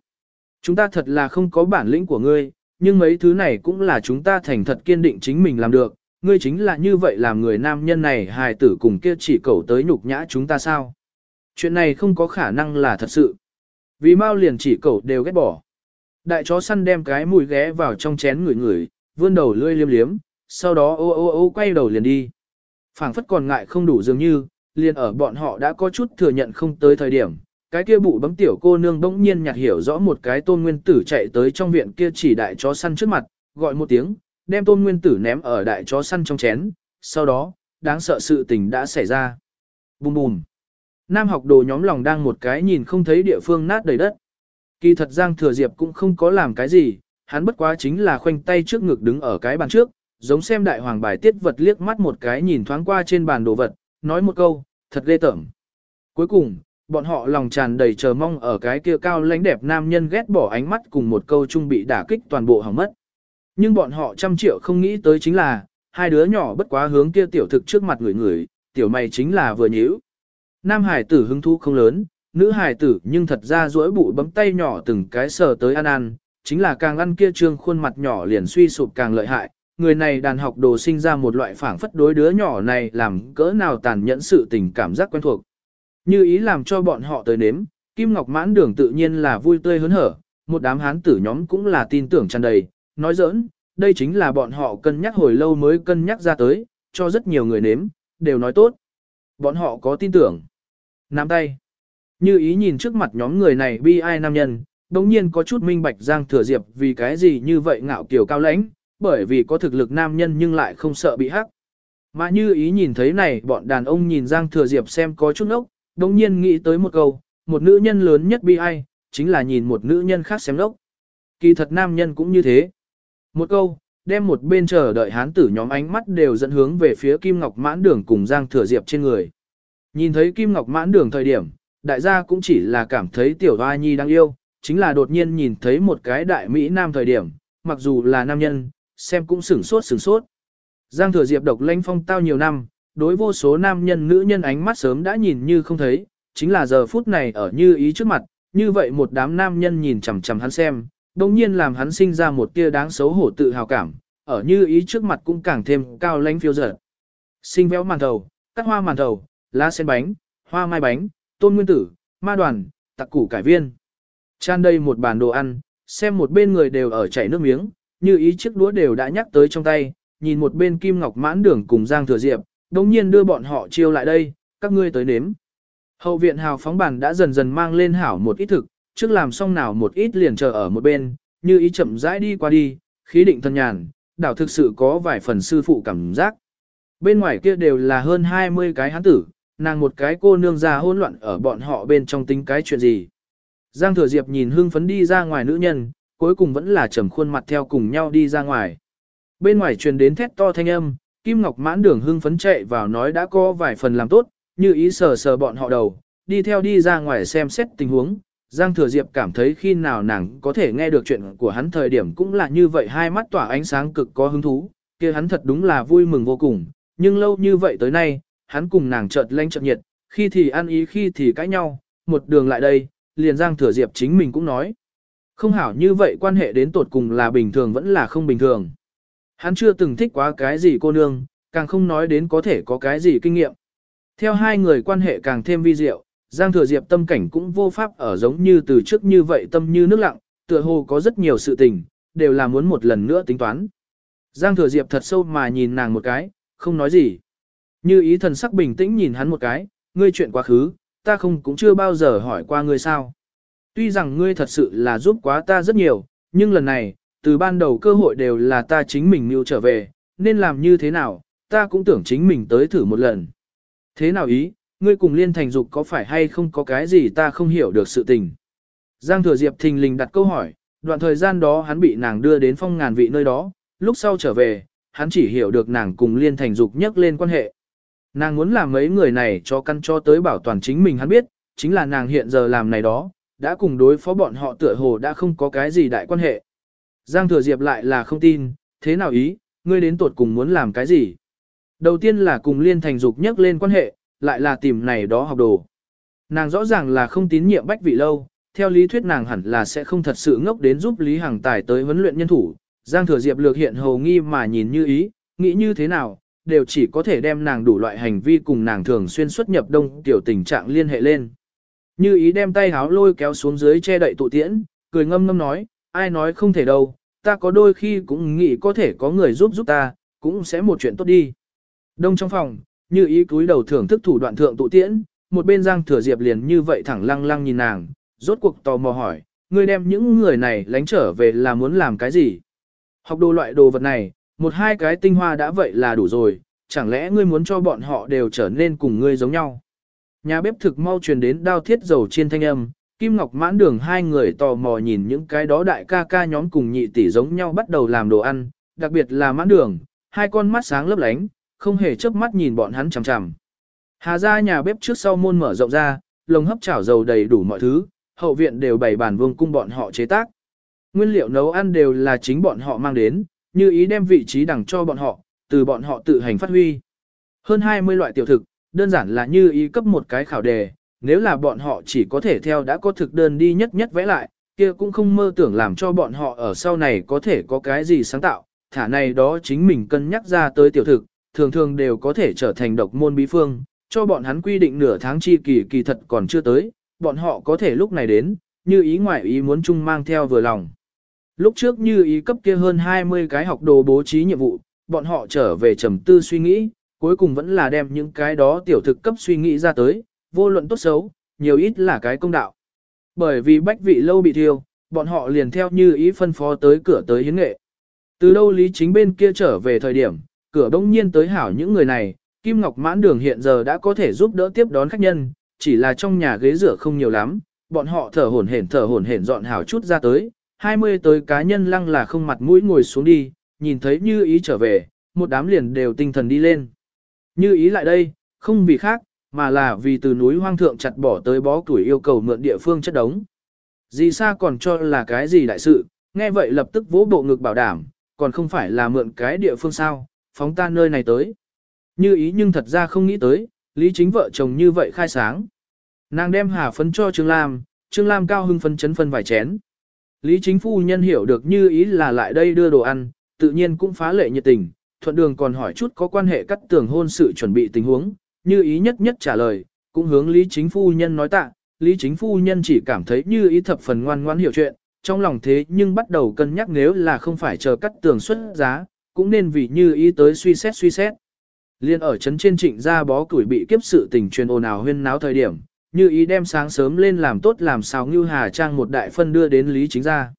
Chúng ta thật là không có bản lĩnh của ngươi, nhưng mấy thứ này cũng là chúng ta thành thật kiên định chính mình làm được, ngươi chính là như vậy làm người nam nhân này hài tử cùng kia chỉ cầu tới nhục nhã chúng ta sao. Chuyện này không có khả năng là thật sự. Vì mau liền chỉ cầu đều ghét bỏ. Đại chó săn đem cái mùi ghé vào trong chén người người, vươn đầu lươi liếm liếm, sau đó ô ô ô quay đầu liền đi. phảng phất còn ngại không đủ dường như, liền ở bọn họ đã có chút thừa nhận không tới thời điểm, cái kia bụ bấm tiểu cô nương bỗng nhiên nhạt hiểu rõ một cái tôn nguyên tử chạy tới trong viện kia chỉ đại chó săn trước mặt, gọi một tiếng, đem tôn nguyên tử ném ở đại chó săn trong chén, sau đó, đáng sợ sự tình đã xảy ra. Bùm bùm. Nam học đồ nhóm lòng đang một cái nhìn không thấy địa phương nát đầy đất. Kỳ thật Giang Thừa Diệp cũng không có làm cái gì, hắn bất quá chính là khoanh tay trước ngực đứng ở cái bàn trước, giống xem đại hoàng bài tiết vật liếc mắt một cái nhìn thoáng qua trên bàn đồ vật, nói một câu, thật ghê tởm. Cuối cùng, bọn họ lòng tràn đầy chờ mong ở cái kia cao lãnh đẹp nam nhân ghét bỏ ánh mắt cùng một câu chung bị đả kích toàn bộ hỏng mất. Nhưng bọn họ trăm triệu không nghĩ tới chính là, hai đứa nhỏ bất quá hướng kia tiểu thực trước mặt người người, tiểu mày chính là vừa nhíu. Nam hải tử hứng thú không lớn, nữ hải tử nhưng thật ra duỗi bụi bấm tay nhỏ từng cái sờ tới ăn ăn, chính là càng ăn kia trương khuôn mặt nhỏ liền suy sụp càng lợi hại, người này đàn học đồ sinh ra một loại phảng phất đối đứa nhỏ này làm cỡ nào tàn nhẫn sự tình cảm giác quen thuộc. Như ý làm cho bọn họ tới nếm, Kim Ngọc mãn đường tự nhiên là vui tươi hớn hở, một đám hán tử nhóm cũng là tin tưởng tràn đầy, nói giỡn, đây chính là bọn họ cân nhắc hồi lâu mới cân nhắc ra tới, cho rất nhiều người nếm, đều nói tốt. Bọn họ có tin tưởng. Nắm tay. Như ý nhìn trước mặt nhóm người này bi ai nam nhân, đồng nhiên có chút minh bạch Giang Thừa Diệp vì cái gì như vậy ngạo kiều cao lãnh, bởi vì có thực lực nam nhân nhưng lại không sợ bị hắc. Mà như ý nhìn thấy này bọn đàn ông nhìn Giang Thừa Diệp xem có chút ốc, đồng nhiên nghĩ tới một câu, một nữ nhân lớn nhất bi ai, chính là nhìn một nữ nhân khác xem lốc. Kỳ thật nam nhân cũng như thế. Một câu, đem một bên chờ đợi hán tử nhóm ánh mắt đều dẫn hướng về phía Kim Ngọc mãn đường cùng Giang Thừa Diệp trên người. Nhìn thấy Kim Ngọc mãn đường thời điểm, đại gia cũng chỉ là cảm thấy tiểu hoa nhi đang yêu, chính là đột nhiên nhìn thấy một cái đại Mỹ Nam thời điểm, mặc dù là nam nhân, xem cũng sửng sốt sửng sốt. Giang thừa diệp độc lãnh phong tao nhiều năm, đối vô số nam nhân nữ nhân ánh mắt sớm đã nhìn như không thấy, chính là giờ phút này ở như ý trước mặt, như vậy một đám nam nhân nhìn chằm chằm hắn xem, đồng nhiên làm hắn sinh ra một tia đáng xấu hổ tự hào cảm, ở như ý trước mặt cũng càng thêm cao lãnh phiêu dở. Sinh véo màn thầu, cắt hoa màn thầu, lá sen bánh, hoa mai bánh, tôn nguyên tử, ma đoàn, tặc củ cải viên. Chan đây một bàn đồ ăn, xem một bên người đều ở chảy nước miếng, như ý chiếc đũa đều đã nhắc tới trong tay, nhìn một bên Kim Ngọc mãn đường cùng Giang Thừa Diệp, đồng nhiên đưa bọn họ chiêu lại đây, các ngươi tới nếm. Hậu viện hào phóng bàn đã dần dần mang lên hảo một ít thực, trước làm xong nào một ít liền chờ ở một bên, như ý chậm rãi đi qua đi, khí định thân nhàn, đảo thực sự có vài phần sư phụ cảm giác. Bên ngoài kia đều là hơn 20 cái hán tử, nàng một cái cô nương già hỗn loạn ở bọn họ bên trong tính cái chuyện gì. Giang Thừa Diệp nhìn hưng phấn đi ra ngoài nữ nhân, cuối cùng vẫn là trầm khuôn mặt theo cùng nhau đi ra ngoài. Bên ngoài truyền đến thét to thanh âm, Kim Ngọc mãn đường hưng phấn chạy vào nói đã có vài phần làm tốt, như ý sờ sờ bọn họ đầu, đi theo đi ra ngoài xem xét tình huống. Giang Thừa Diệp cảm thấy khi nào nàng có thể nghe được chuyện của hắn thời điểm cũng là như vậy hai mắt tỏa ánh sáng cực có hứng thú, kia hắn thật đúng là vui mừng vô cùng, nhưng lâu như vậy tới nay, hắn cùng nàng chợt lanh chợt nhiệt, khi thì ăn ý khi thì cãi nhau, một đường lại đây, liền Giang Thừa Diệp chính mình cũng nói. Không hảo như vậy quan hệ đến tột cùng là bình thường vẫn là không bình thường. Hắn chưa từng thích quá cái gì cô nương, càng không nói đến có thể có cái gì kinh nghiệm. Theo hai người quan hệ càng thêm vi diệu, Giang Thừa Diệp tâm cảnh cũng vô pháp ở giống như từ trước như vậy tâm như nước lặng, tựa hồ có rất nhiều sự tình, đều là muốn một lần nữa tính toán. Giang Thừa Diệp thật sâu mà nhìn nàng một cái, không nói gì. Như ý thần sắc bình tĩnh nhìn hắn một cái, ngươi chuyện quá khứ, ta không cũng chưa bao giờ hỏi qua ngươi sao. Tuy rằng ngươi thật sự là giúp quá ta rất nhiều, nhưng lần này, từ ban đầu cơ hội đều là ta chính mình mưu trở về, nên làm như thế nào, ta cũng tưởng chính mình tới thử một lần. Thế nào ý, ngươi cùng liên thành dục có phải hay không có cái gì ta không hiểu được sự tình. Giang Thừa Diệp thình lình đặt câu hỏi, đoạn thời gian đó hắn bị nàng đưa đến phong ngàn vị nơi đó, lúc sau trở về, hắn chỉ hiểu được nàng cùng liên thành dục nhắc lên quan hệ. Nàng muốn làm mấy người này cho căn cho tới bảo toàn chính mình hắn biết, chính là nàng hiện giờ làm này đó, đã cùng đối phó bọn họ tựa hồ đã không có cái gì đại quan hệ. Giang Thừa Diệp lại là không tin, thế nào ý, ngươi đến tuột cùng muốn làm cái gì? Đầu tiên là cùng liên thành dục nhắc lên quan hệ, lại là tìm này đó học đồ. Nàng rõ ràng là không tín nhiệm bách vị lâu, theo lý thuyết nàng hẳn là sẽ không thật sự ngốc đến giúp Lý Hằng Tài tới huấn luyện nhân thủ. Giang Thừa Diệp lược hiện hầu nghi mà nhìn như ý, nghĩ như thế nào, đều chỉ có thể đem nàng đủ loại hành vi cùng nàng thường xuyên xuất nhập đông tiểu tình trạng liên hệ lên. Như ý đem tay háo lôi kéo xuống dưới che đậy tụ tiễn, cười ngâm ngâm nói, ai nói không thể đâu, ta có đôi khi cũng nghĩ có thể có người giúp giúp ta, cũng sẽ một chuyện tốt đi. Đông trong phòng, như ý cúi đầu thưởng thức thủ đoạn thượng tụ tiễn, một bên Giang Thừa Diệp liền như vậy thẳng lăng lăng nhìn nàng, rốt cuộc tò mò hỏi, ngươi đem những người này lánh trở về là muốn làm cái gì? Học đồ loại đồ vật này, một hai cái tinh hoa đã vậy là đủ rồi, chẳng lẽ ngươi muốn cho bọn họ đều trở nên cùng ngươi giống nhau? Nhà bếp thực mau truyền đến đao thiết dầu chiên thanh âm, Kim Ngọc mãn đường hai người tò mò nhìn những cái đó đại ca ca nhóm cùng nhị tỷ giống nhau bắt đầu làm đồ ăn, đặc biệt là mãn đường, hai con mắt sáng lấp lánh, không hề chớp mắt nhìn bọn hắn chằm chằm. Hà ra nhà bếp trước sau môn mở rộng ra, lồng hấp chảo dầu đầy đủ mọi thứ, hậu viện đều bày bàn vương cung bọn họ chế tác. Nguyên liệu nấu ăn đều là chính bọn họ mang đến, như ý đem vị trí đẳng cho bọn họ, từ bọn họ tự hành phát huy. Hơn 20 loại tiểu thực, đơn giản là như ý cấp một cái khảo đề, nếu là bọn họ chỉ có thể theo đã có thực đơn đi nhất nhất vẽ lại, kia cũng không mơ tưởng làm cho bọn họ ở sau này có thể có cái gì sáng tạo, thả này đó chính mình cân nhắc ra tới tiểu thực, thường thường đều có thể trở thành độc môn bí phương, cho bọn hắn quy định nửa tháng chi kỳ kỳ thật còn chưa tới, bọn họ có thể lúc này đến, như ý ngoại ý muốn chung mang theo vừa lòng. Lúc trước như ý cấp kia hơn 20 cái học đồ bố trí nhiệm vụ, bọn họ trở về trầm tư suy nghĩ, cuối cùng vẫn là đem những cái đó tiểu thực cấp suy nghĩ ra tới, vô luận tốt xấu, nhiều ít là cái công đạo. Bởi vì bách vị lâu bị thiêu, bọn họ liền theo như ý phân phó tới cửa tới hiến nghệ. Từ đâu lý chính bên kia trở về thời điểm, cửa đông nhiên tới hảo những người này, Kim Ngọc mãn đường hiện giờ đã có thể giúp đỡ tiếp đón khách nhân, chỉ là trong nhà ghế rửa không nhiều lắm, bọn họ thở hổn hển thở hổn hển dọn hảo chút ra tới, 20 tới cá nhân lăng là không mặt mũi ngồi xuống đi, nhìn thấy như ý trở về, một đám liền đều tinh thần đi lên. Như ý lại đây, không vì khác, mà là vì từ núi hoang thượng chặt bỏ tới bó tuổi yêu cầu mượn địa phương chất đống. Dì Sa còn cho là cái gì đại sự, nghe vậy lập tức vỗ bộ ngực bảo đảm, còn không phải là mượn cái địa phương sao, phóng ta nơi này tới. Như ý nhưng thật ra không nghĩ tới, lý chính vợ chồng như vậy khai sáng. Nàng đem hà phấn cho Trương Lam, Trương Lam cao hưng phân chấn phân vài chén. Lý chính phu nhân hiểu được như ý là lại đây đưa đồ ăn, tự nhiên cũng phá lệ nhiệt tình, thuận đường còn hỏi chút có quan hệ cắt tường hôn sự chuẩn bị tình huống, như ý nhất nhất trả lời, cũng hướng Lý chính phu nhân nói tạ, Lý chính phu nhân chỉ cảm thấy như ý thập phần ngoan ngoãn hiểu chuyện, trong lòng thế nhưng bắt đầu cân nhắc nếu là không phải chờ cắt tường xuất giá, cũng nên vì như ý tới suy xét suy xét. Liên ở chấn trên trịnh ra bó củi bị kiếp sự tình truyền ồn ào huyên náo thời điểm, như ý đem sáng sớm lên làm tốt làm sao như hà trang một đại phân đưa đến lý chính ra.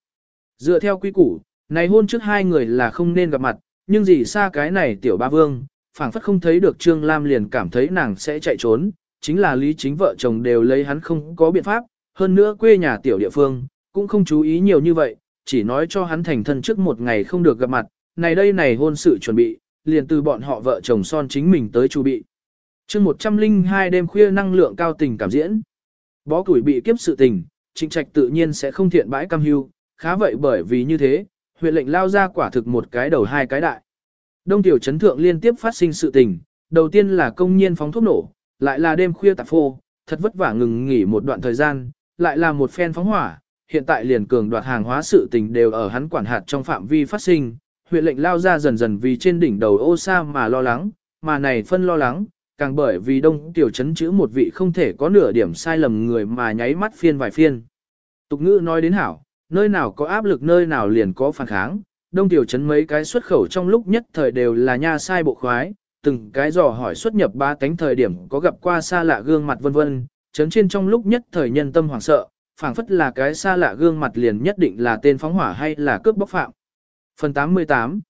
Dựa theo quy củ, này hôn trước hai người là không nên gặp mặt, nhưng gì xa cái này tiểu ba vương, phảng phất không thấy được Trương Lam liền cảm thấy nàng sẽ chạy trốn, chính là lý chính vợ chồng đều lấy hắn không có biện pháp, hơn nữa quê nhà tiểu địa phương, cũng không chú ý nhiều như vậy, chỉ nói cho hắn thành thân trước một ngày không được gặp mặt, này đây này hôn sự chuẩn bị, liền từ bọn họ vợ chồng son chính mình tới chu bị. chương 102 đêm khuya năng lượng cao tình cảm diễn. Bó củi bị kiếp sự tình, trịnh trạch tự nhiên sẽ không thiện bãi cam hưu, khá vậy bởi vì như thế, huyện lệnh lao ra quả thực một cái đầu hai cái đại. Đông tiểu chấn thượng liên tiếp phát sinh sự tình, đầu tiên là công nhiên phóng thuốc nổ, lại là đêm khuya tạp phô, thật vất vả ngừng nghỉ một đoạn thời gian, lại là một phen phóng hỏa, hiện tại liền cường đoạt hàng hóa sự tình đều ở hắn quản hạt trong phạm vi phát sinh, huyện lệnh lao ra dần dần vì trên đỉnh đầu ô sa mà lo lắng, mà này phân lo lắng, càng bởi vì đông tiểu chấn chữ một vị không thể có nửa điểm sai lầm người mà nháy mắt phiên vài phiên. Tục ngữ nói đến hảo, nơi nào có áp lực nơi nào liền có phản kháng, đông tiểu chấn mấy cái xuất khẩu trong lúc nhất thời đều là nha sai bộ khoái, từng cái dò hỏi xuất nhập ba tánh thời điểm có gặp qua xa lạ gương mặt vân vân, chấn trên trong lúc nhất thời nhân tâm hoảng sợ, phảng phất là cái xa lạ gương mặt liền nhất định là tên phóng hỏa hay là cướp bóc phạm. Phần 88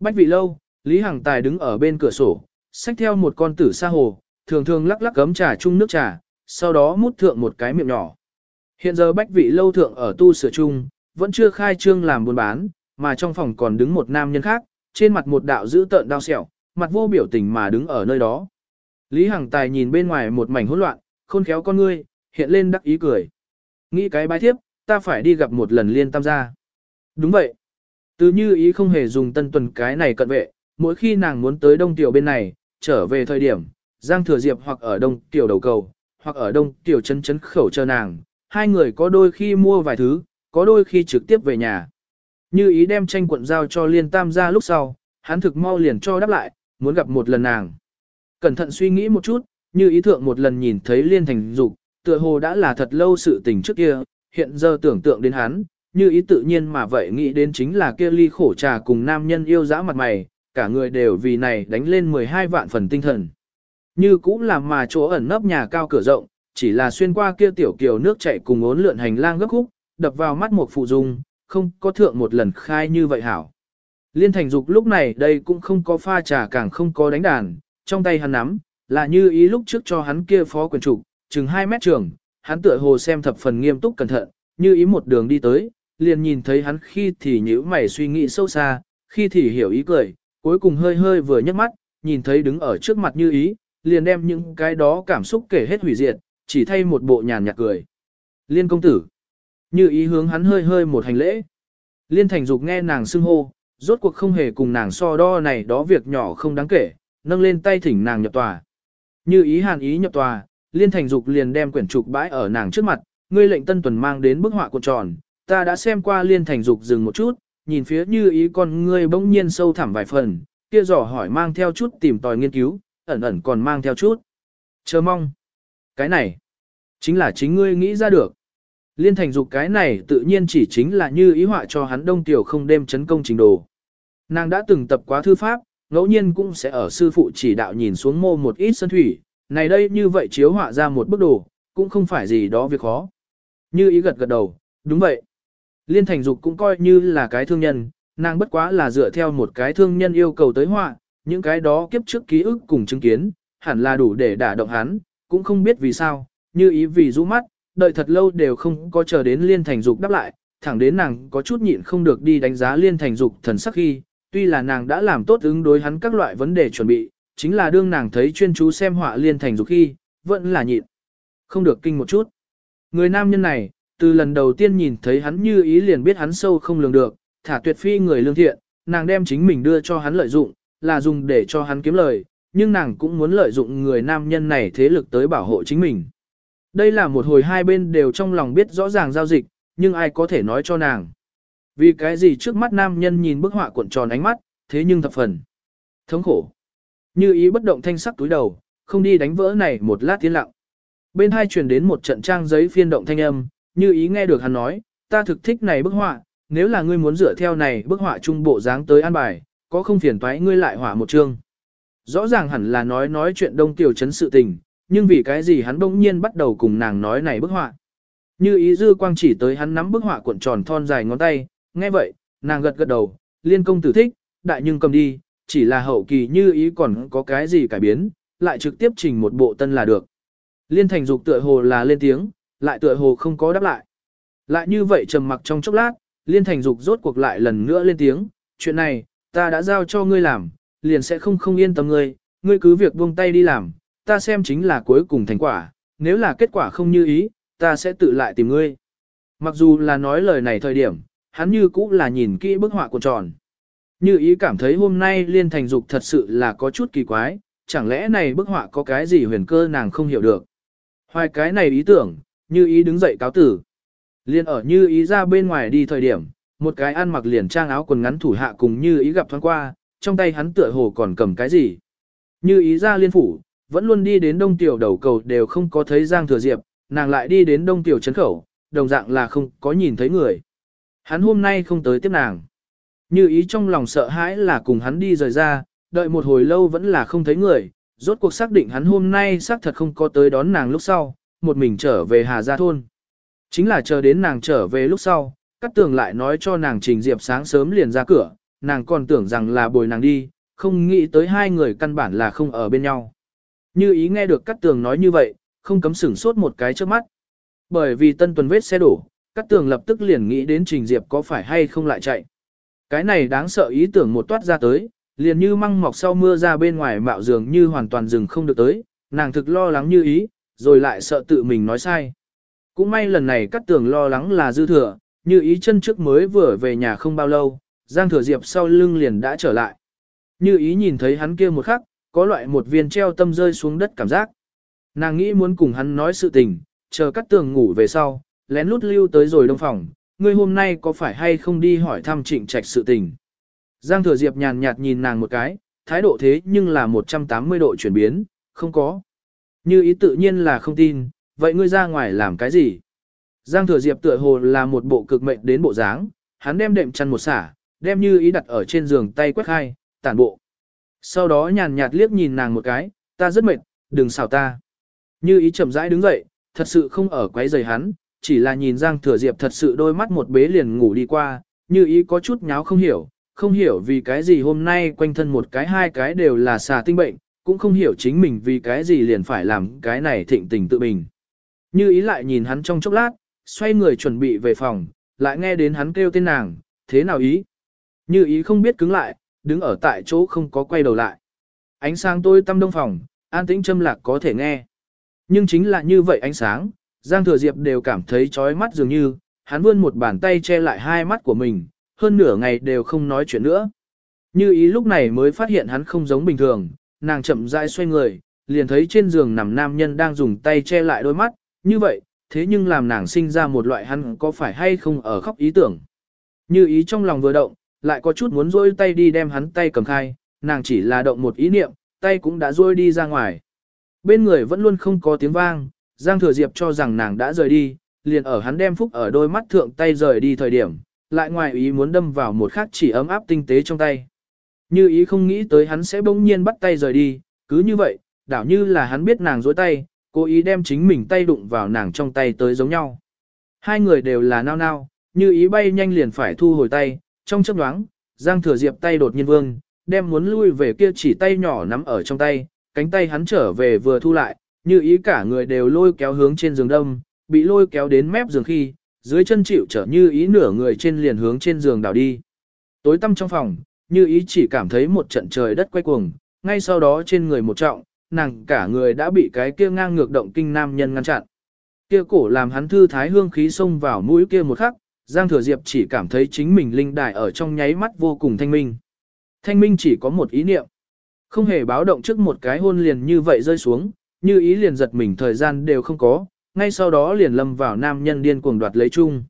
Bách vị lâu, Lý Hằng Tài đứng ở bên cửa sổ, xách theo một con tử sa hồ, thường thường lắc lắc cấm trà chung nước trà, sau đó mút thượng một cái miệng nhỏ. Hiện giờ bách vị lâu thượng ở tu sửa chung, vẫn chưa khai trương làm buôn bán, mà trong phòng còn đứng một nam nhân khác, trên mặt một đạo giữ tợn đau sẹo, mặt vô biểu tình mà đứng ở nơi đó. Lý Hằng Tài nhìn bên ngoài một mảnh hỗn loạn, khôn khéo con ngươi, hiện lên đắc ý cười. Nghĩ cái bái thiếp, ta phải đi gặp một lần liên tam gia. Đúng vậy. Từ như ý không hề dùng tân tuần cái này cận vệ, mỗi khi nàng muốn tới đông tiểu bên này, trở về thời điểm, Giang Thừa Diệp hoặc ở đông tiểu đầu cầu, hoặc ở đông tiểu chân chấn khẩu chờ nàng, hai người có đôi khi mua vài thứ, có đôi khi trực tiếp về nhà. Như ý đem tranh quận giao cho liên tam ra lúc sau, hắn thực mau liền cho đáp lại, muốn gặp một lần nàng. Cẩn thận suy nghĩ một chút, như ý thượng một lần nhìn thấy liên thành dục, tựa hồ đã là thật lâu sự tình trước kia, hiện giờ tưởng tượng đến hắn, như ý tự nhiên mà vậy nghĩ đến chính là kia ly khổ trà cùng nam nhân yêu dã mặt mày, cả người đều vì này đánh lên 12 vạn phần tinh thần. Như cũng làm mà chỗ ẩn nấp nhà cao cửa rộng, chỉ là xuyên qua kia tiểu kiều nước chảy cùng ốn lượn hành lang gấp khúc, đập vào mắt một phụ dung, không có thượng một lần khai như vậy hảo. Liên thành dục lúc này đây cũng không có pha trà càng không có đánh đàn, trong tay hắn nắm, là như ý lúc trước cho hắn kia phó quyền trục, chừng 2 mét trường, hắn tựa hồ xem thập phần nghiêm túc cẩn thận, như ý một đường đi tới, liền nhìn thấy hắn khi thì nhíu mày suy nghĩ sâu xa, khi thì hiểu ý cười, cuối cùng hơi hơi vừa nhấc mắt, nhìn thấy đứng ở trước mặt như ý, liền đem những cái đó cảm xúc kể hết hủy diệt, chỉ thay một bộ nhàn nhạt cười. Liên công tử, như ý hướng hắn hơi hơi một hành lễ. Liên thành dục nghe nàng xưng hô, rốt cuộc không hề cùng nàng so đo này đó việc nhỏ không đáng kể, nâng lên tay thỉnh nàng nhập tòa. Như ý hàn ý nhập tòa, liên thành dục liền đem quyển trục bãi ở nàng trước mặt, ngươi lệnh tân tuần mang đến bức họa cuộn tròn, ta đã xem qua liên thành dục dừng một chút, nhìn phía như ý con ngươi bỗng nhiên sâu thẳm vài phần, kia dò hỏi mang theo chút tìm tòi nghiên cứu, ẩn ẩn còn mang theo chút. Chờ mong. Cái này, chính là chính ngươi nghĩ ra được. Liên thành dục cái này tự nhiên chỉ chính là như ý họa cho hắn đông tiểu không đêm chấn công trình đồ. Nàng đã từng tập quá thư pháp, ngẫu nhiên cũng sẽ ở sư phụ chỉ đạo nhìn xuống mô một ít sân thủy, này đây như vậy chiếu họa ra một bức đồ, cũng không phải gì đó việc khó. Như ý gật gật đầu, đúng vậy. Liên thành dục cũng coi như là cái thương nhân, nàng bất quá là dựa theo một cái thương nhân yêu cầu tới họa, những cái đó kiếp trước ký ức cùng chứng kiến, hẳn là đủ để đả động hắn, cũng không biết vì sao, như ý vì rũ mắt, đợi thật lâu đều không có chờ đến liên thành dục đáp lại, thẳng đến nàng có chút nhịn không được đi đánh giá liên thành dục thần sắc khi, tuy là nàng đã làm tốt ứng đối hắn các loại vấn đề chuẩn bị, chính là đương nàng thấy chuyên chú xem họa liên thành dục khi, vẫn là nhịn. Không được kinh một chút. Người nam nhân này, từ lần đầu tiên nhìn thấy hắn như ý liền biết hắn sâu không lường được, thả tuyệt phi người lương thiện, nàng đem chính mình đưa cho hắn lợi dụng, là dùng để cho hắn kiếm lời, nhưng nàng cũng muốn lợi dụng người nam nhân này thế lực tới bảo hộ chính mình. Đây là một hồi hai bên đều trong lòng biết rõ ràng giao dịch, nhưng ai có thể nói cho nàng. Vì cái gì trước mắt nam nhân nhìn bức họa cuộn tròn ánh mắt, thế nhưng thập phần. Thống khổ. Như ý bất động thanh sắc túi đầu, không đi đánh vỡ này một lát tiến lặng. Bên hai truyền đến một trận trang giấy phiên động thanh âm, như ý nghe được hắn nói, ta thực thích này bức họa, nếu là ngươi muốn dựa theo này bức họa trung bộ dáng tới an bài, có không phiền toái ngươi lại họa một chương. Rõ ràng hẳn là nói nói chuyện đông tiểu chấn sự tình, nhưng vì cái gì hắn bỗng nhiên bắt đầu cùng nàng nói này bức họa. Như ý dư quang chỉ tới hắn nắm bức họa cuộn tròn thon dài ngón tay, nghe vậy, nàng gật gật đầu, liên công tử thích, đại nhưng cầm đi, chỉ là hậu kỳ như ý còn có cái gì cải biến, lại trực tiếp trình một bộ tân là được. Liên thành dục tựa hồ là lên tiếng, lại tựa hồ không có đáp lại. Lại như vậy trầm mặc trong chốc lát, liên thành dục rốt cuộc lại lần nữa lên tiếng, chuyện này, ta đã giao cho ngươi làm, liền sẽ không không yên tâm ngươi, ngươi cứ việc buông tay đi làm, ta xem chính là cuối cùng thành quả, nếu là kết quả không như ý, ta sẽ tự lại tìm ngươi. Mặc dù là nói lời này thời điểm, hắn như cũng là nhìn kỹ bức họa của tròn. Như ý cảm thấy hôm nay liên thành dục thật sự là có chút kỳ quái, chẳng lẽ này bức họa có cái gì huyền cơ nàng không hiểu được. Hoài cái này ý tưởng, như ý đứng dậy cáo tử. Liên ở như ý ra bên ngoài đi thời điểm, một cái ăn mặc liền trang áo quần ngắn thủ hạ cùng như ý gặp thoáng qua, trong tay hắn tựa hồ còn cầm cái gì. Như ý ra liên phủ, vẫn luôn đi đến đông tiểu đầu cầu đều không có thấy Giang Thừa Diệp, nàng lại đi đến đông tiểu trấn khẩu, đồng dạng là không có nhìn thấy người. Hắn hôm nay không tới tiếp nàng. Như ý trong lòng sợ hãi là cùng hắn đi rời ra, đợi một hồi lâu vẫn là không thấy người, rốt cuộc xác định hắn hôm nay xác thật không có tới đón nàng lúc sau, một mình trở về Hà Gia Thôn. Chính là chờ đến nàng trở về lúc sau, Cát Tường lại nói cho nàng Trình Diệp sáng sớm liền ra cửa, nàng còn tưởng rằng là bồi nàng đi, không nghĩ tới hai người căn bản là không ở bên nhau. Như ý nghe được Cát Tường nói như vậy, không cấm sửng sốt một cái trước mắt. Bởi vì tân tuần vết xe đổ, Cát Tường lập tức liền nghĩ đến Trình Diệp có phải hay không lại chạy. Cái này đáng sợ ý tưởng một toát ra tới, liền như măng mọc sau mưa ra bên ngoài mạo giường như hoàn toàn dừng không được tới, nàng thực lo lắng như ý, rồi lại sợ tự mình nói sai. Cũng may lần này Cát Tường lo lắng là dư thừa, như ý chân trước mới vừa về nhà không bao lâu, Giang Thừa Diệp sau lưng liền đã trở lại. Như ý nhìn thấy hắn kia một khắc, có loại một viên treo tâm rơi xuống đất cảm giác. Nàng nghĩ muốn cùng hắn nói sự tình, chờ cắt tường ngủ về sau, lén lút lưu tới rồi đông phòng, ngươi hôm nay có phải hay không đi hỏi thăm trịnh trạch sự tình. Giang thừa diệp nhàn nhạt nhìn nàng một cái, thái độ thế nhưng là 180 độ chuyển biến, không có. Như ý tự nhiên là không tin, vậy ngươi ra ngoài làm cái gì? Giang thừa diệp tựa hồ là một bộ cực mệnh đến bộ dáng, hắn đem đệm chăn một xả, đem như ý đặt ở trên giường tay quét hai tản bộ. Sau đó nhàn nhạt liếc nhìn nàng một cái, ta rất mệt, đừng xảo ta. Như ý chậm rãi đứng dậy, thật sự không ở quấy rầy hắn, chỉ là nhìn Giang Thừa Diệp thật sự đôi mắt một bế liền ngủ đi qua, như ý có chút nháo không hiểu, không hiểu vì cái gì hôm nay quanh thân một cái hai cái đều là xà tinh bệnh, cũng không hiểu chính mình vì cái gì liền phải làm cái này thịnh tình tự mình. Như ý lại nhìn hắn trong chốc lát, xoay người chuẩn bị về phòng, lại nghe đến hắn kêu tên nàng, thế nào ý? Như ý không biết cứng lại, đứng ở tại chỗ không có quay đầu lại. Ánh sáng tôi tâm đông phòng, an tĩnh châm lạc có thể nghe. Nhưng chính là như vậy ánh sáng, Giang Thừa Diệp đều cảm thấy chói mắt dường như, hắn vươn một bàn tay che lại hai mắt của mình, hơn nửa ngày đều không nói chuyện nữa. Như ý lúc này mới phát hiện hắn không giống bình thường, nàng chậm rãi xoay người, liền thấy trên giường nằm nam nhân đang dùng tay che lại đôi mắt, như vậy, thế nhưng làm nàng sinh ra một loại hắn có phải hay không ở khóc ý tưởng. Như ý trong lòng vừa động, lại có chút muốn rôi tay đi đem hắn tay cầm khai, nàng chỉ là động một ý niệm, tay cũng đã rôi đi ra ngoài. Bên người vẫn luôn không có tiếng vang, Giang Thừa Diệp cho rằng nàng đã rời đi, liền ở hắn đem phúc ở đôi mắt thượng tay rời đi thời điểm, lại ngoài ý muốn đâm vào một khắc chỉ ấm áp tinh tế trong tay. Như ý không nghĩ tới hắn sẽ bỗng nhiên bắt tay rời đi, cứ như vậy, đảo như là hắn biết nàng dối tay, cố ý đem chính mình tay đụng vào nàng trong tay tới giống nhau. Hai người đều là nao nao, như ý bay nhanh liền phải thu hồi tay, trong chớp nhoáng, Giang Thừa Diệp tay đột nhiên vương, đem muốn lui về kia chỉ tay nhỏ nắm ở trong tay, cánh tay hắn trở về vừa thu lại, như ý cả người đều lôi kéo hướng trên giường đông, bị lôi kéo đến mép giường khi, dưới chân chịu trở như ý nửa người trên liền hướng trên giường đảo đi. Tối tăm trong phòng, như ý chỉ cảm thấy một trận trời đất quay cuồng, ngay sau đó trên người một trọng, nàng cả người đã bị cái kia ngang ngược động kinh nam nhân ngăn chặn. Kia cổ làm hắn thư thái hương khí xông vào mũi kia một khắc, Giang Thừa Diệp chỉ cảm thấy chính mình linh đài ở trong nháy mắt vô cùng thanh minh. Thanh minh chỉ có một ý niệm. Không hề báo động trước một cái hôn liền như vậy rơi xuống, như ý liền giật mình thời gian đều không có, ngay sau đó liền lâm vào nam nhân điên cuồng đoạt lấy chung.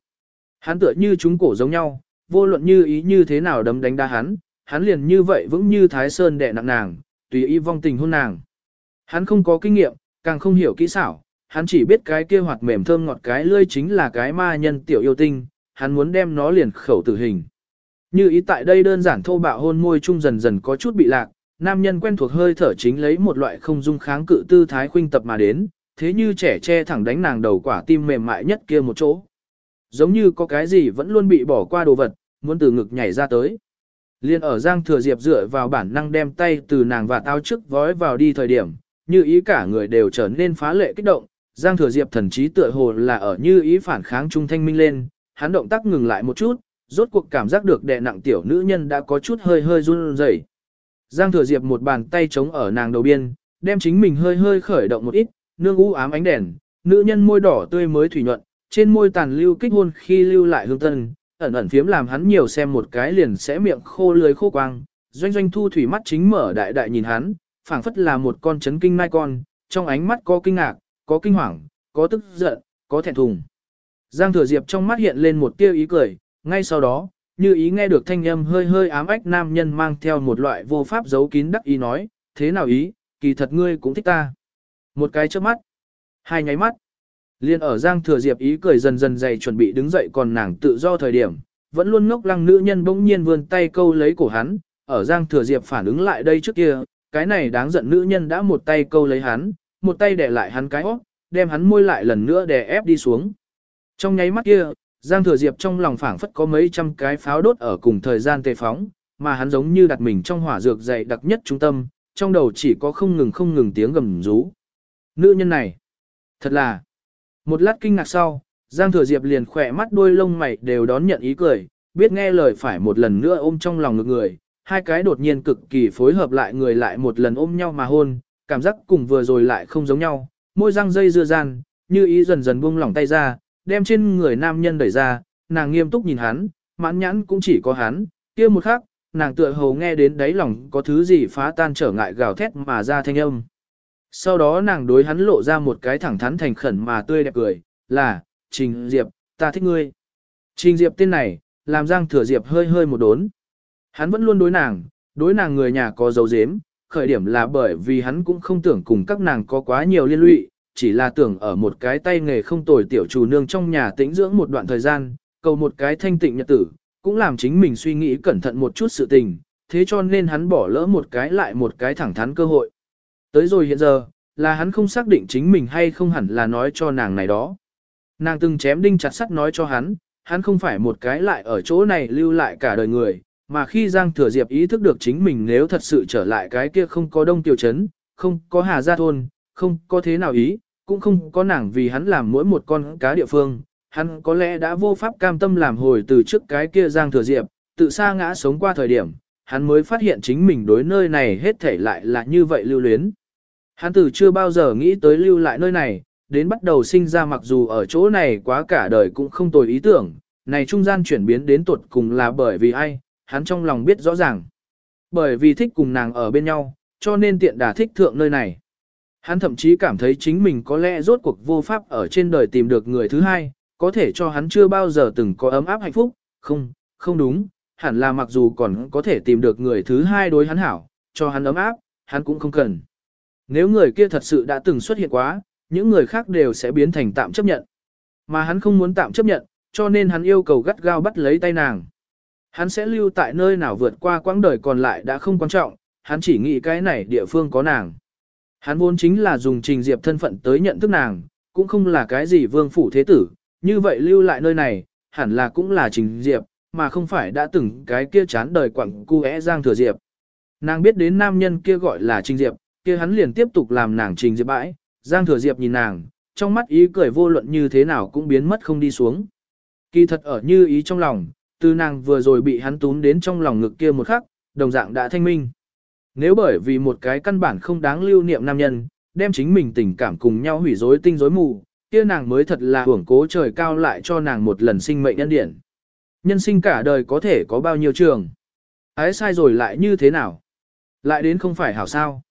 Hắn tựa như chúng cổ giống nhau, vô luận như ý như thế nào đấm đánh đá hắn, hắn liền như vậy vững như thái sơn đè nặng nàng, tùy ý vong tình hôn nàng. Hắn không có kinh nghiệm, càng không hiểu kỹ xảo, hắn chỉ biết cái kia hoạt mềm thơm ngọt cái lươi chính là cái ma nhân tiểu yêu tinh, hắn muốn đem nó liền khẩu tử hình. Như ý tại đây đơn giản thô bạo hôn môi chung dần dần có chút bị lạc, nam nhân quen thuộc hơi thở chính lấy một loại không dung kháng cự tư thái khuynh tập mà đến, thế như trẻ che thẳng đánh nàng đầu quả tim mềm mại nhất kia một chỗ. Giống như có cái gì vẫn luôn bị bỏ qua đồ vật, muốn từ ngực nhảy ra tới. Liên ở Giang Thừa Diệp dựa vào bản năng đem tay từ nàng và tao trước vói vào đi thời điểm, như ý cả người đều trở nên phá lệ kích động, Giang Thừa Diệp thần trí tựa hồ là ở như ý phản kháng trung thanh minh lên, hắn động tác ngừng lại một chút, rốt cuộc cảm giác được đè nặng tiểu nữ nhân đã có chút hơi hơi run rẩy. Giang Thừa Diệp một bàn tay chống ở nàng đầu biên, đem chính mình hơi hơi khởi động một ít, nương u ám ánh đèn, nữ nhân môi đỏ tươi mới thủy nhuận, trên môi tàn lưu kích hôn khi lưu lại hương tân, ẩn ẩn phiếm làm hắn nhiều xem một cái liền sẽ miệng khô lưới khô quang, doanh doanh thu thủy mắt chính mở đại đại nhìn hắn, phảng phất là một con chấn kinh mai con, trong ánh mắt có kinh ngạc, có kinh hoàng, có tức giận, có thẹn thùng. Giang Thừa Diệp trong mắt hiện lên một tia ý cười, ngay sau đó, như ý nghe được thanh âm hơi hơi ám ách nam nhân mang theo một loại vô pháp giấu kín đắc ý nói, thế nào ý, kỳ thật ngươi cũng thích ta. Một cái trước mắt, hai nháy mắt, liên ở Giang Thừa Diệp ý cười dần dần dày chuẩn bị đứng dậy còn nàng tự do thời điểm, vẫn luôn ngốc lăng nữ nhân bỗng nhiên vươn tay câu lấy cổ hắn, ở Giang Thừa Diệp phản ứng lại đây trước kia, cái này đáng giận nữ nhân đã một tay câu lấy hắn, một tay đè lại hắn cái óc, đem hắn môi lại lần nữa đè ép đi xuống. Trong nháy mắt kia, Giang Thừa Diệp trong lòng phảng phất có mấy trăm cái pháo đốt ở cùng thời gian tề phóng, mà hắn giống như đặt mình trong hỏa dược dày đặc nhất trung tâm, trong đầu chỉ có không ngừng không ngừng tiếng gầm rú. Nữ nhân này, thật là, một lát kinh ngạc sau, Giang Thừa Diệp liền khỏe mắt đôi lông mày đều đón nhận ý cười, biết nghe lời phải một lần nữa ôm trong lòng ngực người, hai cái đột nhiên cực kỳ phối hợp lại người lại một lần ôm nhau mà hôn, cảm giác cùng vừa rồi lại không giống nhau, môi răng dây dưa gian, như ý dần dần buông lỏng tay ra, đem trên người nam nhân đẩy ra, nàng nghiêm túc nhìn hắn, mãn nhãn cũng chỉ có hắn, kia một khắc, nàng tựa hồ nghe đến đáy lòng có thứ gì phá tan trở ngại gào thét mà ra thanh âm. Sau đó nàng đối hắn lộ ra một cái thẳng thắn thành khẩn mà tươi đẹp cười, là, Trình Diệp, ta thích ngươi. Trình Diệp tên này, làm Giang Thừa Diệp hơi hơi một đốn. Hắn vẫn luôn đối nàng, đối nàng người nhà có dấu dếm, khởi điểm là bởi vì hắn cũng không tưởng cùng các nàng có quá nhiều liên lụy, chỉ là tưởng ở một cái tay nghề không tồi tiểu chủ nương trong nhà tĩnh dưỡng một đoạn thời gian, cầu một cái thanh tịnh nhật tử, cũng làm chính mình suy nghĩ cẩn thận một chút sự tình, thế cho nên hắn bỏ lỡ một cái lại một cái thẳng thắn cơ hội. Tới rồi hiện giờ, là hắn không xác định chính mình hay không hẳn là nói cho nàng này đó. Nàng từng chém đinh chặt sắt nói cho hắn, hắn không phải một cái lại ở chỗ này lưu lại cả đời người, mà khi Giang Thừa Diệp ý thức được chính mình nếu thật sự trở lại cái kia không có đông tiêu chấn, không có hà gia thôn, không có thế nào ý, cũng không có nàng vì hắn làm mỗi một con cá địa phương, hắn có lẽ đã vô pháp cam tâm làm hồi từ trước cái kia Giang Thừa Diệp, tự xa ngã sống qua thời điểm, hắn mới phát hiện chính mình đối nơi này hết thể lại là như vậy lưu luyến. Hắn từ chưa bao giờ nghĩ tới lưu lại nơi này, đến bắt đầu sinh ra mặc dù ở chỗ này quá cả đời cũng không tồi ý tưởng, này trung gian chuyển biến đến tuột cùng là bởi vì ai, hắn trong lòng biết rõ ràng. Bởi vì thích cùng nàng ở bên nhau, cho nên tiện đà thích thượng nơi này. Hắn thậm chí cảm thấy chính mình có lẽ rốt cuộc vô pháp ở trên đời tìm được người thứ hai, có thể cho hắn chưa bao giờ từng có ấm áp hạnh phúc, không, không đúng, hẳn là mặc dù còn có thể tìm được người thứ hai đối hắn hảo, cho hắn ấm áp, hắn cũng không cần. Nếu người kia thật sự đã từng xuất hiện quá, những người khác đều sẽ biến thành tạm chấp nhận. Mà hắn không muốn tạm chấp nhận, cho nên hắn yêu cầu gắt gao bắt lấy tay nàng. Hắn sẽ lưu tại nơi nào vượt qua quãng đời còn lại đã không quan trọng, hắn chỉ nghĩ cái này địa phương có nàng. Hắn vốn chính là dùng trình diệp thân phận tới nhận thức nàng, cũng không là cái gì vương phủ thế tử, như vậy lưu lại nơi này, hẳn là cũng là trình diệp, mà không phải đã từng cái kia chán đời quặng cu é giang thừa diệp. Nàng biết đến nam nhân kia gọi là trình diệp, kia hắn liền tiếp tục làm nàng trình diệp bãi, giang thừa diệp nhìn nàng, trong mắt ý cười vô luận như thế nào cũng biến mất không đi xuống. Kỳ thật ở như ý trong lòng, từ nàng vừa rồi bị hắn tún đến trong lòng ngực kia một khắc, đồng dạng đã thanh minh. Nếu bởi vì một cái căn bản không đáng lưu niệm nam nhân, đem chính mình tình cảm cùng nhau hủy rối tinh rối mù, kia nàng mới thật là hưởng cố trời cao lại cho nàng một lần sinh mệnh nhân điển. Nhân sinh cả đời có thể có bao nhiêu trường. Ái sai rồi lại như thế nào? Lại đến không phải hảo sao?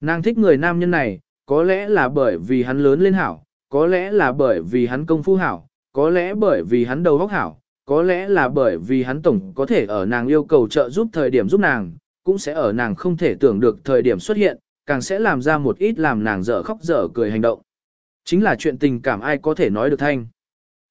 Nàng thích người nam nhân này, có lẽ là bởi vì hắn lớn lên hảo, có lẽ là bởi vì hắn công phu hảo, có lẽ bởi vì hắn đầu óc hảo, có lẽ là bởi vì hắn tổng có thể ở nàng yêu cầu trợ giúp thời điểm giúp nàng, cũng sẽ ở nàng không thể tưởng được thời điểm xuất hiện, càng sẽ làm ra một ít làm nàng dở khóc dở cười hành động. Chính là chuyện tình cảm ai có thể nói được thanh.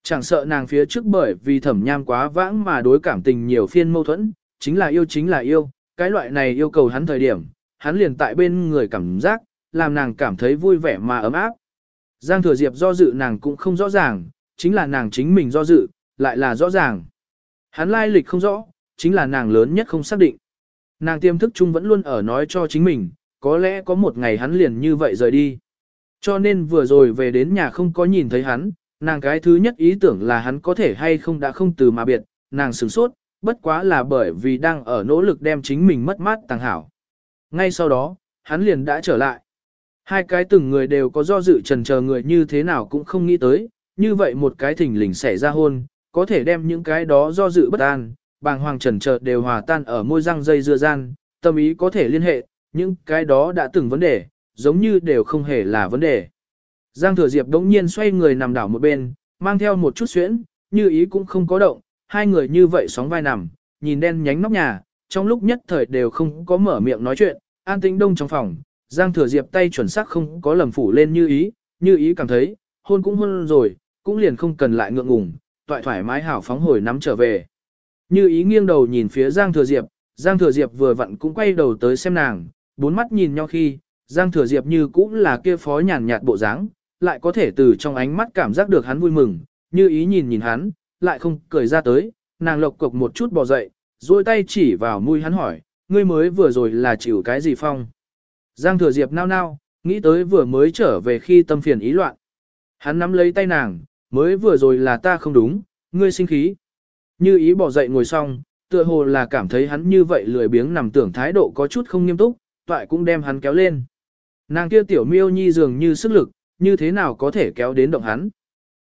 Chẳng sợ nàng phía trước bởi vì thẩm nham quá vãng mà đối cảm tình nhiều phiên mâu thuẫn, chính là yêu chính là yêu, cái loại này yêu cầu hắn thời điểm, hắn liền tại bên người cảm giác, làm nàng cảm thấy vui vẻ mà ấm áp. Giang thừa diệp do dự nàng cũng không rõ ràng, chính là nàng chính mình do dự, lại là rõ ràng. Hắn lai lịch không rõ, chính là nàng lớn nhất không xác định. Nàng tiềm thức chung vẫn luôn ở nói cho chính mình, có lẽ có một ngày hắn liền như vậy rời đi. Cho nên vừa rồi về đến nhà không có nhìn thấy hắn, nàng cái thứ nhất ý tưởng là hắn có thể hay không đã không từ mà biệt, nàng sửng sốt, bất quá là bởi vì đang ở nỗ lực đem chính mình mất mát tàng hảo. Ngay sau đó, hắn liền đã trở lại. Hai cái từng người đều có do dự trần chờ người như thế nào cũng không nghĩ tới, như vậy một cái thỉnh lình xảy ra hôn, có thể đem những cái đó do dự bất an, bàng hoàng trần chờ đều hòa tan ở môi răng dây dưa gian, tâm ý có thể liên hệ, những cái đó đã từng vấn đề, giống như đều không hề là vấn đề. Giang Thừa Diệp đống nhiên xoay người nằm đảo một bên, mang theo một chút xuyễn, như ý cũng không có động, hai người như vậy sóng vai nằm, nhìn đen nhánh nóc nhà, trong lúc nhất thời đều không có mở miệng nói chuyện, an tĩnh đông trong phòng, Giang Thừa Diệp tay chuẩn xác không có lầm phủ lên như ý, như ý cảm thấy, hôn cũng hôn rồi, cũng liền không cần lại ngượng ngùng, toại thoải mái hảo phóng hồi nắm trở về. Như ý nghiêng đầu nhìn phía Giang Thừa Diệp, Giang Thừa Diệp vừa vặn cũng quay đầu tới xem nàng, bốn mắt nhìn nhau khi, Giang Thừa Diệp như cũng là kia phó nhàn nhạt bộ dáng, lại có thể từ trong ánh mắt cảm giác được hắn vui mừng, như ý nhìn nhìn hắn, lại không cười ra tới, nàng lộc cộc một chút bò dậy, duỗi tay chỉ vào mũi hắn hỏi, ngươi mới vừa rồi là chịu cái gì phong? Giang thừa diệp nao nao, nghĩ tới vừa mới trở về khi tâm phiền ý loạn. Hắn nắm lấy tay nàng, mới vừa rồi là ta không đúng, ngươi sinh khí. Như ý bỏ dậy ngồi xong, tựa hồ là cảm thấy hắn như vậy lười biếng nằm tưởng thái độ có chút không nghiêm túc, toại cũng đem hắn kéo lên. Nàng kia tiểu miêu nhi dường như sức lực, như thế nào có thể kéo đến động hắn.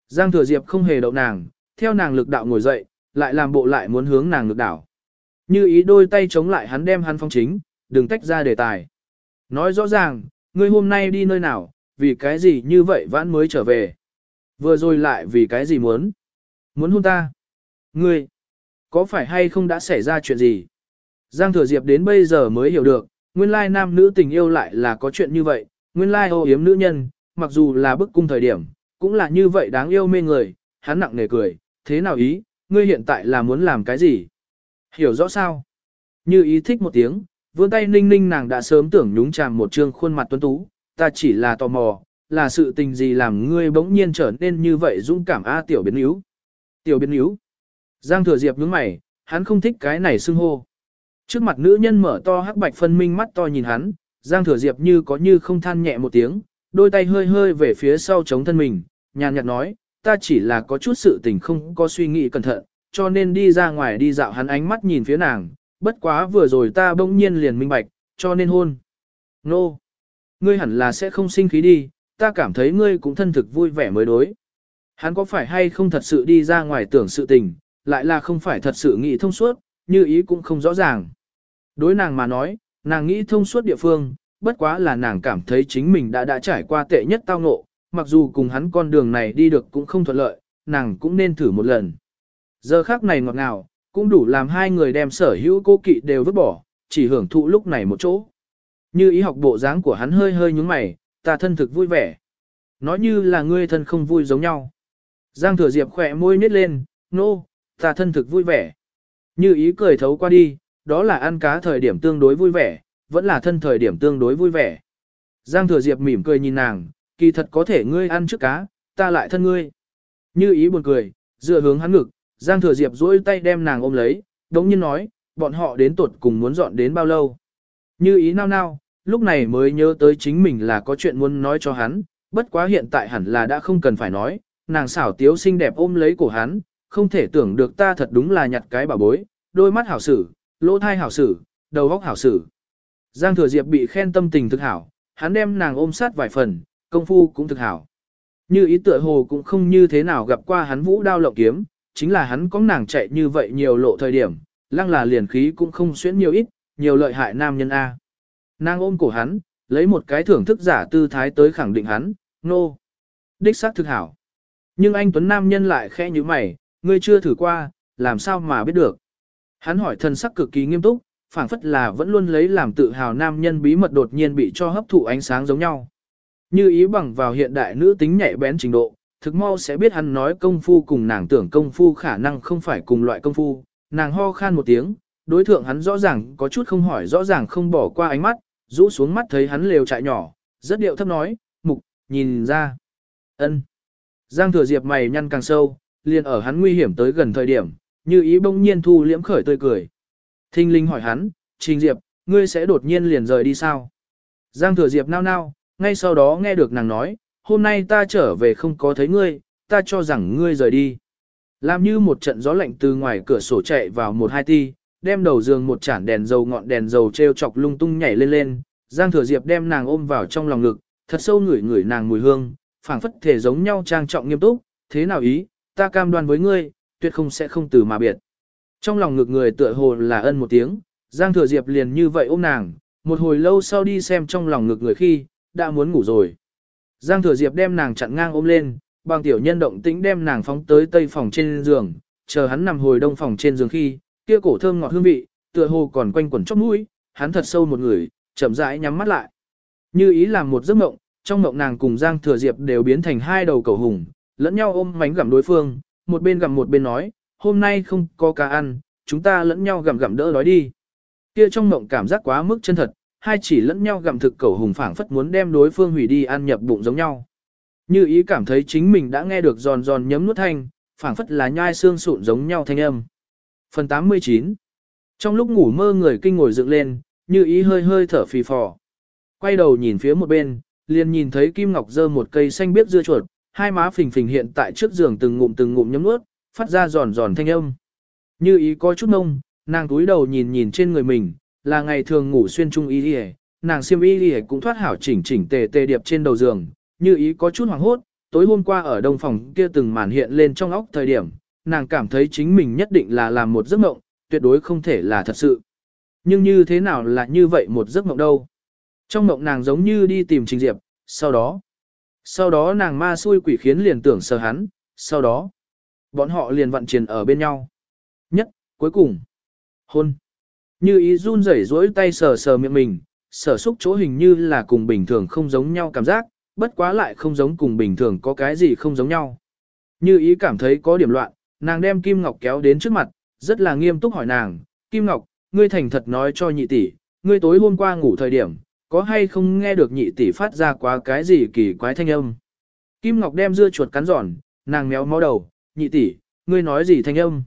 Giang thừa diệp không hề động nàng, theo nàng lực đạo ngồi dậy, lại làm bộ lại muốn hướng nàng lực đảo. Như ý đôi tay chống lại hắn đem hắn phong chính, đừng tách ra đề tài. Nói rõ ràng, ngươi hôm nay đi nơi nào, vì cái gì như vậy vãn mới trở về. Vừa rồi lại vì cái gì muốn. Muốn hôn ta. Ngươi, có phải hay không đã xảy ra chuyện gì? Giang Thừa Diệp đến bây giờ mới hiểu được, nguyên lai nam nữ tình yêu lại là có chuyện như vậy, nguyên lai ô yếm nữ nhân, mặc dù là bức cung thời điểm, cũng là như vậy đáng yêu mê người, hắn nặng nề cười, thế nào ý, ngươi hiện tại là muốn làm cái gì? Hiểu rõ sao? Như ý thích một tiếng, vươn tay ninh ninh nàng đã sớm tưởng nhúng chàm một trương khuôn mặt tuấn tú, ta chỉ là tò mò, là sự tình gì làm ngươi bỗng nhiên trở nên như vậy dũng cảm a tiểu biến yếu. Tiểu biến yếu. Giang thừa diệp nhướng mày, hắn không thích cái này xưng hô. Trước mặt nữ nhân mở to hắc bạch phân minh mắt to nhìn hắn, Giang thừa diệp như có như không than nhẹ một tiếng, đôi tay hơi hơi về phía sau chống thân mình, nhàn nhạt nói, ta chỉ là có chút sự tình không có suy nghĩ cẩn thận, cho nên đi ra ngoài đi dạo hắn ánh mắt nhìn phía nàng, bất quá vừa rồi ta bỗng nhiên liền minh bạch, cho nên hôn. Nô! No. Ngươi hẳn là sẽ không sinh khí đi, ta cảm thấy ngươi cũng thân thực vui vẻ mới đối. Hắn có phải hay không thật sự đi ra ngoài tưởng sự tình, lại là không phải thật sự nghĩ thông suốt, như ý cũng không rõ ràng. Đối nàng mà nói, nàng nghĩ thông suốt địa phương, bất quá là nàng cảm thấy chính mình đã đã trải qua tệ nhất tao ngộ, mặc dù cùng hắn con đường này đi được cũng không thuận lợi, nàng cũng nên thử một lần. Giờ khác này ngọt ngào, cũng đủ làm hai người đem sở hữu cô kỵ đều vứt bỏ, chỉ hưởng thụ lúc này một chỗ. Như ý học bộ dáng của hắn hơi hơi nhúng mày, ta thân thực vui vẻ. Nói như là ngươi thân không vui giống nhau. Giang thừa diệp khỏe môi nít lên, nô, no, ta thân thực vui vẻ. Như ý cười thấu qua đi, đó là ăn cá thời điểm tương đối vui vẻ, vẫn là thân thời điểm tương đối vui vẻ. Giang thừa diệp mỉm cười nhìn nàng, kỳ thật có thể ngươi ăn trước cá, ta lại thân ngươi. Như ý buồn cười, dựa hướng hắn ngực, Giang thừa diệp duỗi tay đem nàng ôm lấy, đống nhiên nói, bọn họ đến tuột cùng muốn dọn đến bao lâu. Như ý nao nao, lúc này mới nhớ tới chính mình là có chuyện muốn nói cho hắn, bất quá hiện tại hẳn là đã không cần phải nói, nàng xảo tiếu xinh đẹp ôm lấy cổ hắn, không thể tưởng được ta thật đúng là nhặt cái bảo bối, đôi mắt hảo sử, lỗ thai hảo sử, đầu góc hảo sử. Giang thừa diệp bị khen tâm tình thực hảo, hắn đem nàng ôm sát vài phần, công phu cũng thực hảo. Như ý tựa hồ cũng không như thế nào gặp qua hắn vũ đao lộng kiếm, chính là hắn có nàng chạy như vậy nhiều lộ thời điểm, lăng là liền khí cũng không xuyễn nhiều ít, nhiều lợi hại nam nhân A. Nàng ôm cổ hắn, lấy một cái thưởng thức giả tư thái tới khẳng định hắn, nô. No. Đích xác thực hảo. Nhưng anh Tuấn Nam nhân lại khẽ như mày, ngươi chưa thử qua, làm sao mà biết được. Hắn hỏi thân sắc cực kỳ nghiêm túc, phảng phất là vẫn luôn lấy làm tự hào nam nhân bí mật đột nhiên bị cho hấp thụ ánh sáng giống nhau. Như ý bằng vào hiện đại nữ tính nhạy bén trình độ, thực mau sẽ biết hắn nói công phu cùng nàng tưởng công phu khả năng không phải cùng loại công phu, nàng ho khan một tiếng, đối thượng hắn rõ ràng có chút không hỏi rõ ràng không bỏ qua ánh mắt, rũ xuống mắt thấy hắn lều trại nhỏ, rất điệu thấp nói, mục, nhìn ra. ân. Giang thừa diệp mày nhăn càng sâu, liền ở hắn nguy hiểm tới gần thời điểm, như ý bỗng nhiên thu liễm khởi tươi cười. Thinh linh hỏi hắn, trình diệp, ngươi sẽ đột nhiên liền rời đi sao? Giang thừa diệp nao nao, ngay sau đó nghe được nàng nói, hôm nay ta trở về không có thấy ngươi, ta cho rằng ngươi rời đi. Làm như một trận gió lạnh từ ngoài cửa sổ chạy vào một hai ti, đem đầu giường một chản đèn dầu ngọn đèn dầu treo chọc lung tung nhảy lên lên, Giang Thừa Diệp đem nàng ôm vào trong lòng ngực, thật sâu ngửi ngửi nàng mùi hương, phảng phất thể giống nhau trang trọng nghiêm túc, thế nào ý, ta cam đoan với ngươi, tuyệt không sẽ không từ mà biệt. Trong lòng ngực người tựa hồ là ân một tiếng, Giang Thừa Diệp liền như vậy ôm nàng, một hồi lâu sau đi xem trong lòng ngực người khi, đã muốn ngủ rồi. Giang Thừa Diệp đem nàng chặn ngang ôm lên, bằng tiểu nhân động tĩnh đem nàng phóng tới tây phòng trên giường, chờ hắn nằm hồi đông phòng trên giường khi, kia cổ thơm ngọt hương vị, tựa hồ còn quanh quẩn chóp mũi, hắn thật sâu một người, chậm rãi nhắm mắt lại. Như ý làm một giấc mộng, trong mộng nàng cùng Giang Thừa Diệp đều biến thành hai đầu cầu hùng, lẫn nhau ôm mánh gặm đối phương, một bên gặm một bên nói, hôm nay không có cá ăn, chúng ta lẫn nhau gặm gặm đỡ đói đi. Kia trong mộng cảm giác quá mức chân thật, hai chỉ lẫn nhau gặm thực cầu hùng phảng phất muốn đem đối phương hủy đi ăn nhập bụng giống nhau. Như ý cảm thấy chính mình đã nghe được giòn giòn nhấm nuốt thanh, phảng phất là nhai xương sụn giống nhau thanh âm. Phần 89 Trong lúc ngủ mơ người kinh ngồi dựng lên, như ý hơi hơi thở phì phò. Quay đầu nhìn phía một bên, liền nhìn thấy Kim Ngọc dơ một cây xanh biếc dưa chuột, hai má phình phình hiện tại trước giường từng ngụm từng ngụm nhấm nuốt, phát ra giòn giòn thanh âm. Như ý có chút nông, nàng túi đầu nhìn nhìn trên người mình, là ngày thường ngủ xuyên trung y đi nàng xiêm y đi cũng thoát hảo chỉnh chỉnh tề tề điệp trên đầu giường, như ý có chút hoảng hốt, tối hôm qua ở đông phòng kia từng màn hiện lên trong óc thời điểm, nàng cảm thấy chính mình nhất định là làm một giấc mộng, tuyệt đối không thể là thật sự. Nhưng như thế nào là như vậy một giấc mộng đâu? Trong mộng nàng giống như đi tìm Trình Diệp, sau đó, sau đó nàng ma xui quỷ khiến liền tưởng sờ hắn, sau đó, bọn họ liền vận chuyển ở bên nhau. Nhất, cuối cùng, hôn. Như ý run rẩy rỗi tay sờ sờ miệng mình, sở xúc chỗ hình như là cùng bình thường không giống nhau cảm giác, bất quá lại không giống cùng bình thường có cái gì không giống nhau. Như ý cảm thấy có điểm loạn, nàng đem Kim Ngọc kéo đến trước mặt, rất là nghiêm túc hỏi nàng, Kim Ngọc, ngươi thành thật nói cho nhị tỷ, ngươi tối hôm qua ngủ thời điểm, có hay không nghe được nhị tỷ phát ra quá cái gì kỳ quái thanh âm. Kim Ngọc đem dưa chuột cắn giòn, nàng méo mó đầu, nhị tỷ, ngươi nói gì thanh âm.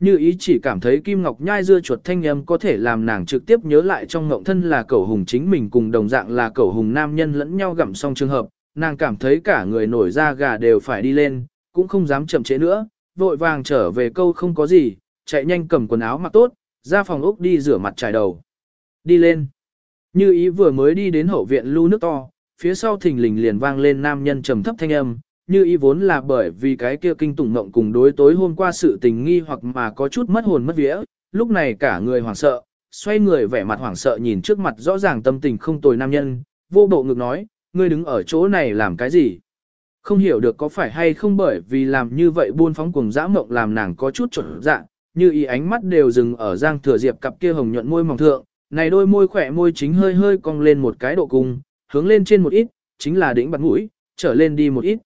Như ý chỉ cảm thấy Kim Ngọc nhai dưa chuột thanh âm có thể làm nàng trực tiếp nhớ lại trong ngộng thân là cẩu hùng chính mình cùng đồng dạng là cẩu hùng nam nhân lẫn nhau gặm xong trường hợp, nàng cảm thấy cả người nổi da gà đều phải đi lên, cũng không dám chậm trễ nữa, vội vàng trở về câu không có gì, chạy nhanh cầm quần áo mặc tốt, ra phòng ốc đi rửa mặt trải đầu. Đi lên. Như ý vừa mới đi đến hậu viện lưu nước to, phía sau thình lình liền vang lên nam nhân trầm thấp thanh âm, như ý vốn là bởi vì cái kia kinh tủng mộng cùng đối tối hôm qua sự tình nghi hoặc mà có chút mất hồn mất vía, lúc này cả người hoảng sợ, xoay người vẻ mặt hoảng sợ nhìn trước mặt rõ ràng tâm tình không tồi nam nhân, vô bộ ngực nói, ngươi đứng ở chỗ này làm cái gì? Không hiểu được có phải hay không bởi vì làm như vậy buôn phóng cùng dã mộng làm nàng có chút trộn dạ, như ý ánh mắt đều dừng ở giang thừa diệp cặp kia hồng nhuận môi mỏng thượng, này đôi môi khỏe môi chính hơi hơi cong lên một cái độ cung, hướng lên trên một ít, chính là đỉnh bật mũi, trở lên đi một ít.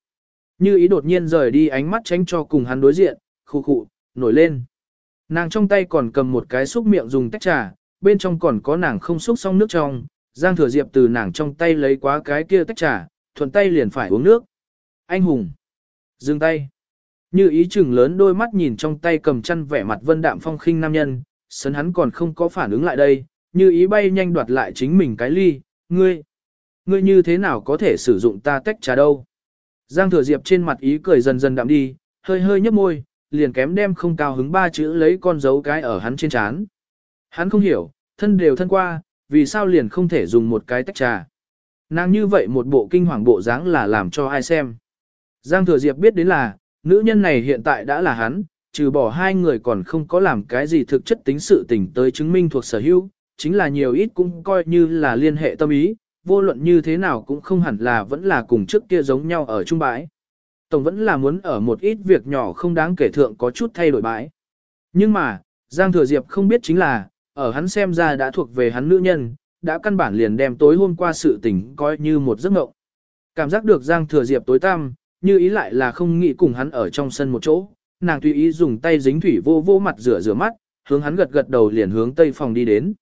Như ý đột nhiên rời đi ánh mắt tránh cho cùng hắn đối diện, khu khụ, nổi lên. Nàng trong tay còn cầm một cái xúc miệng dùng tách trà, bên trong còn có nàng không xúc xong nước trong, Giang Thừa Diệp từ nàng trong tay lấy quá cái kia tách trà, thuận tay liền phải uống nước. Anh hùng. Dừng tay. Như ý chừng lớn đôi mắt nhìn trong tay cầm chăn vẻ mặt vân đạm phong khinh nam nhân, sấn hắn còn không có phản ứng lại đây, như ý bay nhanh đoạt lại chính mình cái ly, ngươi, ngươi như thế nào có thể sử dụng ta tách trà đâu. Giang thừa diệp trên mặt ý cười dần dần đạm đi, hơi hơi nhấp môi, liền kém đem không cao hứng ba chữ lấy con dấu cái ở hắn trên chán. Hắn không hiểu, thân đều thân qua, vì sao liền không thể dùng một cái tách trà. Nàng như vậy một bộ kinh hoàng bộ dáng là làm cho ai xem. Giang thừa diệp biết đến là, nữ nhân này hiện tại đã là hắn, trừ bỏ hai người còn không có làm cái gì thực chất tính sự tình tới chứng minh thuộc sở hữu, chính là nhiều ít cũng coi như là liên hệ tâm ý, vô luận như thế nào cũng không hẳn là vẫn là cùng trước kia giống nhau ở trung bãi. Tổng vẫn là muốn ở một ít việc nhỏ không đáng kể thượng có chút thay đổi bãi. Nhưng mà, Giang Thừa Diệp không biết chính là, ở hắn xem ra đã thuộc về hắn nữ nhân, đã căn bản liền đem tối hôm qua sự tình coi như một giấc mộng. Cảm giác được Giang Thừa Diệp tối tăm, như ý lại là không nghĩ cùng hắn ở trong sân một chỗ, nàng tùy ý dùng tay dính thủy vô vô mặt rửa rửa mắt, hướng hắn gật gật đầu liền hướng tây phòng đi đến.